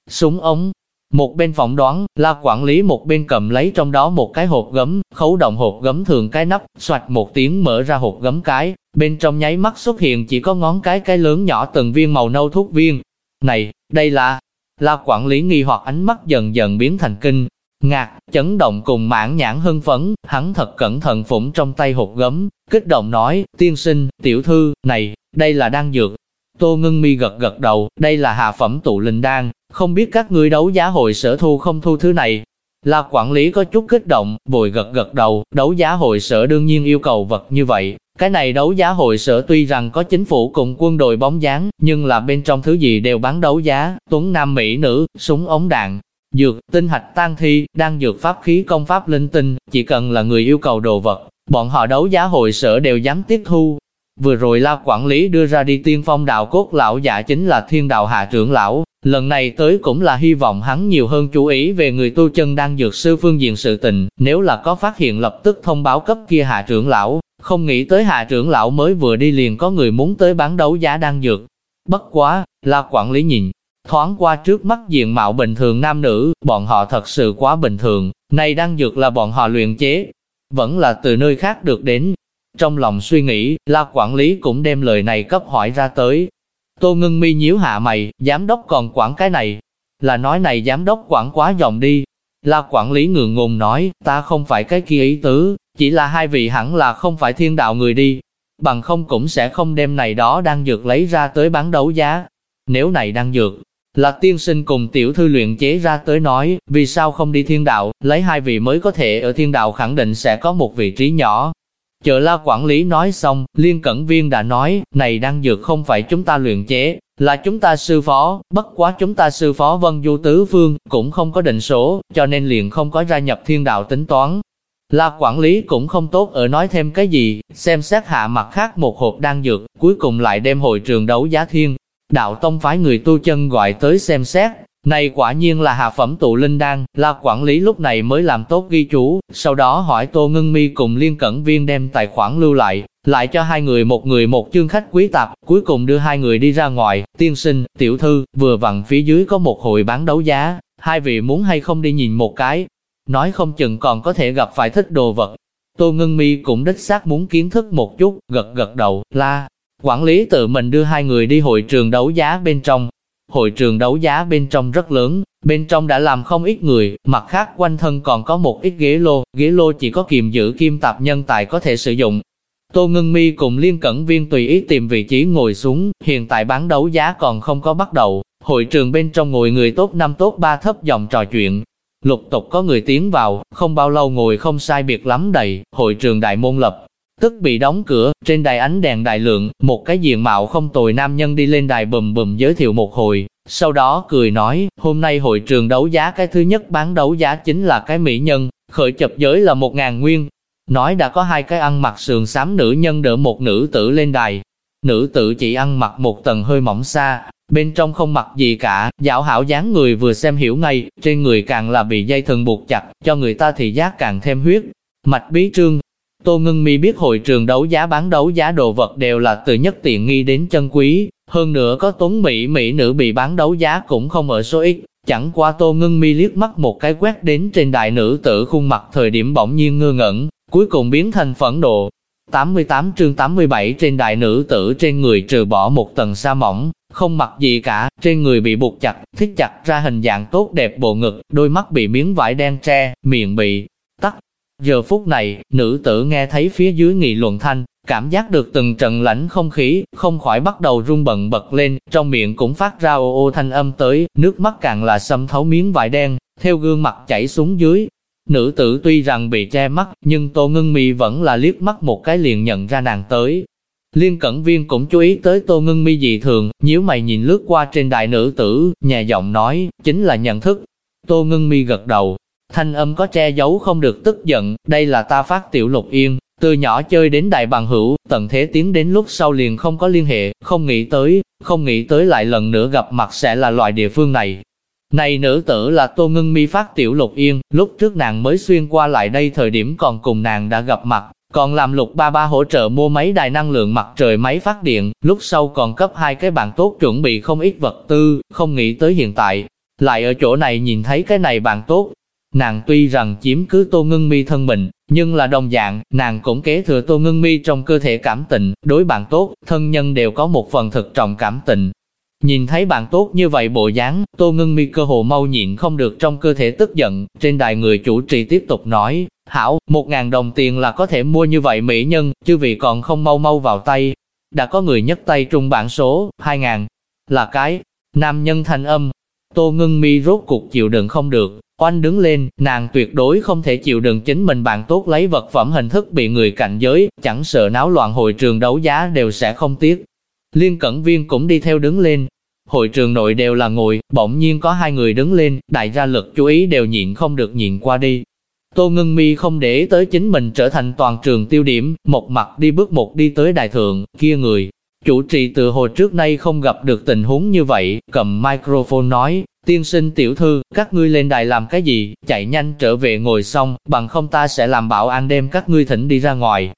súng ống. Một bên phỏng đoán, la quản lý một bên cầm lấy trong đó một cái hộp gấm, khấu động hộp gấm thường cái nắp, xoạch một tiếng mở ra hộp gấm cái, bên trong nháy mắt xuất hiện chỉ có ngón cái cái lớn nhỏ từng viên màu nâu thuốc viên. Này, đây là, la quản lý nghi hoặc ánh mắt dần dần biến thành kinh, Ngạc, chấn động cùng mãn nhãn hưng phấn, hắn thật cẩn thận phủng trong tay hộp gấm, kích động nói, tiên sinh, tiểu thư, này, đây là đan dược. Tô ngưng mi gật gật đầu, đây là hạ phẩm tụ linh đan, không biết các ngươi đấu giá hội sở thu không thu thứ này. Là quản lý có chút kích động, vội gật gật đầu, đấu giá hội sở đương nhiên yêu cầu vật như vậy. Cái này đấu giá hội sở tuy rằng có chính phủ cùng quân đội bóng dáng, nhưng là bên trong thứ gì đều bán đấu giá, tuấn nam mỹ nữ, súng ống đạn, Dược, tinh hạch tan thi, đang dược pháp khí công pháp linh tinh, chỉ cần là người yêu cầu đồ vật, bọn họ đấu giá hội sở đều dám tiếp thu. Vừa rồi la quản lý đưa ra đi tiên phong đạo cốt lão giả chính là thiên đạo hạ trưởng lão, lần này tới cũng là hy vọng hắn nhiều hơn chú ý về người tu chân đang dược sư phương diện sự tình, nếu là có phát hiện lập tức thông báo cấp kia hạ trưởng lão, không nghĩ tới hạ trưởng lão mới vừa đi liền có người muốn tới bán đấu giá đang dược. Bất quá, la quản lý nhìn, Thoáng qua trước mắt diện mạo bình thường nam nữ, bọn họ thật sự quá bình thường, này đang dược là bọn họ luyện chế, vẫn là từ nơi khác được đến. Trong lòng suy nghĩ, la quản lý cũng đem lời này cấp hỏi ra tới. Tô ngưng mi nhíu hạ mày, giám đốc còn quản cái này, là nói này giám đốc quản quá dòng đi. La quản lý ngượng ngùng nói, ta không phải cái kia ý tứ, chỉ là hai vị hẳn là không phải thiên đạo người đi, bằng không cũng sẽ không đem này đó đang dược lấy ra tới bán đấu giá. Nếu này đang dược, là tiên sinh cùng tiểu thư luyện chế ra tới nói, vì sao không đi thiên đạo, lấy hai vị mới có thể ở thiên đạo khẳng định sẽ có một vị trí nhỏ. Chợ la quản lý nói xong, liên cẩn viên đã nói, này đang dược không phải chúng ta luyện chế, là chúng ta sư phó, bất quá chúng ta sư phó vân du tứ phương, cũng không có định số, cho nên liền không có gia nhập thiên đạo tính toán. La quản lý cũng không tốt ở nói thêm cái gì, xem xét hạ mặt khác một hộp đan dược, cuối cùng lại đem hội trường đấu giá thiên. Đạo tông phái người tu chân gọi tới xem xét, này quả nhiên là hạ phẩm tụ linh đan, là quản lý lúc này mới làm tốt ghi chú, sau đó hỏi Tô Ngân Mi cùng Liên Cẩn Viên đem tài khoản lưu lại, lại cho hai người một người một chương khách quý tạp, cuối cùng đưa hai người đi ra ngoài, tiên sinh, tiểu thư, vừa vặn phía dưới có một hội bán đấu giá, hai vị muốn hay không đi nhìn một cái, nói không chừng còn có thể gặp phải thích đồ vật. Tô Ngân Mi cũng đích xác muốn kiến thức một chút, gật gật đầu, la. Quản lý tự mình đưa hai người đi hội trường đấu giá bên trong. Hội trường đấu giá bên trong rất lớn, bên trong đã làm không ít người, mặt khác quanh thân còn có một ít ghế lô, ghế lô chỉ có kiềm giữ kim tạp nhân tài có thể sử dụng. Tô Ngân Mi cùng Liên Cẩn Viên tùy ý tìm vị trí ngồi xuống, hiện tại bán đấu giá còn không có bắt đầu, hội trường bên trong ngồi người tốt năm tốt ba thấp dòng trò chuyện, Lục tục có người tiến vào, không bao lâu ngồi không sai biệt lắm đầy, hội trường đại môn lập, tức bị đóng cửa, trên đài ánh đèn đại lượng, một cái diện mạo không tồi nam nhân đi lên đài bùm bùm giới thiệu một hồi, sau đó cười nói, hôm nay hội trường đấu giá cái thứ nhất bán đấu giá chính là cái mỹ nhân, khởi chập giới là một ngàn nguyên. Nói đã có hai cái ăn mặc sườn xám nữ nhân đỡ một nữ tử lên đài. Nữ tử chỉ ăn mặc một tầng hơi mỏng xa, bên trong không mặc gì cả, dạo hảo dáng người vừa xem hiểu ngay, trên người càng là bị dây thần buộc chặt, cho người ta thì giác càng thêm huyết. Mạch bí trương, Tô Ngân Mi biết hội trường đấu giá bán đấu giá đồ vật đều là từ nhất tiện nghi đến chân quý, hơn nữa có tốn mỹ mỹ nữ bị bán đấu giá cũng không ở số ít, chẳng qua Tô Ngân Mi liếc mắt một cái quét đến trên đại nữ tử khuôn mặt thời điểm bỗng nhiên ngơ ngẩn, cuối cùng biến thành phẫn nộ. 88 chương 87 trên đại nữ tử trên người trừ bỏ một tầng sa mỏng, không mặc gì cả, trên người bị buộc chặt, thích chặt ra hình dạng tốt đẹp bộ ngực, đôi mắt bị miếng vải đen tre, miệng bị tắt. Giờ phút này, nữ tử nghe thấy phía dưới nghị luận thanh, cảm giác được từng trận lãnh không khí, không khỏi bắt đầu run bần bật lên, trong miệng cũng phát ra ô ô thanh âm tới, nước mắt càng là xâm thấu miếng vải đen, theo gương mặt chảy xuống dưới. Nữ tử tuy rằng bị che mắt, nhưng Tô Ngân Mi vẫn là liếc mắt một cái liền nhận ra nàng tới, Liên Cẩn Viên cũng chú ý tới Tô Ngân Mi dị thường, nhíu mày nhìn lướt qua trên đại nữ tử, nhà giọng nói, chính là nhận thức. Tô Ngân Mi gật đầu, thanh âm có che giấu không được tức giận, đây là ta phát tiểu lục yên, từ nhỏ chơi đến đại bằng hữu, tận thế tiến đến lúc sau liền không có liên hệ, không nghĩ tới, không nghĩ tới lại lần nữa gặp mặt sẽ là loại địa phương này. Này nữ tử là Tô Ngân Mi phát tiểu lục yên, lúc trước nàng mới xuyên qua lại đây thời điểm còn cùng nàng đã gặp mặt, còn làm lục ba ba hỗ trợ mua mấy đài năng lượng mặt trời máy phát điện, lúc sau còn cấp hai cái bàn tốt chuẩn bị không ít vật tư, không nghĩ tới hiện tại. Lại ở chỗ này nhìn thấy cái này bàn tốt. Nàng tuy rằng chiếm cứ tô ngưng mi thân mình, nhưng là đồng dạng, nàng cũng kế thừa tô ngưng mi trong cơ thể cảm tình, đối bạn tốt, thân nhân đều có một phần thực trọng cảm tình, Nhìn thấy bạn tốt như vậy bộ dáng, Tô Ngân Mi cơ hồ mau nhịn không được trong cơ thể tức giận, trên đài người chủ trì tiếp tục nói, hảo, một ngàn đồng tiền là có thể mua như vậy mỹ nhân, chứ vì còn không mau mau vào tay. Đã có người nhấc tay trung bản số, hai ngàn, là cái, nam nhân thanh âm. Tô Ngân Mi rốt cuộc chịu đựng không được, oanh đứng lên, nàng tuyệt đối không thể chịu đựng chính mình bạn tốt lấy vật phẩm hình thức bị người cạnh giới, chẳng sợ náo loạn hội trường đấu giá đều sẽ không tiếc. Liên Cẩn Viên cũng đi theo đứng lên, Hội trường nội đều là ngồi, bỗng nhiên có hai người đứng lên, đại gia lực chú ý đều nhịn không được nhịn qua đi. Tô Ngân Mi không để tới chính mình trở thành toàn trường tiêu điểm, một mặt đi bước một đi tới đại thượng, kia người. Chủ trì từ hồi trước nay không gặp được tình huống như vậy, cầm microphone nói, tiên sinh tiểu thư, các ngươi lên đài làm cái gì, chạy nhanh trở về ngồi xong, bằng không ta sẽ làm bảo an đem các ngươi thỉnh đi ra ngoài,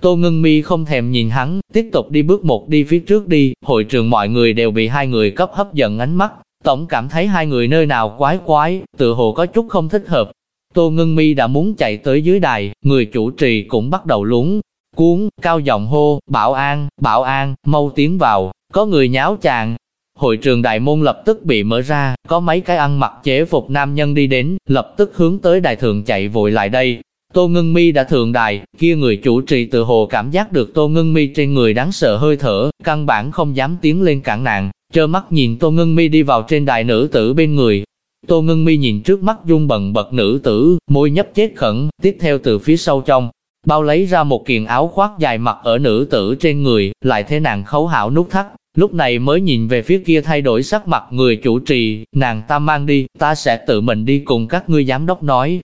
Tô Ngân Mi không thèm nhìn hắn, tiếp tục đi bước một đi phía trước đi, hội trường mọi người đều bị hai người cấp hấp dẫn ánh mắt, tổng cảm thấy hai người nơi nào quái quái, tự hồ có chút không thích hợp. Tô Ngân Mi đã muốn chạy tới dưới đài, người chủ trì cũng bắt đầu lúng, cuốn, cao giọng hô, bảo an, bảo an, mau tiến vào, có người nháo chàng hội trường đại môn lập tức bị mở ra, có mấy cái ăn mặc chế phục nam nhân đi đến, lập tức hướng tới đại thượng chạy vội lại đây. Tô Ngân Mi đã thượng đài, kia người chủ trì tự hồ cảm giác được Tô Ngân Mi trên người đáng sợ hơi thở, căn bản không dám tiến lên cản nàng, trơ mắt nhìn Tô Ngân Mi đi vào trên đài nữ tử bên người. Tô Ngân Mi nhìn trước mắt dung bần bật nữ tử, môi nhấp chết khẩn, tiếp theo từ phía sau trong, bao lấy ra một kiện áo khoác dài mặc ở nữ tử trên người, lại thế nàng khấu hảo nút thắt, lúc này mới nhìn về phía kia thay đổi sắc mặt người chủ trì, nàng ta mang đi, ta sẽ tự mình đi cùng các ngươi giám đốc nói.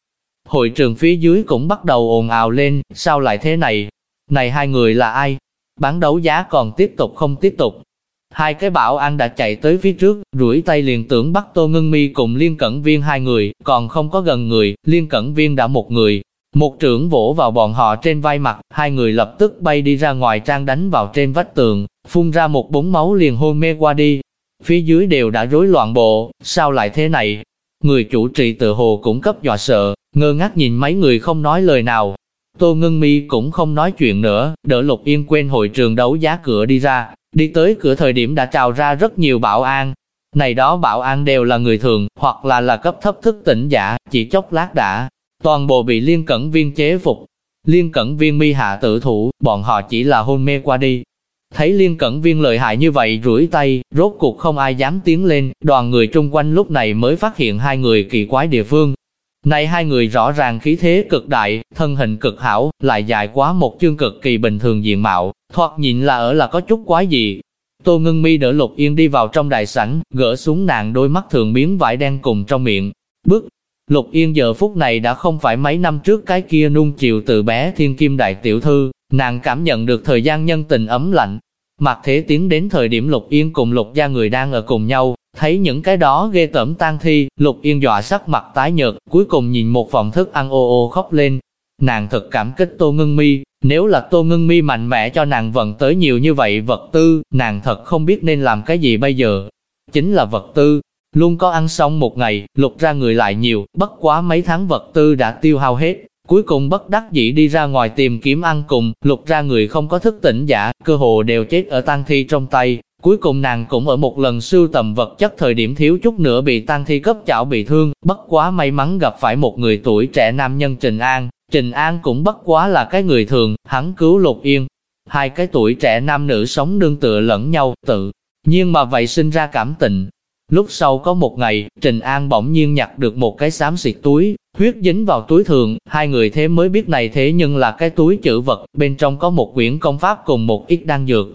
Hội trường phía dưới cũng bắt đầu ồn ào lên, sao lại thế này? Này hai người là ai? Bán đấu giá còn tiếp tục không tiếp tục? Hai cái bảo an đã chạy tới phía trước, rủi tay liền tưởng bắt Tô Ngân Mi cùng Liên Cẩn Viên hai người, còn không có gần người, Liên Cẩn Viên đã một người, một trưởng vỗ vào bọn họ trên vai mặt, hai người lập tức bay đi ra ngoài trang đánh vào trên vách tường, phun ra một búng máu liền hôn mê qua đi. Phía dưới đều đã rối loạn bộ, sao lại thế này? Người chủ trì tự hồ cũng cấp dọa sợ, ngơ ngác nhìn mấy người không nói lời nào. Tô Ngân Mi cũng không nói chuyện nữa, đỡ Lục Yên quên hội trường đấu giá cửa đi ra, đi tới cửa thời điểm đã trào ra rất nhiều bảo an. Này đó bảo an đều là người thường, hoặc là là cấp thấp thức tỉnh giả, chỉ chốc lát đã, toàn bộ bị liên cẩn viên chế phục. Liên cẩn viên mi hạ tự thủ, bọn họ chỉ là hôn mê qua đi. Thấy liên cẩn viên lợi hại như vậy rủi tay, rốt cuộc không ai dám tiến lên, đoàn người chung quanh lúc này mới phát hiện hai người kỳ quái địa phương. Này hai người rõ ràng khí thế cực đại, thân hình cực hảo, lại dài quá một chương cực kỳ bình thường diện mạo, thoạt nhìn là ở là có chút quái gì. Tô Ngân Mi đỡ Lục Yên đi vào trong đại sảnh, gỡ xuống nàng đôi mắt thường miếng vải đen cùng trong miệng, bước Lục Yên giờ phút này đã không phải mấy năm trước cái kia nung chiều từ bé thiên kim đại tiểu thư, nàng cảm nhận được thời gian nhân tình ấm lạnh. Mặt thế tiến đến thời điểm Lục Yên cùng Lục gia người đang ở cùng nhau, thấy những cái đó ghê tởm tan thi, Lục Yên dọa sắc mặt tái nhợt, cuối cùng nhìn một phòng thức ăn ô ô khóc lên. Nàng thật cảm kích Tô Ngân Mi, nếu là Tô Ngân Mi mạnh mẽ cho nàng vận tới nhiều như vậy vật tư, nàng thật không biết nên làm cái gì bây giờ. Chính là vật tư, Luôn có ăn xong một ngày, lục ra người lại nhiều, bất quá mấy tháng vật tư đã tiêu hao hết. Cuối cùng bất đắc dĩ đi ra ngoài tìm kiếm ăn cùng, lục ra người không có thức tỉnh giả, cơ hồ đều chết ở tang thi trong tay. Cuối cùng nàng cũng ở một lần sưu tầm vật chất thời điểm thiếu chút nữa bị tang thi cấp chảo bị thương, bất quá may mắn gặp phải một người tuổi trẻ nam nhân Trình An. Trình An cũng bất quá là cái người thường, hắn cứu lục yên. Hai cái tuổi trẻ nam nữ sống nương tựa lẫn nhau, tự nhiên mà vậy sinh ra cảm tình, Lúc sau có một ngày, Trình An bỗng nhiên nhặt được một cái xám xịt túi, huyết dính vào túi thường, hai người thế mới biết này thế nhưng là cái túi chữ vật, bên trong có một quyển công pháp cùng một ít đan dược.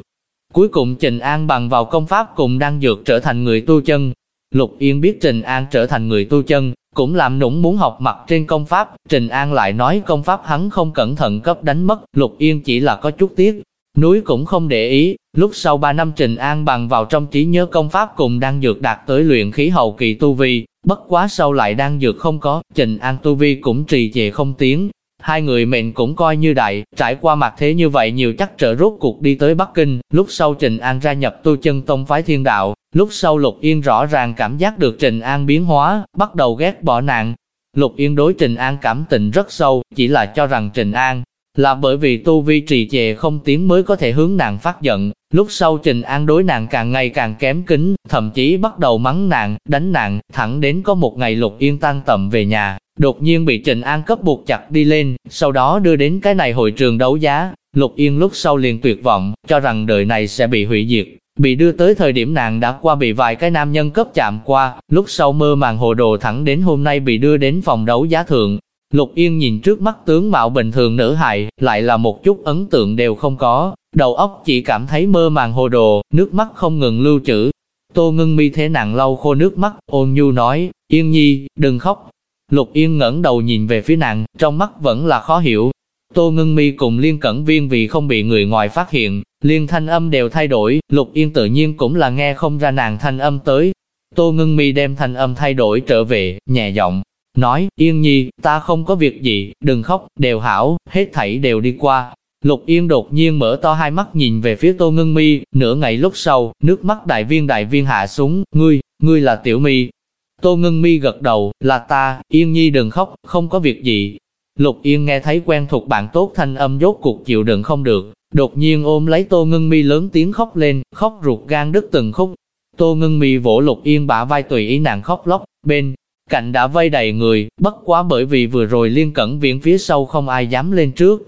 Cuối cùng Trình An bằng vào công pháp cùng đan dược trở thành người tu chân. Lục Yên biết Trình An trở thành người tu chân, cũng làm nũng muốn học mặt trên công pháp, Trình An lại nói công pháp hắn không cẩn thận cấp đánh mất, Lục Yên chỉ là có chút tiếc, Núi cũng không để ý, lúc sau 3 năm Trình An bằng vào trong trí nhớ công pháp cùng đang dược đạt tới luyện khí hậu kỳ tu vi, bất quá sau lại đang dược không có, Trình An tu vi cũng trì trệ không tiến. Hai người mệnh cũng coi như đại, trải qua mặt thế như vậy nhiều chắc trở rốt cuộc đi tới Bắc Kinh, lúc sau Trình An gia nhập tu chân tông phái thiên đạo, lúc sau Lục Yên rõ ràng cảm giác được Trình An biến hóa, bắt đầu ghét bỏ nạn. Lục Yên đối Trình An cảm tình rất sâu, chỉ là cho rằng Trình An là bởi vì tu vi trì trệ không tiến mới có thể hướng nàng phát giận. Lúc sau Trình An đối nàng càng ngày càng kém kính, thậm chí bắt đầu mắng nàng, đánh nàng, thẳng đến có một ngày Lục Yên tan tầm về nhà, đột nhiên bị Trình An cấp buộc chặt đi lên, sau đó đưa đến cái này hội trường đấu giá. Lục Yên lúc sau liền tuyệt vọng, cho rằng đời này sẽ bị hủy diệt. Bị đưa tới thời điểm nàng đã qua bị vài cái nam nhân cấp chạm qua, lúc sau mơ màng hồ đồ thẳng đến hôm nay bị đưa đến phòng đấu giá thượng, Lục Yên nhìn trước mắt tướng mạo bình thường nữ hài, lại là một chút ấn tượng đều không có, đầu óc chỉ cảm thấy mơ màng hồ đồ, nước mắt không ngừng lưu trữ. Tô ngưng mi thế nặng lau khô nước mắt, ôn nhu nói, Yên nhi, đừng khóc. Lục Yên ngẩng đầu nhìn về phía nàng, trong mắt vẫn là khó hiểu. Tô ngưng mi cùng liên cẩn viên vì không bị người ngoài phát hiện, liên thanh âm đều thay đổi, Lục Yên tự nhiên cũng là nghe không ra nàng thanh âm tới. Tô ngưng mi đem thanh âm thay đổi trở về, nhẹ giọng, nói, Yên Nhi, ta không có việc gì, đừng khóc, đều hảo, hết thảy đều đi qua. Lục Yên đột nhiên mở to hai mắt nhìn về phía Tô Ngân Mi, nửa ngày lúc sau, nước mắt đại viên đại viên hạ xuống, ngươi, ngươi là Tiểu Mi. Tô Ngân Mi gật đầu, là ta, Yên Nhi đừng khóc, không có việc gì. Lục Yên nghe thấy quen thuộc bạn tốt thanh âm dốt cuộc chịu đựng không được, đột nhiên ôm lấy Tô Ngân Mi lớn tiếng khóc lên, khóc ruột gan đứt từng khúc. Tô ngưng mi vỗ lục yên bả vai tùy ý nàng khóc lóc, bên cạnh đã vây đầy người, bất quá bởi vì vừa rồi liên cẩn viễn phía sau không ai dám lên trước.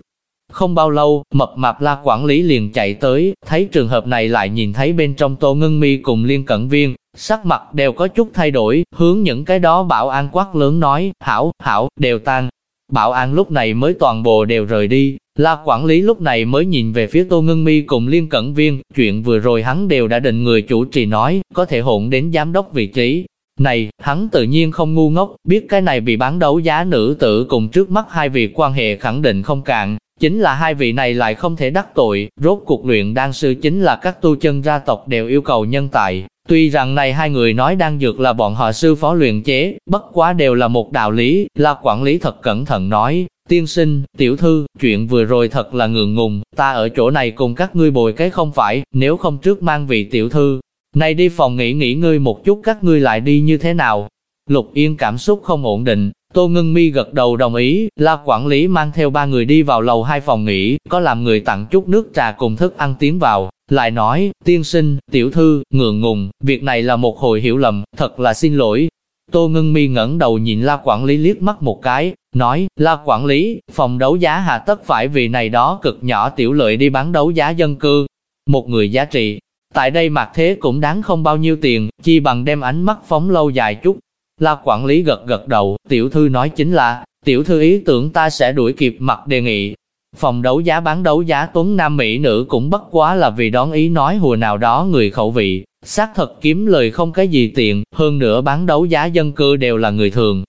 Không bao lâu, mập mạp la quản lý liền chạy tới, thấy trường hợp này lại nhìn thấy bên trong tô ngưng mi cùng liên cẩn viên, sắc mặt đều có chút thay đổi, hướng những cái đó bảo an quát lớn nói, hảo, hảo, đều tan. Bảo an lúc này mới toàn bộ đều rời đi, La quản lý lúc này mới nhìn về phía Tô Ngân Mi cùng Liên Cẩn Viên, chuyện vừa rồi hắn đều đã định người chủ trì nói, có thể hỗn đến giám đốc vị trí. Này, hắn tự nhiên không ngu ngốc, biết cái này bị bán đấu giá nữ tử cùng trước mắt hai vị quan hệ khẳng định không cạn, chính là hai vị này lại không thể đắc tội, rốt cuộc luyện đan sư chính là các tu chân gia tộc đều yêu cầu nhân tài. Tuy rằng này hai người nói đang dược là bọn họ sư phó luyện chế, bất quá đều là một đạo lý, là quản lý thật cẩn thận nói, tiên sinh, tiểu thư, chuyện vừa rồi thật là ngượng ngùng, ta ở chỗ này cùng các ngươi bồi cái không phải, nếu không trước mang vị tiểu thư, này đi phòng nghỉ nghỉ ngơi một chút các ngươi lại đi như thế nào? Lục Yên cảm xúc không ổn định, Tô Ngân Mi gật đầu đồng ý, là quản lý mang theo ba người đi vào lầu hai phòng nghỉ, có làm người tặng chút nước trà cùng thức ăn tiến vào, lại nói, tiên sinh, tiểu thư, ngượng ngùng, việc này là một hồi hiểu lầm, thật là xin lỗi. Tô Ngân Mi ngẩng đầu nhìn La quản lý liếc mắt một cái, nói, La quản lý, phòng đấu giá hạ tất phải vì này đó cực nhỏ tiểu lợi đi bán đấu giá dân cư. Một người giá trị, tại đây mặt thế cũng đáng không bao nhiêu tiền, chi bằng đem ánh mắt phóng lâu dài chút. La quản lý gật gật đầu, tiểu thư nói chính là, tiểu thư ý tưởng ta sẽ đuổi kịp mặt đề nghị, Phòng đấu giá bán đấu giá tuấn nam mỹ nữ cũng bất quá là vì đón ý nói hùa nào đó người khẩu vị, xác thật kiếm lời không cái gì tiện, hơn nữa bán đấu giá dân cư đều là người thường.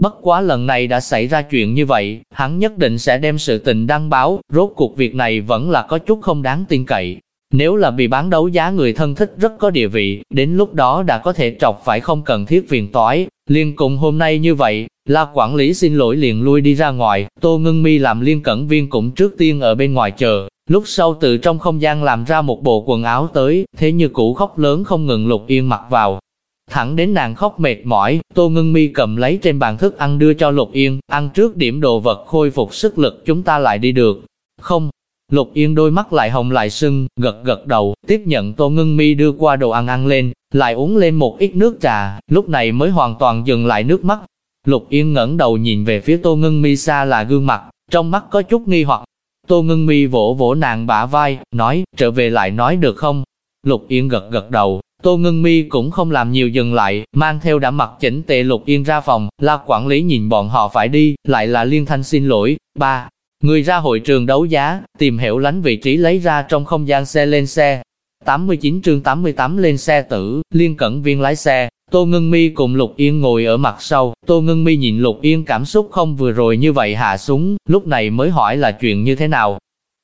Bất quá lần này đã xảy ra chuyện như vậy, hắn nhất định sẽ đem sự tình đăng báo, rốt cuộc việc này vẫn là có chút không đáng tin cậy. Nếu là bị bán đấu giá người thân thích rất có địa vị, đến lúc đó đã có thể trọc phải không cần thiết phiền toái, liên cùng hôm nay như vậy, La quản lý xin lỗi liền lui đi ra ngoài, Tô Ngân Mi làm liên cẩn viên cũng trước tiên ở bên ngoài chờ, lúc sau từ trong không gian làm ra một bộ quần áo tới, thế như cũ khóc lớn không ngừng lục yên mặc vào. Thẳng đến nàng khóc mệt mỏi, Tô Ngân Mi cầm lấy trên bàn thức ăn đưa cho Lục Yên, ăn trước điểm đồ vật khôi phục sức lực chúng ta lại đi được. Không, Lục Yên đôi mắt lại hồng lại sưng, gật gật đầu, tiếp nhận Tô Ngân Mi đưa qua đồ ăn ăn lên, lại uống lên một ít nước trà, lúc này mới hoàn toàn dừng lại nước mắt, Lục Yên ngẩng đầu nhìn về phía Tô Ngân Mi xa là gương mặt, trong mắt có chút nghi hoặc. Tô Ngân Mi vỗ vỗ nàng bả vai, nói, trở về lại nói được không? Lục Yên gật gật đầu, Tô Ngân Mi cũng không làm nhiều dừng lại, mang theo đã mặc chỉnh tề Lục Yên ra phòng, la quản lý nhìn bọn họ phải đi, lại là liên thanh xin lỗi, ba. Người ra hội trường đấu giá, tìm hiểu lánh vị trí lấy ra trong không gian xe lên xe. 89 chương 88 lên xe tử, liên cẩn viên lái xe, Tô Ngân Mi cùng Lục Yên ngồi ở mặt sau, Tô Ngân Mi nhìn Lục Yên cảm xúc không vừa rồi như vậy hạ xuống, lúc này mới hỏi là chuyện như thế nào.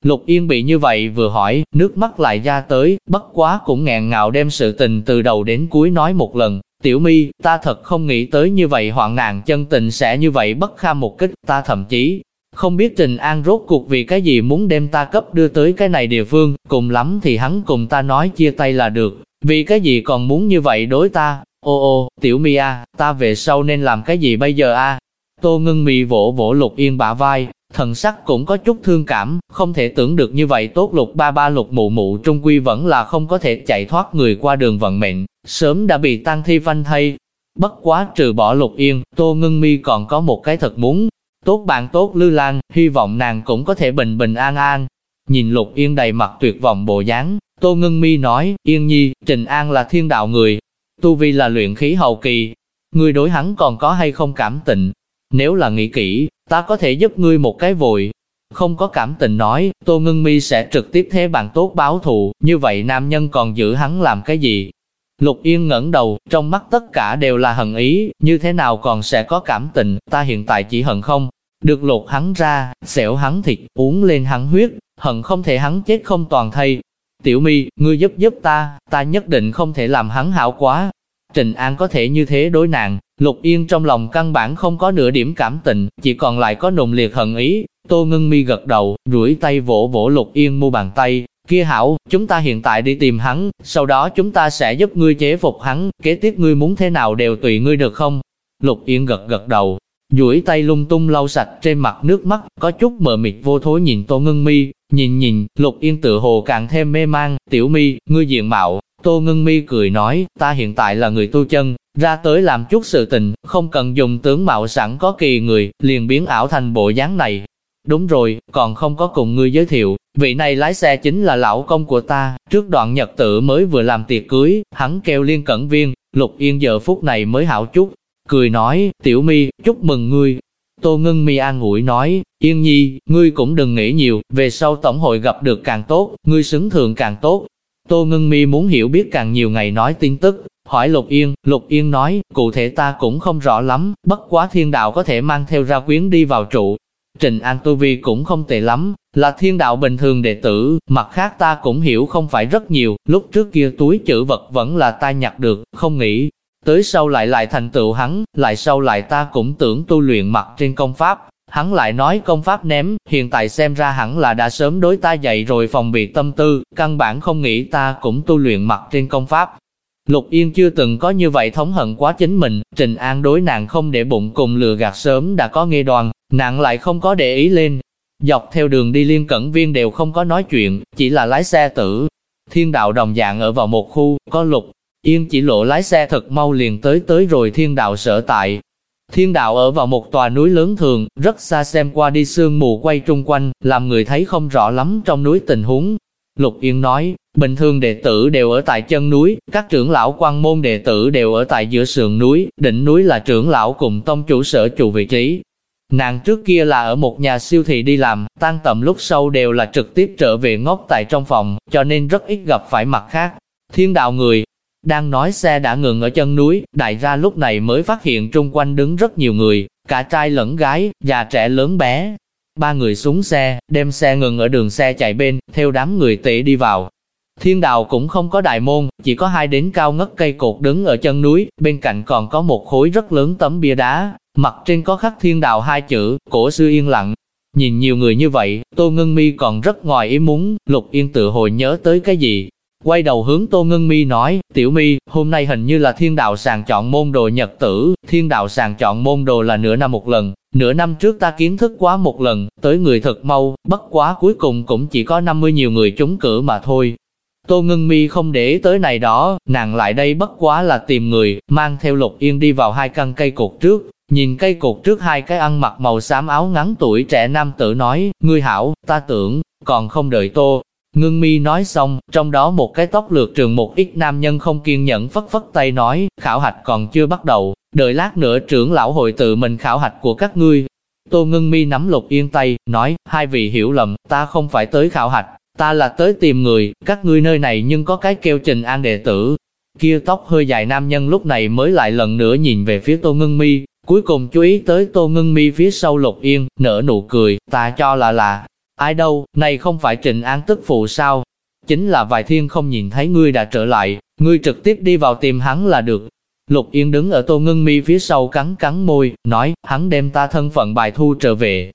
Lục Yên bị như vậy vừa hỏi, nước mắt lại ra tới, bất quá cũng ngẹn ngào đem sự tình từ đầu đến cuối nói một lần. Tiểu Mi, ta thật không nghĩ tới như vậy hoạn nạn chân tình sẽ như vậy bất kham một kích, ta thậm chí không biết Trình An rốt cuộc vì cái gì muốn đem ta cấp đưa tới cái này địa phương, cùng lắm thì hắn cùng ta nói chia tay là được, vì cái gì còn muốn như vậy đối ta, Ô ô, tiểu mi a, ta về sau nên làm cái gì bây giờ a? Tô ngưng mi vỗ vỗ lục yên bả vai, thần sắc cũng có chút thương cảm, không thể tưởng được như vậy tốt lục ba ba lục mụ mụ trung quy vẫn là không có thể chạy thoát người qua đường vận mệnh, sớm đã bị tăng thi văn thay. Bất quá trừ bỏ lục yên, tô ngưng mi còn có một cái thật muốn, tốt bạn tốt lư lan, hy vọng nàng cũng có thể bình bình an an. Nhìn lục yên đầy mặt tuyệt vọng bộ dáng, tô ngân mi nói, yên nhi, trình an là thiên đạo người, tu vi là luyện khí hậu kỳ, ngươi đối hắn còn có hay không cảm tình? Nếu là nghĩ kỹ, ta có thể giúp ngươi một cái vội. Không có cảm tình nói, Tô Ngân Mi sẽ trực tiếp thế bạn tốt báo thù, như vậy nam nhân còn giữ hắn làm cái gì? Lục Yên ngẩng đầu, trong mắt tất cả đều là hận ý, như thế nào còn sẽ có cảm tình, ta hiện tại chỉ hận không? Được lột hắn ra, xẻo hắn thịt, uống lên hắn huyết, hận không thể hắn chết không toàn thây, Tiểu mi, ngươi giúp giúp ta, ta nhất định không thể làm hắn hảo quá. Trình An có thể như thế đối nàng, Lục Yên trong lòng căn bản không có nửa điểm cảm tình, chỉ còn lại có nồng liệt hận ý. Tô Ngân Mi gật đầu, duỗi tay vỗ vỗ Lục Yên mu bàn tay, kia hảo, chúng ta hiện tại đi tìm hắn, sau đó chúng ta sẽ giúp ngươi chế phục hắn, kế tiếp ngươi muốn thế nào đều tùy ngươi được không? Lục Yên gật gật đầu, duỗi tay lung tung lau sạch trên mặt nước mắt, có chút mờ mịt vô thối nhìn Tô Ngân Mi, nhìn nhìn, Lục Yên tự hồ càng thêm mê mang, tiểu mi, ngươi diện mạo, Tô Ngân Mi cười nói, ta hiện tại là người tu chân, ra tới làm chút sự tình, không cần dùng tướng mạo sẵn có kỳ người, liền biến ảo thành bộ dáng này. Đúng rồi, còn không có cùng ngươi giới thiệu, vị này lái xe chính là lão công của ta, trước đoạn nhật tự mới vừa làm tiệc cưới, hắn kêu liên cẩn viên, lục yên giờ phút này mới hảo chút, cười nói, tiểu mi, chúc mừng ngươi. Tô Ngân Mi an ủi nói, Yên Nhi, ngươi cũng đừng nghĩ nhiều, về sau tổng hội gặp được càng tốt, ngươi xứng thường càng tốt. Tô Ngân Mi muốn hiểu biết càng nhiều ngày nói tin tức, hỏi Lục Yên, Lục Yên nói, cụ thể ta cũng không rõ lắm, bất quá thiên đạo có thể mang theo ra quyến đi vào trụ. Trình An Tu Vi cũng không tệ lắm, là thiên đạo bình thường đệ tử, mặt khác ta cũng hiểu không phải rất nhiều, lúc trước kia túi chữ vật vẫn là ta nhặt được, không nghĩ, Tới sau lại lại thành tựu hắn, lại sau lại ta cũng tưởng tu luyện mặt trên công pháp, hắn lại nói công pháp ném, hiện tại xem ra hẳn là đã sớm đối ta dạy rồi phòng bị tâm tư, căn bản không nghĩ ta cũng tu luyện mặt trên công pháp. Lục Yên chưa từng có như vậy thống hận quá chính mình, Trình An đối nàng không để bụng cùng lừa gạt sớm đã có nghe đoàn, nàng lại không có để ý lên. Dọc theo đường đi liên cẩn viên đều không có nói chuyện, chỉ là lái xe tử. Thiên đạo đồng dạng ở vào một khu, có lục, Yên chỉ lộ lái xe thật mau liền tới tới rồi thiên đạo sở tại. Thiên đạo ở vào một tòa núi lớn thường, rất xa xem qua đi sương mù quay trung quanh, làm người thấy không rõ lắm trong núi tình huống. Lục Yên nói, bình thường đệ tử đều ở tại chân núi, các trưởng lão quan môn đệ tử đều ở tại giữa sườn núi, đỉnh núi là trưởng lão cùng tông chủ sở chủ vị trí. Nàng trước kia là ở một nhà siêu thị đi làm, tan tầm lúc sau đều là trực tiếp trở về ngốc tại trong phòng, cho nên rất ít gặp phải mặt khác. Thiên đạo người, đang nói xe đã ngừng ở chân núi, đại ra lúc này mới phát hiện trung quanh đứng rất nhiều người, cả trai lẫn gái, già trẻ lớn bé. Ba người xuống xe, đem xe ngừng ở đường xe chạy bên, theo đám người tệ đi vào. Thiên đào cũng không có đại môn, chỉ có hai đến cao ngất cây cột đứng ở chân núi, bên cạnh còn có một khối rất lớn tấm bia đá, mặt trên có khắc thiên đạo hai chữ, cổ xưa yên lặng. Nhìn nhiều người như vậy, Tô Ngân Mi còn rất ngoài ý muốn, Lục Yên tự hồi nhớ tới cái gì, Quay đầu hướng Tô Ngân Mi nói, Tiểu Mi, hôm nay hình như là thiên đạo sàng chọn môn đồ nhật tử, thiên đạo sàng chọn môn đồ là nửa năm một lần, nửa năm trước ta kiến thức quá một lần, tới người thật mau, bất quá cuối cùng cũng chỉ có 50 nhiều người trúng cử mà thôi. Tô Ngân Mi không để tới này đó, nàng lại đây bất quá là tìm người, mang theo lục yên đi vào hai căn cây cột trước, nhìn cây cột trước hai cái ăn mặc màu xám áo ngắn tuổi trẻ nam tử nói, ngươi hảo, ta tưởng, còn không đợi tô, Ngưng mi nói xong, trong đó một cái tóc lược trường một ít nam nhân không kiên nhẫn phất phất tay nói, khảo hạch còn chưa bắt đầu, đợi lát nữa trưởng lão hội tự mình khảo hạch của các ngươi. Tô ngưng mi nắm lục yên tay, nói, hai vị hiểu lầm, ta không phải tới khảo hạch, ta là tới tìm người, các ngươi nơi này nhưng có cái kêu trình an đệ tử. Kia tóc hơi dài nam nhân lúc này mới lại lần nữa nhìn về phía tô ngưng mi, cuối cùng chú ý tới tô ngưng mi phía sau lục yên, nở nụ cười, ta cho là là, Ai đâu, này không phải trình An tức phụ sao? Chính là vài thiên không nhìn thấy ngươi đã trở lại, ngươi trực tiếp đi vào tìm hắn là được. Lục Yên đứng ở Tô Ngân Mi phía sau cắn cắn môi, nói, hắn đem ta thân phận bài thu trở về.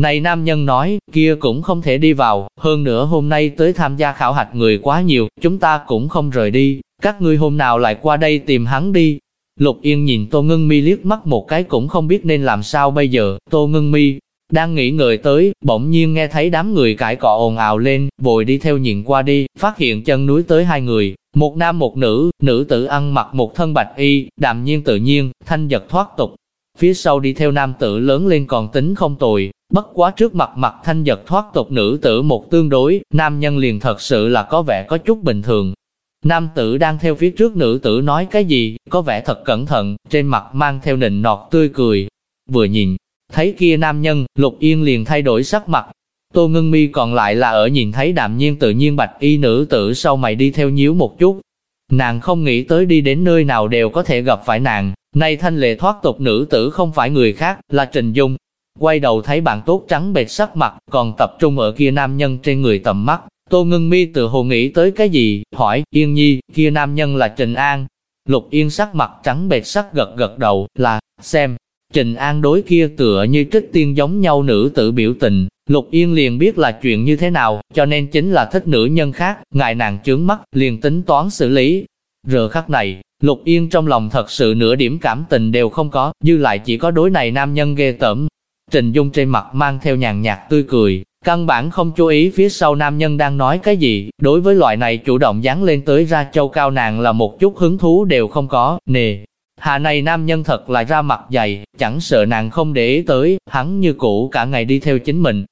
Này nam nhân nói, kia cũng không thể đi vào, hơn nữa hôm nay tới tham gia khảo hạch người quá nhiều, chúng ta cũng không rời đi, các ngươi hôm nào lại qua đây tìm hắn đi. Lục Yên nhìn Tô Ngân Mi liếc mắt một cái cũng không biết nên làm sao bây giờ, Tô Ngân Mi, đang nghĩ ngợi tới, bỗng nhiên nghe thấy đám người cãi cọ ồn ào lên, vội đi theo nhìn qua đi, phát hiện chân núi tới hai người, một nam một nữ, nữ tử ăn mặc một thân bạch y, đạm nhiên tự nhiên, thanh giật thoát tục. Phía sau đi theo nam tử lớn lên còn tính không tồi, bất quá trước mặt mặt thanh giật thoát tục nữ tử một tương đối, nam nhân liền thật sự là có vẻ có chút bình thường. Nam tử đang theo phía trước nữ tử nói cái gì, có vẻ thật cẩn thận, trên mặt mang theo nịnh nọt tươi cười. Vừa nhìn, Thấy kia nam nhân, Lục Yên liền thay đổi sắc mặt. Tô Ngân Mi còn lại là ở nhìn thấy đạm nhiên tự nhiên bạch y nữ tử sau mày đi theo nhíu một chút. Nàng không nghĩ tới đi đến nơi nào đều có thể gặp phải nàng. Nay thanh lệ thoát tục nữ tử không phải người khác, là Trình Dung. Quay đầu thấy bạn tốt trắng bệt sắc mặt, còn tập trung ở kia nam nhân trên người tầm mắt. Tô Ngân Mi tự hồ nghĩ tới cái gì, hỏi, Yên Nhi, kia nam nhân là Trình An. Lục Yên sắc mặt trắng bệt sắc gật gật đầu, là, xem, Trình An đối kia tựa như trích tiên giống nhau nữ tử biểu tình, Lục Yên liền biết là chuyện như thế nào, cho nên chính là thích nữ nhân khác, ngại nàng chướng mắt, liền tính toán xử lý. Rờ khắc này, Lục Yên trong lòng thật sự nửa điểm cảm tình đều không có, dư lại chỉ có đối này nam nhân ghê tởm. Trình Dung trên mặt mang theo nhàn nhạt tươi cười, Căn bản không chú ý phía sau nam nhân đang nói cái gì, đối với loại này chủ động dán lên tới ra châu cao nàng là một chút hứng thú đều không có, nề. Hà này nam nhân thật là ra mặt dày, chẳng sợ nàng không để ý tới, hắn như cũ cả ngày đi theo chính mình.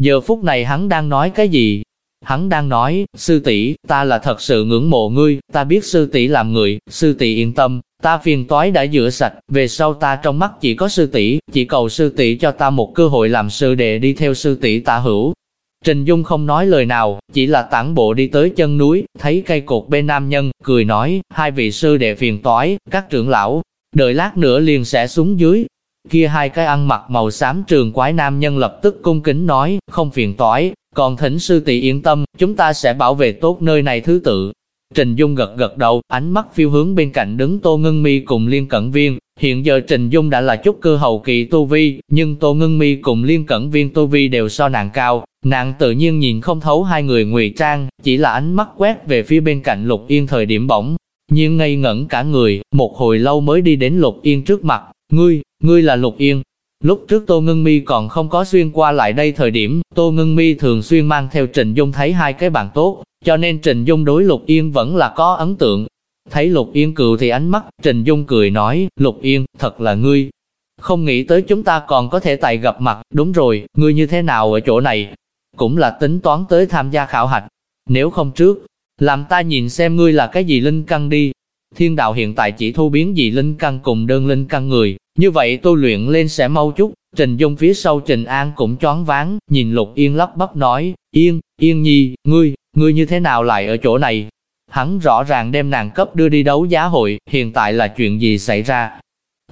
Giờ phút này hắn đang nói cái gì? Hắn đang nói, sư tỷ, ta là thật sự ngưỡng mộ ngươi, ta biết sư tỷ làm người, sư tỷ yên tâm, ta phiền toái đã rửa sạch, về sau ta trong mắt chỉ có sư tỷ, chỉ cầu sư tỷ cho ta một cơ hội làm sư đệ đi theo sư tỷ ta hữu. Trình Dung không nói lời nào, chỉ là tản bộ đi tới chân núi, thấy cây cột bên nam nhân, cười nói, hai vị sư đệ phiền toái, các trưởng lão, đợi lát nữa liền sẽ xuống dưới. Kia hai cái ăn mặc màu xám trường quái nam nhân lập tức cung kính nói, không phiền toái, còn thỉnh sư tỷ yên tâm, chúng ta sẽ bảo vệ tốt nơi này thứ tự. Trình Dung gật gật đầu, ánh mắt phiêu hướng bên cạnh đứng Tô Ngân Mi cùng Liên Cẩn Viên. Hiện giờ Trình Dung đã là chút cơ hậu kỳ tu vi, nhưng Tô Ngân Mi cùng Liên Cẩn Viên tu vi đều so nàng cao. Nàng tự nhiên nhìn không thấu hai người ngụy trang, chỉ là ánh mắt quét về phía bên cạnh Lục Yên thời điểm bỗng. Nhưng ngây ngẩn cả người, một hồi lâu mới đi đến Lục Yên trước mặt. Ngươi, ngươi là Lục Yên, Lúc trước Tô Ngân Mi còn không có xuyên qua lại đây thời điểm, Tô Ngân Mi thường xuyên mang theo Trình Dung thấy hai cái bàn tốt, cho nên Trình Dung đối Lục Yên vẫn là có ấn tượng. Thấy Lục Yên cựu thì ánh mắt, Trình Dung cười nói, Lục Yên, thật là ngươi. Không nghĩ tới chúng ta còn có thể tại gặp mặt, đúng rồi, ngươi như thế nào ở chỗ này? Cũng là tính toán tới tham gia khảo hạch. Nếu không trước, làm ta nhìn xem ngươi là cái gì linh căn đi. Thiên đạo hiện tại chỉ thu biến dị linh căn cùng đơn linh căn người, như vậy tôi luyện lên sẽ mau chút. Trình Dung phía sau Trình An cũng choáng váng, nhìn Lục Yên lắp bắp nói, Yên, Yên Nhi, ngươi, ngươi như thế nào lại ở chỗ này? Hắn rõ ràng đem nàng cấp đưa đi đấu giá hội, hiện tại là chuyện gì xảy ra?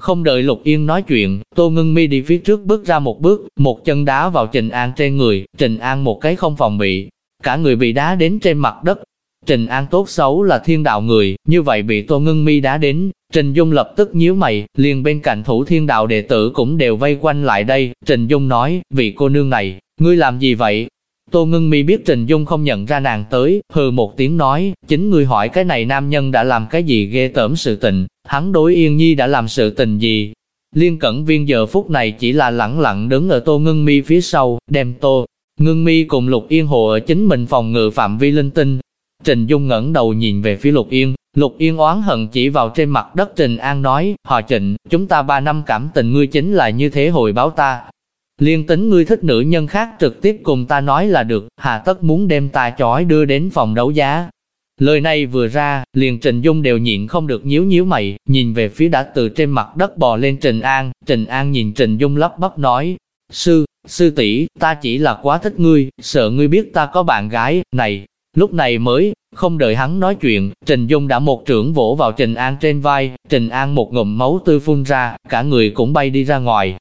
Không đợi Lục Yên nói chuyện, Tô Ngân Mi đi phía trước bước ra một bước, một chân đá vào Trình An trên người, Trình An một cái không phòng bị, cả người bị đá đến trên mặt đất. Trình An tốt xấu là thiên đạo người, như vậy bị Tô Ngân Mi đá đến, Trình Dung lập tức nhíu mày, liền bên cạnh thủ thiên đạo đệ tử cũng đều vây quanh lại đây. Trình Dung nói, vị cô nương này, ngươi làm gì vậy? Tô Ngân Mi biết Trình Dung không nhận ra nàng tới, hừ một tiếng nói, chính ngươi hỏi cái này nam nhân đã làm cái gì ghê tởm sự tình, hắn đối Yên Nhi đã làm sự tình gì? Liên Cẩn Viên giờ phút này chỉ là lẳng lặng đứng ở Tô Ngân Mi phía sau, đem Tô Ngưng Mi cùng Lục Yên hộ ở chính mình phòng ngự phạm vi linh tinh. Trình Dung ngẩng đầu nhìn về phía Lục Yên, Lục Yên oán hận chỉ vào trên mặt đất Trình An nói, họ Trịnh, chúng ta ba năm cảm tình ngươi chính là như thế hồi báo ta. Liên tính ngươi thích nữ nhân khác trực tiếp cùng ta nói là được, hà tất muốn đem ta chói đưa đến phòng đấu giá. Lời này vừa ra, liền Trình Dung đều nhịn không được nhíu nhíu mày, nhìn về phía đã từ trên mặt đất bò lên Trình An, Trình An nhìn Trình Dung lắp bắp nói, Sư, sư tỷ ta chỉ là quá thích ngươi, sợ ngươi biết ta có bạn gái, này, Lúc này mới, không đợi hắn nói chuyện, Trình Dung đã một trưởng vỗ vào Trình An trên vai, Trình An một ngụm máu tươi phun ra, cả người cũng bay đi ra ngoài.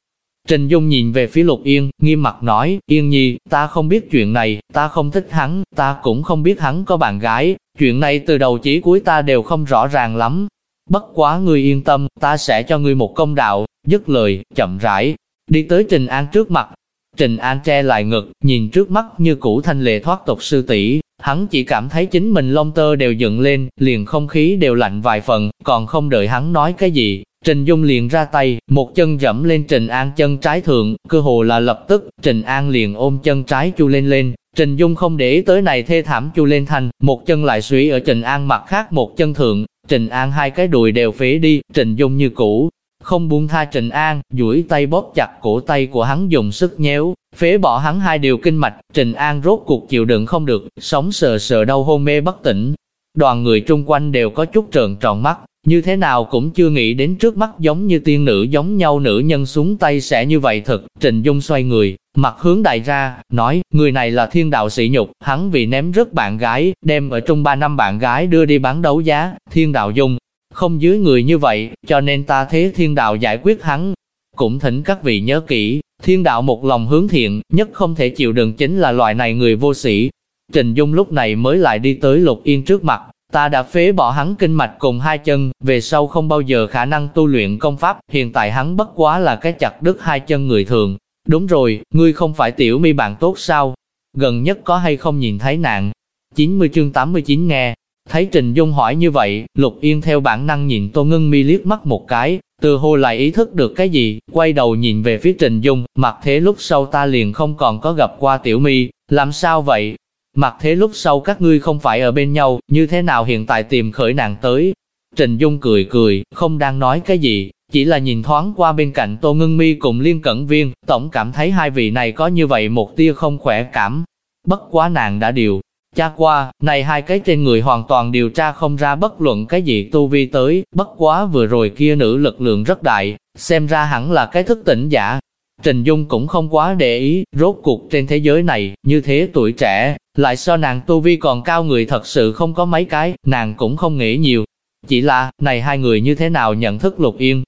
Trình Dung nhìn về phía Lục Yên, nghiêm mặt nói, Yên Nhi, ta không biết chuyện này, ta không thích hắn, ta cũng không biết hắn có bạn gái, chuyện này từ đầu chí cuối ta đều không rõ ràng lắm. Bất quá ngươi yên tâm, ta sẽ cho ngươi một công đạo, dứt lời, chậm rãi, đi tới Trình An trước mặt. Trình An che lại ngực, nhìn trước mắt như cũ thanh lệ thoát tục sư tỷ Hắn chỉ cảm thấy chính mình lông tơ đều dựng lên, liền không khí đều lạnh vài phần, còn không đợi hắn nói cái gì. Trình Dung liền ra tay, một chân dẫm lên Trình An chân trái thượng, cơ hồ là lập tức, Trình An liền ôm chân trái chu lên lên. Trình Dung không để ý tới này thê thảm chu lên thành, một chân lại suy ở Trình An mặt khác một chân thượng, Trình An hai cái đùi đều phế đi, Trình Dung như cũ, không buông tha Trình An, duỗi tay bóp chặt cổ tay của hắn dùng sức nhéo, phế bỏ hắn hai điều kinh mạch, Trình An rốt cuộc chịu đựng không được, sống sờ sờ đau hôn mê bất tỉnh. Đoàn người chung quanh đều có chút trợn tròn mắt, như thế nào cũng chưa nghĩ đến trước mắt giống như tiên nữ giống nhau nữ nhân xuống tay sẽ như vậy thật. Trình Dung xoay người, mặt hướng đại ra, nói, người này là thiên đạo sĩ nhục, hắn vì ném rớt bạn gái, đem ở trong ba năm bạn gái đưa đi bán đấu giá, thiên đạo dung, không dưới người như vậy, cho nên ta thế thiên đạo giải quyết hắn. Cũng thỉnh các vị nhớ kỹ, thiên đạo một lòng hướng thiện, nhất không thể chịu đựng chính là loại này người vô sĩ. Trình Dung lúc này mới lại đi tới Lục Yên trước mặt, ta đã phế bỏ hắn kinh mạch cùng hai chân, về sau không bao giờ khả năng tu luyện công pháp, hiện tại hắn bất quá là cái chặt đứt hai chân người thường. Đúng rồi, ngươi không phải tiểu mi bạn tốt sao? Gần nhất có hay không nhìn thấy nạn? 90 chương 89 nghe, Thấy Trình Dung hỏi như vậy, Lục Yên theo bản năng nhìn Tô Ngân Mi liếc mắt một cái, từ hồ lại ý thức được cái gì, quay đầu nhìn về phía Trình Dung, mặt thế lúc sau ta liền không còn có gặp qua tiểu mi, làm sao vậy? Mặt thế lúc sau các ngươi không phải ở bên nhau, như thế nào hiện tại tìm khởi nàng tới? Trình Dung cười cười, không đang nói cái gì, chỉ là nhìn thoáng qua bên cạnh Tô Ngân Mi cùng Liên Cẩn Viên, tổng cảm thấy hai vị này có như vậy một tia không khỏe cảm. Bất quá nàng đã điều cha qua, này hai cái trên người hoàn toàn điều tra không ra bất luận cái gì tu vi tới, bất quá vừa rồi kia nữ lực lượng rất đại, xem ra hẳn là cái thức tỉnh giả. Trình Dung cũng không quá để ý, rốt cuộc trên thế giới này, như thế tuổi trẻ, lại so nàng tu vi còn cao người thật sự không có mấy cái, nàng cũng không nghĩ nhiều. Chỉ là, này hai người như thế nào nhận thức Lục Yên,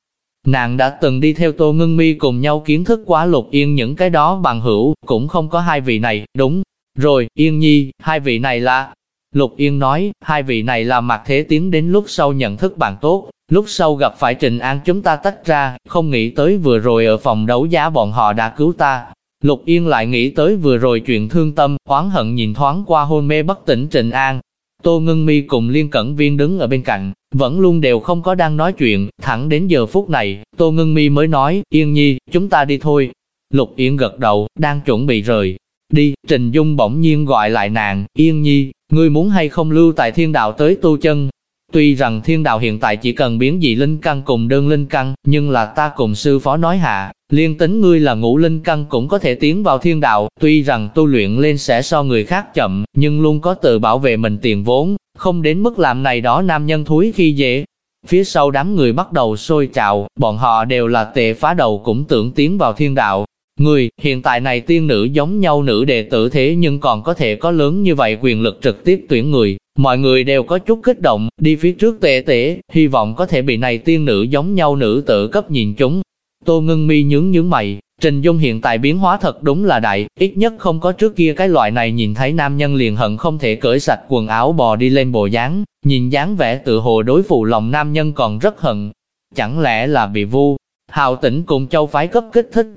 Nàng đã từng đi theo Tô Ngân Mi cùng nhau kiến thức quá Lục Yên những cái đó bằng hữu, cũng không có hai vị này, đúng. Rồi, Yên Nhi, hai vị này là... Lục Yên nói, hai vị này là mặt thế tiến đến lúc sau nhận thức bạn tốt, lúc sau gặp phải Trình An chúng ta tách ra, không nghĩ tới vừa rồi ở phòng đấu giá bọn họ đã cứu ta. Lục Yên lại nghĩ tới vừa rồi chuyện thương tâm, oán hận nhìn thoáng qua hôn mê bất tỉnh Trình An, Tô Ngân Mi cùng Liên Cẩn Viên đứng ở bên cạnh, vẫn luôn đều không có đang nói chuyện, thẳng đến giờ phút này, Tô Ngân Mi mới nói, Yên Nhi, chúng ta đi thôi. Lục Yên gật đầu, đang chuẩn bị rời. Đi, Trình Dung bỗng nhiên gọi lại nàng, Yên Nhi, ngươi muốn hay không lưu tại thiên đạo tới tu chân, Tuy rằng thiên đạo hiện tại chỉ cần biến dị linh căn cùng đơn linh căn, nhưng là ta cùng sư phó nói hạ, liên tính ngươi là ngũ linh căn cũng có thể tiến vào thiên đạo, tuy rằng tu luyện lên sẽ so người khác chậm, nhưng luôn có tự bảo vệ mình tiền vốn, không đến mức làm này đó nam nhân thúi khi dễ. Phía sau đám người bắt đầu sôi trào, bọn họ đều là tệ phá đầu cũng tưởng tiến vào thiên đạo, Người, hiện tại này tiên nữ giống nhau nữ đệ tử thế nhưng còn có thể có lớn như vậy quyền lực trực tiếp tuyển người. Mọi người đều có chút kích động, đi phía trước tệ tệ, hy vọng có thể bị này tiên nữ giống nhau nữ tự cấp nhìn chúng. Tô ngưng mi nhướng nhướng mày, Trình Dung hiện tại biến hóa thật đúng là đại, ít nhất không có trước kia cái loại này nhìn thấy nam nhân liền hận không thể cởi sạch quần áo bò đi lên bộ dáng, nhìn dáng vẻ tự hồ đối phụ lòng nam nhân còn rất hận. Chẳng lẽ là bị vu, hào tỉnh cùng châu phái cấp kích thích,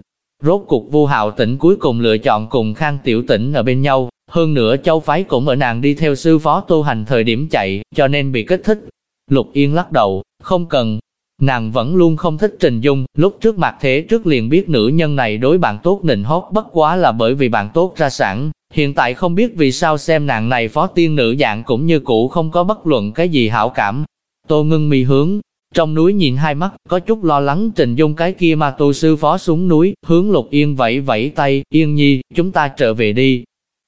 Rốt cuộc vu hạo tỉnh cuối cùng lựa chọn cùng khang tiểu tỉnh ở bên nhau, hơn nữa châu phái cũng ở nàng đi theo sư phó tu hành thời điểm chạy, cho nên bị kích thích. Lục Yên lắc đầu, không cần. Nàng vẫn luôn không thích Trình Dung, lúc trước mặt thế trước liền biết nữ nhân này đối bạn tốt nịnh hót bất quá là bởi vì bạn tốt ra sẵn. Hiện tại không biết vì sao xem nàng này phó tiên nữ dạng cũng như cũ không có bất luận cái gì hảo cảm. Tô ngưng mi hướng, trong núi nhìn hai mắt, có chút lo lắng Trình Dung cái kia mà tu sư phó xuống núi, hướng Lục Yên vẫy vẫy tay, Yên Nhi, chúng ta trở về đi.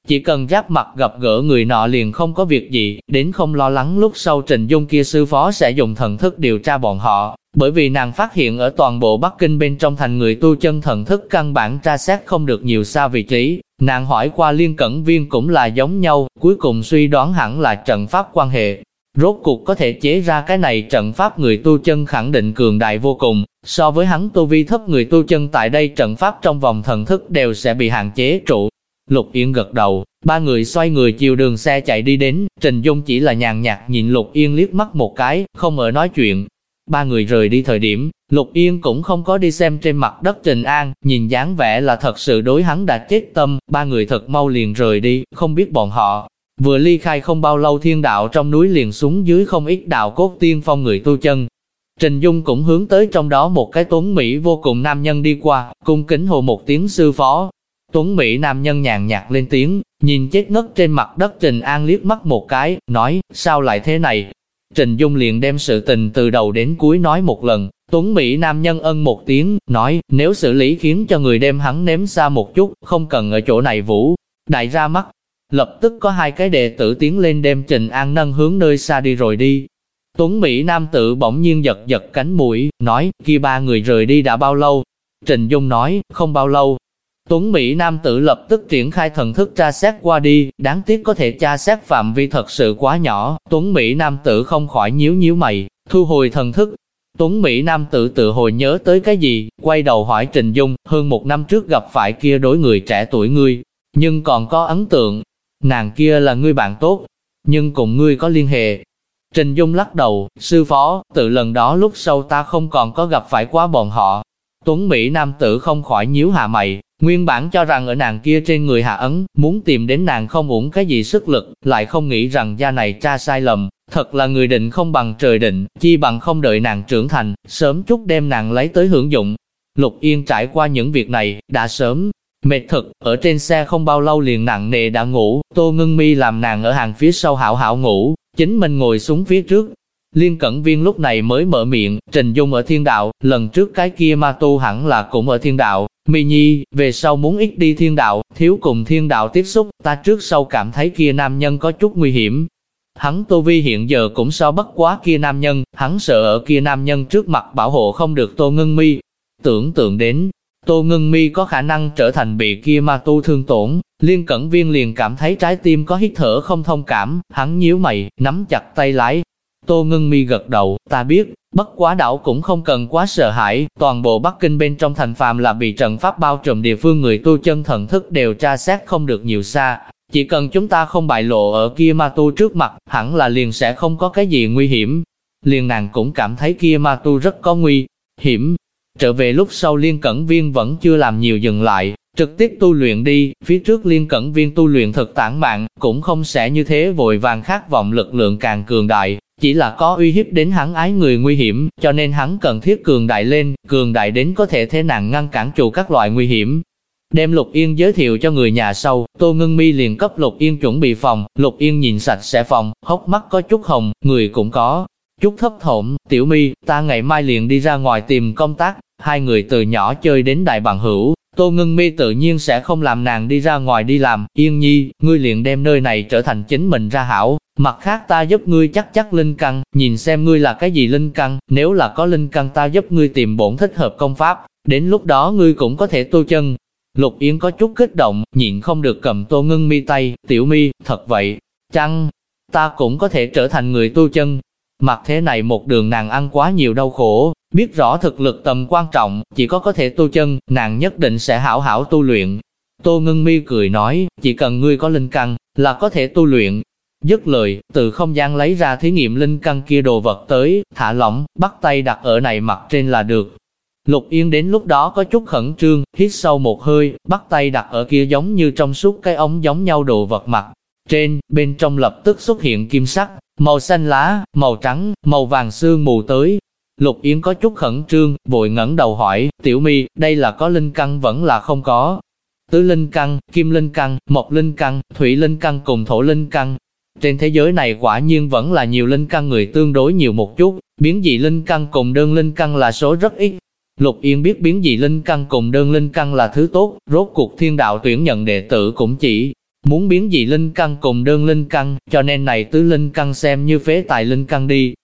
Chỉ cần giáp mặt gặp gỡ người nọ liền không có việc gì, đến không lo lắng lúc sau Trình Dung kia sư phó sẽ dùng thần thức điều tra bọn họ, bởi vì nàng phát hiện ở toàn bộ Bắc Kinh bên trong thành người tu chân thần thức căn bản tra xét không được nhiều xa vị trí, nàng hỏi qua liên cẩn viên cũng là giống nhau, cuối cùng suy đoán hẳn là trận pháp quan hệ, Rốt cuộc có thể chế ra cái này trận pháp người tu chân khẳng định cường đại vô cùng, so với hắn tu vi thấp người tu chân tại đây trận pháp trong vòng thần thức đều sẽ bị hạn chế trụ. Lục Yên gật đầu, ba người xoay người chiều đường xe chạy đi đến, Trình Dung chỉ là nhàn nhạt nhìn Lục Yên liếc mắt một cái, không ở nói chuyện. Ba người rời đi thời điểm, Lục Yên cũng không có đi xem trên mặt đất Trình An, nhìn dáng vẻ là thật sự đối hắn đã chết tâm, ba người thật mau liền rời đi, không biết bọn họ Vừa ly khai không bao lâu thiên đạo trong núi liền xuống dưới không ít đạo cốt tiên phong người tu chân. Trình Dung cũng hướng tới trong đó một cái tuấn Mỹ vô cùng nam nhân đi qua, cung kính hồ một tiếng sư phó. Tuấn Mỹ nam nhân nhàn nhạt lên tiếng, nhìn chết ngất trên mặt đất Trình An liếc mắt một cái, nói, sao lại thế này? Trình Dung liền đem sự tình từ đầu đến cuối nói một lần, Tuấn Mỹ nam nhân ân một tiếng, nói, nếu xử lý khiến cho người đem hắn ném xa một chút, không cần ở chỗ này vũ. Đại ra mắt, Lập tức có hai cái đệ tử tiến lên đem Trình An nâng hướng nơi xa đi rồi đi. Tuấn Mỹ Nam tử bỗng nhiên giật giật cánh mũi, nói, kia ba người rời đi đã bao lâu? Trình Dung nói, không bao lâu. Tuấn Mỹ Nam tử lập tức triển khai thần thức tra xét qua đi, đáng tiếc có thể tra xét phạm vi thật sự quá nhỏ. Tuấn Mỹ Nam tử không khỏi nhíu nhíu mày, thu hồi thần thức. Tuấn Mỹ Nam tử tự hồi nhớ tới cái gì, quay đầu hỏi Trình Dung, hơn một năm trước gặp phải kia đối người trẻ tuổi ngươi, nhưng còn có ấn tượng, nàng kia là ngươi bạn tốt, nhưng cùng ngươi có liên hệ. Trình Dung lắc đầu, sư phó, từ lần đó lúc sau ta không còn có gặp phải quá bọn họ. Tuấn Mỹ nam tử không khỏi nhíu hạ mày, nguyên bản cho rằng ở nàng kia trên người hạ ấn, muốn tìm đến nàng không uổng cái gì sức lực, lại không nghĩ rằng gia này tra sai lầm, Thật là người định không bằng trời định, chi bằng không đợi nàng trưởng thành, sớm chút đem nàng lấy tới hưởng dụng. Lục Yên trải qua những việc này, đã sớm mệt thực, ở trên xe không bao lâu liền nặng nề đã ngủ, Tô Ngưng Mi làm nàng ở hàng phía sau hảo hảo ngủ, chính mình ngồi xuống phía trước. Liên Cẩn Viên lúc này mới mở miệng, Trình Dung ở thiên đạo, lần trước cái kia ma tu hẳn là cũng ở thiên đạo, Mi Nhi, về sau muốn ít đi thiên đạo, thiếu cùng thiên đạo tiếp xúc, ta trước sau cảm thấy kia nam nhân có chút nguy hiểm, Hắn Tô Vi hiện giờ cũng so bất quá kia nam nhân, hắn sợ ở kia nam nhân trước mặt bảo hộ không được Tô Ngân Mi. Tưởng tượng đến, Tô Ngân Mi có khả năng trở thành bị kia ma tu thương tổn, Liên Cẩn Viên liền cảm thấy trái tim có hít thở không thông cảm, hắn nhíu mày, nắm chặt tay lái. Tô Ngân Mi gật đầu, ta biết, bất quá đảo cũng không cần quá sợ hãi, toàn bộ Bắc Kinh bên trong thành phàm là bị trận pháp bao trùm địa phương người tu chân thần thức đều tra xét không được nhiều xa, chỉ cần chúng ta không bại lộ ở kia ma tu trước mặt, hẳn là liền sẽ không có cái gì nguy hiểm. Liền nàng cũng cảm thấy kia ma tu rất có nguy hiểm. Trở về lúc sau liên cẩn viên vẫn chưa làm nhiều dừng lại, trực tiếp tu luyện đi, phía trước liên cẩn viên tu luyện thực tản mạn, cũng không sẽ như thế vội vàng khát vọng lực lượng càng cường đại, chỉ là có uy hiếp đến hắn ái người nguy hiểm, cho nên hắn cần thiết cường đại lên, cường đại đến có thể thế nàng ngăn cản trụ các loại nguy hiểm. Đem Lục Yên giới thiệu cho người nhà sau, Tô Ngân Mi liền cấp Lục Yên chuẩn bị phòng, Lục Yên nhìn sạch sẽ phòng, hốc mắt có chút hồng, người cũng có chút thấp thổm, "Tiểu Mi, ta ngày mai liền đi ra ngoài tìm công tác." Hai người từ nhỏ chơi đến đại bằng hữu, Tô Ngân Mi tự nhiên sẽ không làm nàng đi ra ngoài đi làm, "Yên Nhi, ngươi liền đem nơi này trở thành chính mình ra hảo, mặt khác ta giúp ngươi chắc chắc linh căn, nhìn xem ngươi là cái gì linh căn, nếu là có linh căn ta giúp ngươi tìm bổn thích hợp công pháp, đến lúc đó ngươi cũng có thể tu chân, Lục Yến có chút kích động, nhịn không được cầm tô ngân mi tay, tiểu mi, thật vậy, chăng, ta cũng có thể trở thành người tu chân. mặt thế này một đường nàng ăn quá nhiều đau khổ, biết rõ thực lực tầm quan trọng, chỉ có có thể tu chân, nàng nhất định sẽ hảo hảo tu luyện. Tô Ngân Mi cười nói, chỉ cần ngươi có linh căn, là có thể tu luyện. Dứt lời, từ không gian lấy ra thí nghiệm linh căn kia đồ vật tới, thả lỏng, bắt tay đặt ở này mặt trên là được. Lục Yên đến lúc đó có chút khẩn trương, hít sâu một hơi, bắt tay đặt ở kia giống như trong suốt cái ống giống nhau đồ vật mặt. Trên, bên trong lập tức xuất hiện kim sắc, màu xanh lá, màu trắng, màu vàng sương mù tới. Lục Yến có chút khẩn trương, vội ngẩng đầu hỏi, tiểu mi, đây là có linh căn vẫn là không có. Tứ linh căn, kim linh căn, mộc linh căn, thủy linh căn cùng thổ linh căn. Trên thế giới này quả nhiên vẫn là nhiều linh căn người tương đối nhiều một chút, biến dị linh căn cùng đơn linh căn là số rất ít, Lục Yên biết biến dị linh căn cùng đơn linh căn là thứ tốt, rốt cuộc thiên đạo tuyển nhận đệ tử cũng chỉ muốn biến dị linh căn cùng đơn linh căn, cho nên này tứ linh căn xem như phế tài linh căn đi.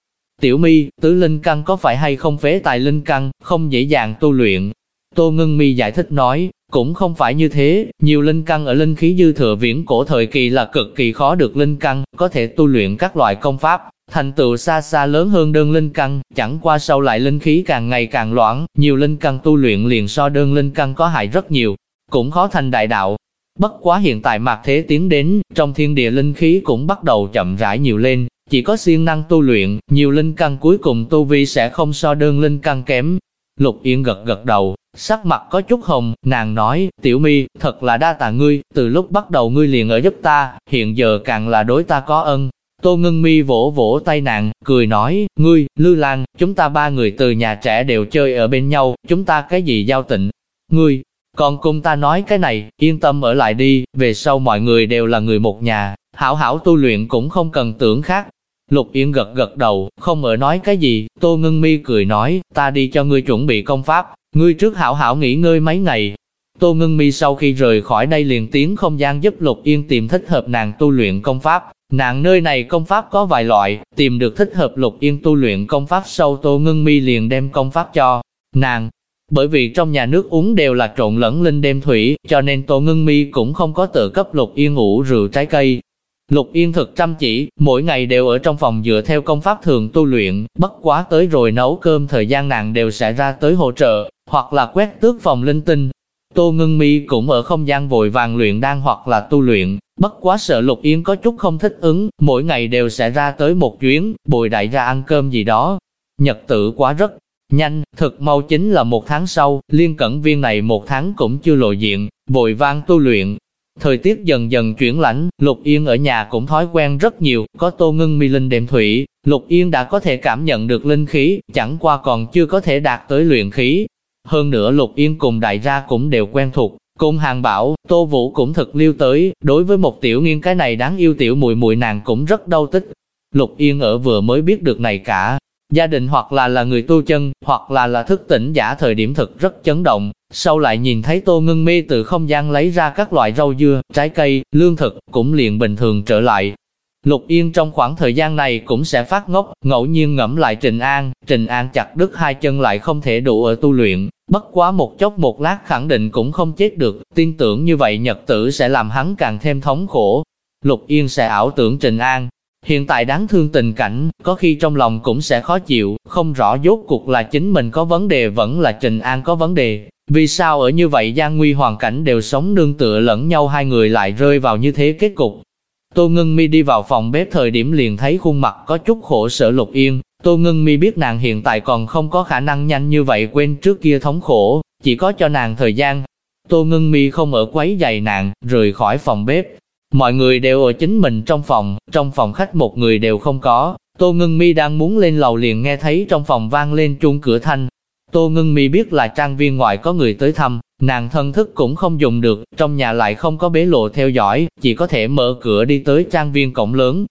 Tiểu mi, tứ linh căn có phải hay không phế tài linh căn, không dễ dàng tu luyện. Tô Ngân Mi giải thích nói, cũng không phải như thế, nhiều linh căn ở linh khí dư thừa viễn cổ thời kỳ là cực kỳ khó được linh căn, có thể tu luyện các loại công pháp, thành tựu xa xa lớn hơn đơn linh căn, chẳng qua sau lại linh khí càng ngày càng loãng, nhiều linh căn tu luyện liền so đơn linh căn có hại rất nhiều, cũng khó thành đại đạo. Bất quá hiện tại mạc thế tiến đến, trong thiên địa linh khí cũng bắt đầu chậm rãi nhiều lên, chỉ có siêng năng tu luyện, nhiều linh căn cuối cùng tu vi sẽ không so đơn linh căn kém. Lục Yên gật gật đầu, sắc mặt có chút hồng, nàng nói, tiểu mi, thật là đa tạ ngươi, từ lúc bắt đầu ngươi liền ở giúp ta, hiện giờ càng là đối ta có ân, Tô Ngân Mi vỗ vỗ tay nàng, cười nói, ngươi, Lư Lan, chúng ta ba người từ nhà trẻ đều chơi ở bên nhau, chúng ta cái gì giao tịnh? Ngươi, còn cùng ta nói cái này, yên tâm ở lại đi, về sau mọi người đều là người một nhà, hảo hảo tu luyện cũng không cần tưởng khác. Lục Yên gật gật đầu, không ở nói cái gì, Tô Ngân Mi cười nói, ta đi cho ngươi chuẩn bị công pháp, ngươi trước hảo hảo nghỉ ngơi mấy ngày. Tô Ngân Mi sau khi rời khỏi đây liền tiến không gian giúp Lục Yên tìm thích hợp nàng tu luyện công pháp, Nàng nơi này công pháp có vài loại, tìm được thích hợp lục yên tu luyện công pháp sau Tô Ngân Mi liền đem công pháp cho nàng. Bởi vì trong nhà nước uống đều là trộn lẫn linh đêm thủy, cho nên Tô Ngân Mi cũng không có tự cấp Lục Yên ngủ rượu trái cây. Lục Yên thực chăm chỉ, mỗi ngày đều ở trong phòng dựa theo công pháp thường tu luyện, bất quá tới rồi nấu cơm thời gian nàng đều sẽ ra tới hỗ trợ, hoặc là quét tước phòng linh tinh. Tô Ngân Mi cũng ở không gian vội vàng luyện đan hoặc là tu luyện, Bất quá sợ Lục Yên có chút không thích ứng, mỗi ngày đều sẽ ra tới một chuyến, bồi đại ra ăn cơm gì đó. Nhật tự quá rất nhanh, thực mau chính là một tháng sau, liên cẩn viên này một tháng cũng chưa lộ diện, vội vang tu luyện. Thời tiết dần dần chuyển lạnh, Lục Yên ở nhà cũng thói quen rất nhiều, có tô ngưng mi linh đệm thủy, Lục Yên đã có thể cảm nhận được linh khí, chẳng qua còn chưa có thể đạt tới luyện khí. Hơn nữa Lục Yên cùng đại gia cũng đều quen thuộc, cùng hàng bảo, Tô Vũ cũng thực liêu tới, đối với một tiểu nghiên cái này đáng yêu tiểu mùi mùi nàng cũng rất đau tích. Lục Yên ở vừa mới biết được này cả, gia đình hoặc là là người tu chân, hoặc là là thức tỉnh giả thời điểm thực rất chấn động, sau lại nhìn thấy Tô Ngưng Mi từ không gian lấy ra các loại rau dưa, trái cây, lương thực, cũng liền bình thường trở lại. Lục Yên trong khoảng thời gian này cũng sẽ phát ngốc, ngẫu nhiên ngẫm lại Trình An, Trình An chặt đứt hai chân lại không thể đủ ở tu luyện, bất quá một chốc một lát khẳng định cũng không chết được, tin tưởng như vậy nhật tử sẽ làm hắn càng thêm thống khổ. Lục Yên sẽ ảo tưởng Trình An, Hiện tại đáng thương tình cảnh, có khi trong lòng cũng sẽ khó chịu, không rõ dốt cuộc là chính mình có vấn đề vẫn là Trình An có vấn đề. Vì sao ở như vậy gian nguy hoàn cảnh đều sống nương tựa lẫn nhau hai người lại rơi vào như thế kết cục. Tô Ngân Mi đi vào phòng bếp thời điểm liền thấy khuôn mặt có chút khổ sở lục yên. Tô Ngân Mi biết nàng hiện tại còn không có khả năng nhanh như vậy quên trước kia thống khổ, chỉ có cho nàng thời gian. Tô Ngân Mi không ở quấy giày nàng, rời khỏi phòng bếp, Mọi người đều ở chính mình trong phòng, trong phòng khách một người đều không có. Tô Ngân Mi đang muốn lên lầu liền nghe thấy trong phòng vang lên chuông cửa thanh. Tô Ngân Mi biết là trang viên ngoại có người tới thăm, nàng thân thức cũng không dùng được, trong nhà lại không có bế lộ theo dõi, chỉ có thể mở cửa đi tới trang viên cổng lớn.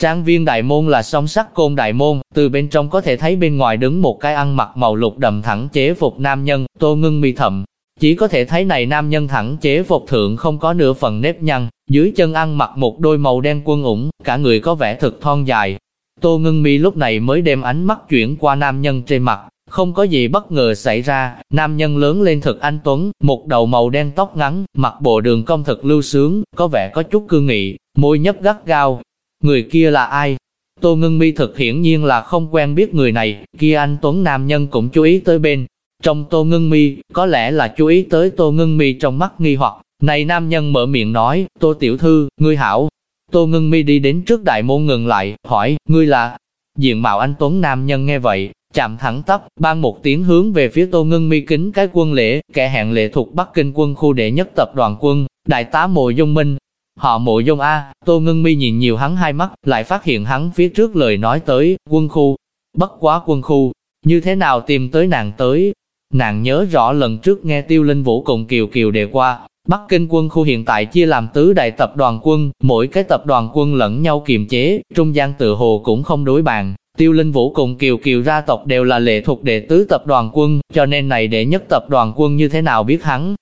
Trang viên đại môn là song sắt côn đại môn, từ bên trong có thể thấy bên ngoài đứng một cái ăn mặc màu lục đầm thẳng chế phục nam nhân, Tô Ngân Mi thầm, chỉ có thể thấy này nam nhân thẳng chế phục thượng không có nửa phần nếp nhăn, dưới chân ăn mặc một đôi màu đen quân ủng, cả người có vẻ thật thon dài. Tô ngưng mi lúc này mới đem ánh mắt chuyển qua nam nhân trên mặt, không có gì bất ngờ xảy ra, nam nhân lớn lên thật anh Tuấn, một đầu màu đen tóc ngắn, mặc bộ đường cong thật lưu sướng, có vẻ có chút cương nghị, môi nhấp gắt gao. Người kia là ai? Tô ngưng mi thực hiển nhiên là không quen biết người này, kia anh Tuấn nam nhân cũng chú ý tới bên. Trong tô ngưng mi, có lẽ là chú ý tới tô ngưng mi trong mắt nghi hoặc, này nam nhân mở miệng nói, tô tiểu thư, ngươi hảo. Tô ngưng mi đi đến trước đại môn ngừng lại, hỏi, ngươi là... Diện mạo anh Tuấn nam nhân nghe vậy, chạm thẳng tắp, ban một tiếng hướng về phía tô ngưng mi kính cái quân lễ, kẻ hẹn lệ thuộc Bắc Kinh quân khu đệ nhất tập đoàn quân, đại tá mộ dung minh. Họ mộ dung A, tô ngưng mi nhìn nhiều hắn hai mắt, lại phát hiện hắn phía trước lời nói tới, quân khu, bất quá quân khu, như thế nào tìm tới nàng tới. Nàng nhớ rõ lần trước nghe Tiêu Linh Vũ cùng Kiều Kiều đề qua, Bắc Kinh quân khu hiện tại chia làm tứ đại tập đoàn quân, mỗi cái tập đoàn quân lẫn nhau kiềm chế, trung gian tự hồ cũng không đối bàn. Tiêu Linh Vũ cùng Kiều Kiều gia tộc đều là lệ thuộc đệ tứ tập đoàn quân, cho nên này đệ nhất tập đoàn quân như thế nào biết hắn.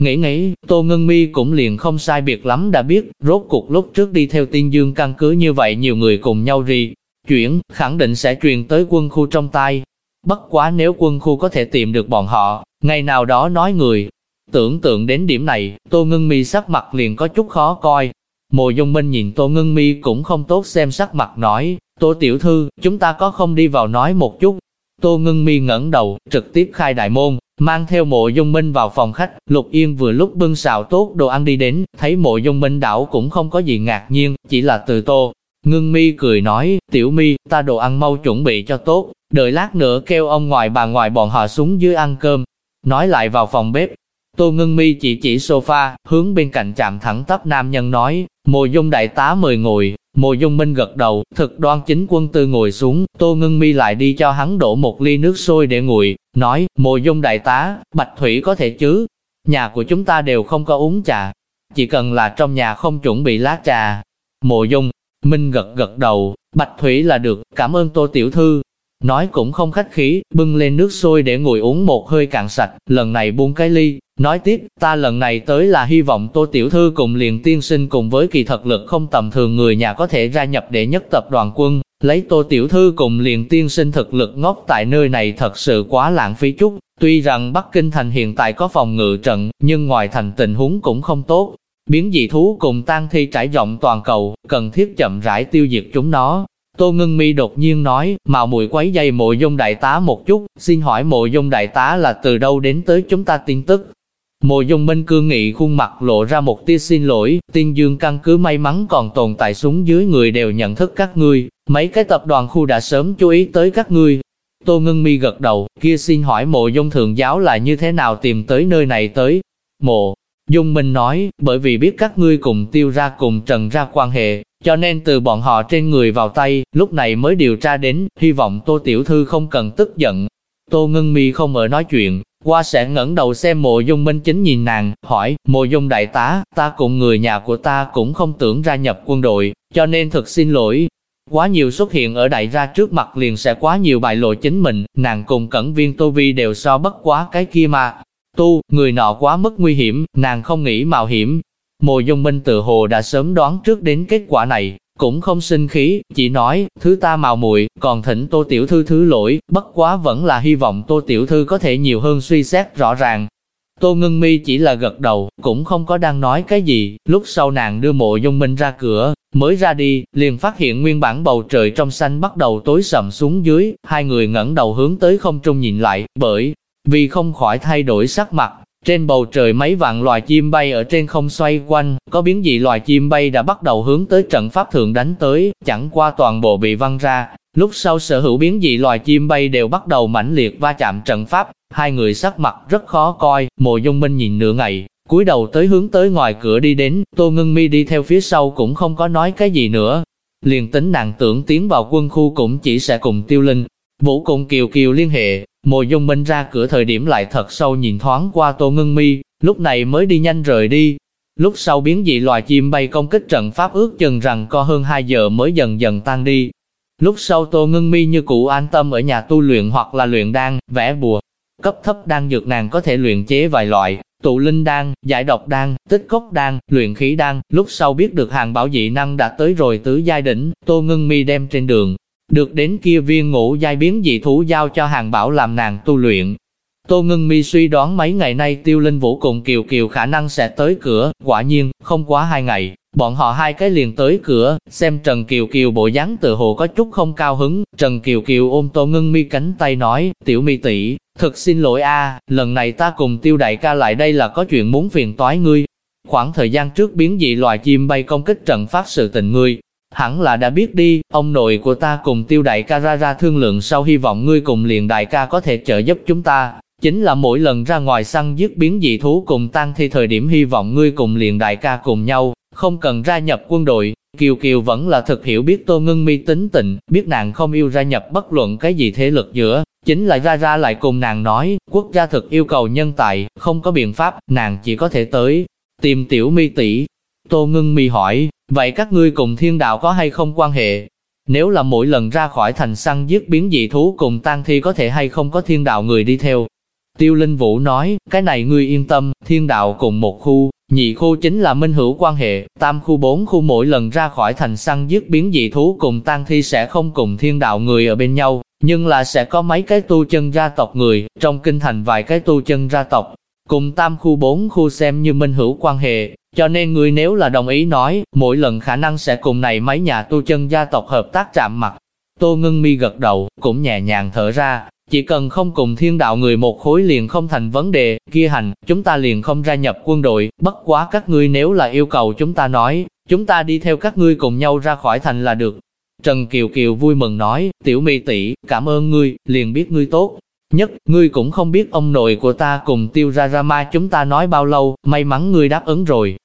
Nghĩ nghĩ, Tô Ngân Mi cũng liền không sai biệt lắm đã biết, rốt cuộc lúc trước đi theo tiên dương căn cứ như vậy nhiều người cùng nhau rì, chuyển, khẳng định sẽ truyền tới quân khu trong tay. Bất quá nếu quân khu có thể tìm được bọn họ, ngày nào đó nói người, Tưởng tượng đến điểm này, Tô Ngân Mi sắc mặt liền có chút khó coi. Mộ Dung Minh nhìn Tô Ngân Mi cũng không tốt xem sắc mặt nói, Tô Tiểu Thư, chúng ta có không đi vào nói một chút. Tô Ngân Mi ngẩng đầu, trực tiếp khai đại môn, mang theo mộ dung minh vào phòng khách, Lục Yên vừa lúc bưng xào tốt đồ ăn đi đến, thấy mộ dung minh đảo cũng không có gì ngạc nhiên, chỉ là từ tô. ngân mi cười nói, tiểu mi, ta đồ ăn mau chuẩn bị cho tốt, đợi lát nữa kêu ông ngoại bà ngoại bọn họ xuống dưới ăn cơm. Nói lại vào phòng bếp, Tô Ngân Mi chỉ chỉ sofa, hướng bên cạnh chạm thẳng tắp nam nhân nói, mộ dung đại tá mời ngồi, mộ dung minh gật đầu, thực đoan chính quân tư ngồi xuống, Tô Ngân Mi lại đi cho hắn đổ một ly nước sôi để nguội, nói, mộ dung đại tá, bạch thủy có thể chứ, nhà của chúng ta đều không có uống trà, chỉ cần là trong nhà không chuẩn bị lá trà. Mộ dung, Minh gật gật đầu, bạch thủy là được, cảm ơn tô tiểu thư, Nói cũng không khách khí, bưng lên nước sôi để ngồi uống một hơi cạn sạch, lần này buông cái ly, nói tiếp, ta lần này tới là hy vọng Tô Tiểu Thư cùng liền tiên sinh cùng với kỳ thật lực không tầm thường người nhà có thể gia nhập để nhất tập đoàn quân, lấy Tô Tiểu Thư cùng liền tiên sinh thực lực ngốc tại nơi này thật sự quá lãng phí chút, tuy rằng Bắc Kinh Thành hiện tại có phòng ngự trận, nhưng ngoài thành tình huống cũng không tốt, biến dị thú cùng tan thi trải rộng toàn cầu, cần thiết chậm rãi tiêu diệt chúng nó, Tô Ngân Mi đột nhiên nói, mạo muội quấy dây mộ dung đại tá một chút, xin hỏi mộ dung đại tá là từ đâu đến tới chúng ta tin tức. Mộ dung minh cương nghị khuôn mặt lộ ra một tia xin lỗi, tiên dương căn cứ may mắn còn tồn tại xuống dưới người đều nhận thức các ngươi, mấy cái tập đoàn khu đã sớm chú ý tới các ngươi. Tô Ngân Mi gật đầu, kia xin hỏi mộ dung thượng giáo là như thế nào tìm tới nơi này tới. Mộ Dung Minh nói, bởi vì biết các ngươi cùng tiêu ra cùng trần ra quan hệ, cho nên từ bọn họ trên người vào tay, lúc này mới điều tra đến, hy vọng Tô Tiểu Thư không cần tức giận. Tô Ngân Mi không ở nói chuyện, qua sẽ ngẩng đầu xem mộ dung minh chính nhìn nàng, hỏi, mộ dung đại tá, ta cùng người nhà của ta cũng không tưởng ra nhập quân đội, cho nên thật xin lỗi. Quá nhiều xuất hiện ở đại gia trước mặt liền sẽ quá nhiều bài lộ chính mình, nàng cùng cẩn viên Tô Vi đều so bất quá cái kia mà. Tu, người nọ quá mức nguy hiểm, nàng không nghĩ mạo hiểm. Mộ dung minh tự hồ đã sớm đoán trước đến kết quả này, cũng không sinh khí, chỉ nói, thứ ta màu muội còn thỉnh tô tiểu thư thứ lỗi, bất quá vẫn là hy vọng tô tiểu thư có thể nhiều hơn suy xét rõ ràng. Tô ngưng mi chỉ là gật đầu, cũng không có đang nói cái gì, lúc sau nàng đưa mộ dung minh ra cửa, mới ra đi, liền phát hiện nguyên bản bầu trời trong xanh bắt đầu tối sầm xuống dưới, hai người ngẩng đầu hướng tới không trung nhìn lại, bởi vì không khỏi thay đổi sắc mặt, trên bầu trời mấy vạn loài chim bay ở trên không xoay quanh, có biến dị loài chim bay đã bắt đầu hướng tới trận pháp thượng đánh tới, chẳng qua toàn bộ bị văng ra. Lúc sau sở hữu biến dị loài chim bay đều bắt đầu mãnh liệt va chạm trận pháp, hai người sắc mặt rất khó coi, mộ dung minh nhìn nửa ngày, cúi đầu tới hướng tới ngoài cửa đi đến, tô ngưng mi đi theo phía sau cũng không có nói cái gì nữa. Liền tính nàng tưởng tiến vào quân khu cũng chỉ sẽ cùng tiêu linh, vũ cùng kiều kiều liên hệ, Mộ dung minh ra cửa thời điểm lại thật sâu nhìn thoáng qua tô ngưng mi, lúc này mới đi nhanh rời đi. Lúc sau biến dị loài chim bay công kích trận pháp ước chừng rằng có hơn 2 giờ mới dần dần tan đi. Lúc sau tô ngưng mi như cũ an tâm ở nhà tu luyện hoặc là luyện đan, vẽ bùa. Cấp thấp đan dược nàng có thể luyện chế vài loại, tụ linh đan, giải độc đan, tích cốc đan, luyện khí đan. Lúc sau biết được hàng bảo dị năng đã tới rồi tứ giai đỉnh, tô ngân mi đem trên đường, được đến kia viên ngũ giai biến dị thú giao cho hàng bảo làm nàng tu luyện. Tô Ngân Mi suy đoán mấy ngày nay Tiêu Linh Vũ cùng Kiều Kiều khả năng sẽ tới cửa, quả nhiên, không quá hai ngày, bọn họ hai cái liền tới cửa, xem Trần Kiều Kiều bộ dáng tự hồ có chút không cao hứng, Trần Kiều Kiều ôm Tô Ngân Mi cánh tay nói, tiểu mi tỷ, thật xin lỗi a, lần này ta cùng Tiêu Đại ca lại đây là có chuyện muốn phiền toái ngươi. Khoảng thời gian trước biến dị loài chim bay công kích trận phát sự tình ngươi, Hẳn là đã biết đi, ông nội của ta cùng tiêu đại ca ra ra thương lượng sau hy vọng ngươi cùng liền đại ca có thể trợ giúp chúng ta. Chính là mỗi lần ra ngoài săn giết biến dị thú cùng tăng thi thời điểm hy vọng ngươi cùng liền đại ca cùng nhau, không cần ra nhập quân đội. Kiều Kiều vẫn là thực hiểu biết Tô Ngân Mi tính tình, biết nàng không yêu ra nhập bất luận cái gì thế lực giữa, chính là ra ra lại cùng nàng nói, quốc gia thực yêu cầu nhân tài, không có biện pháp, nàng chỉ có thể tới, tìm tiểu mi tỷ. Tô Ngân Mi hỏi, Vậy các ngươi cùng thiên đạo có hay không quan hệ? Nếu là mỗi lần ra khỏi thành săn giết biến dị thú cùng tang thi có thể hay không có thiên đạo người đi theo? Tiêu Linh Vũ nói, cái này ngươi yên tâm, thiên đạo cùng một khu, nhị khu chính là minh hữu quan hệ, tam khu bốn khu mỗi lần ra khỏi thành săn giết biến dị thú cùng tang thi sẽ không cùng thiên đạo người ở bên nhau, nhưng là sẽ có mấy cái tu chân gia tộc người, trong kinh thành vài cái tu chân gia tộc, cùng tam khu bốn khu xem như minh hữu quan hệ, cho nên người nếu là đồng ý nói, mỗi lần khả năng sẽ cùng này mấy nhà tu chân gia tộc hợp tác chạm mặt. Tô ngưng Mi gật đầu, cũng nhẹ nhàng thở ra, chỉ cần không cùng thiên đạo người một khối liền không thành vấn đề, kia hành, chúng ta liền không ra nhập quân đội, bất quá các ngươi nếu là yêu cầu chúng ta nói, chúng ta đi theo các ngươi cùng nhau ra khỏi thành là được. Trần Kiều Kiều vui mừng nói, tiểu mi tỷ, cảm ơn ngươi, liền biết ngươi tốt. Nhất, ngươi cũng không biết ông nội của ta cùng tiêu ra ra ma chúng ta nói bao lâu, may mắn ngươi đáp ứng rồi.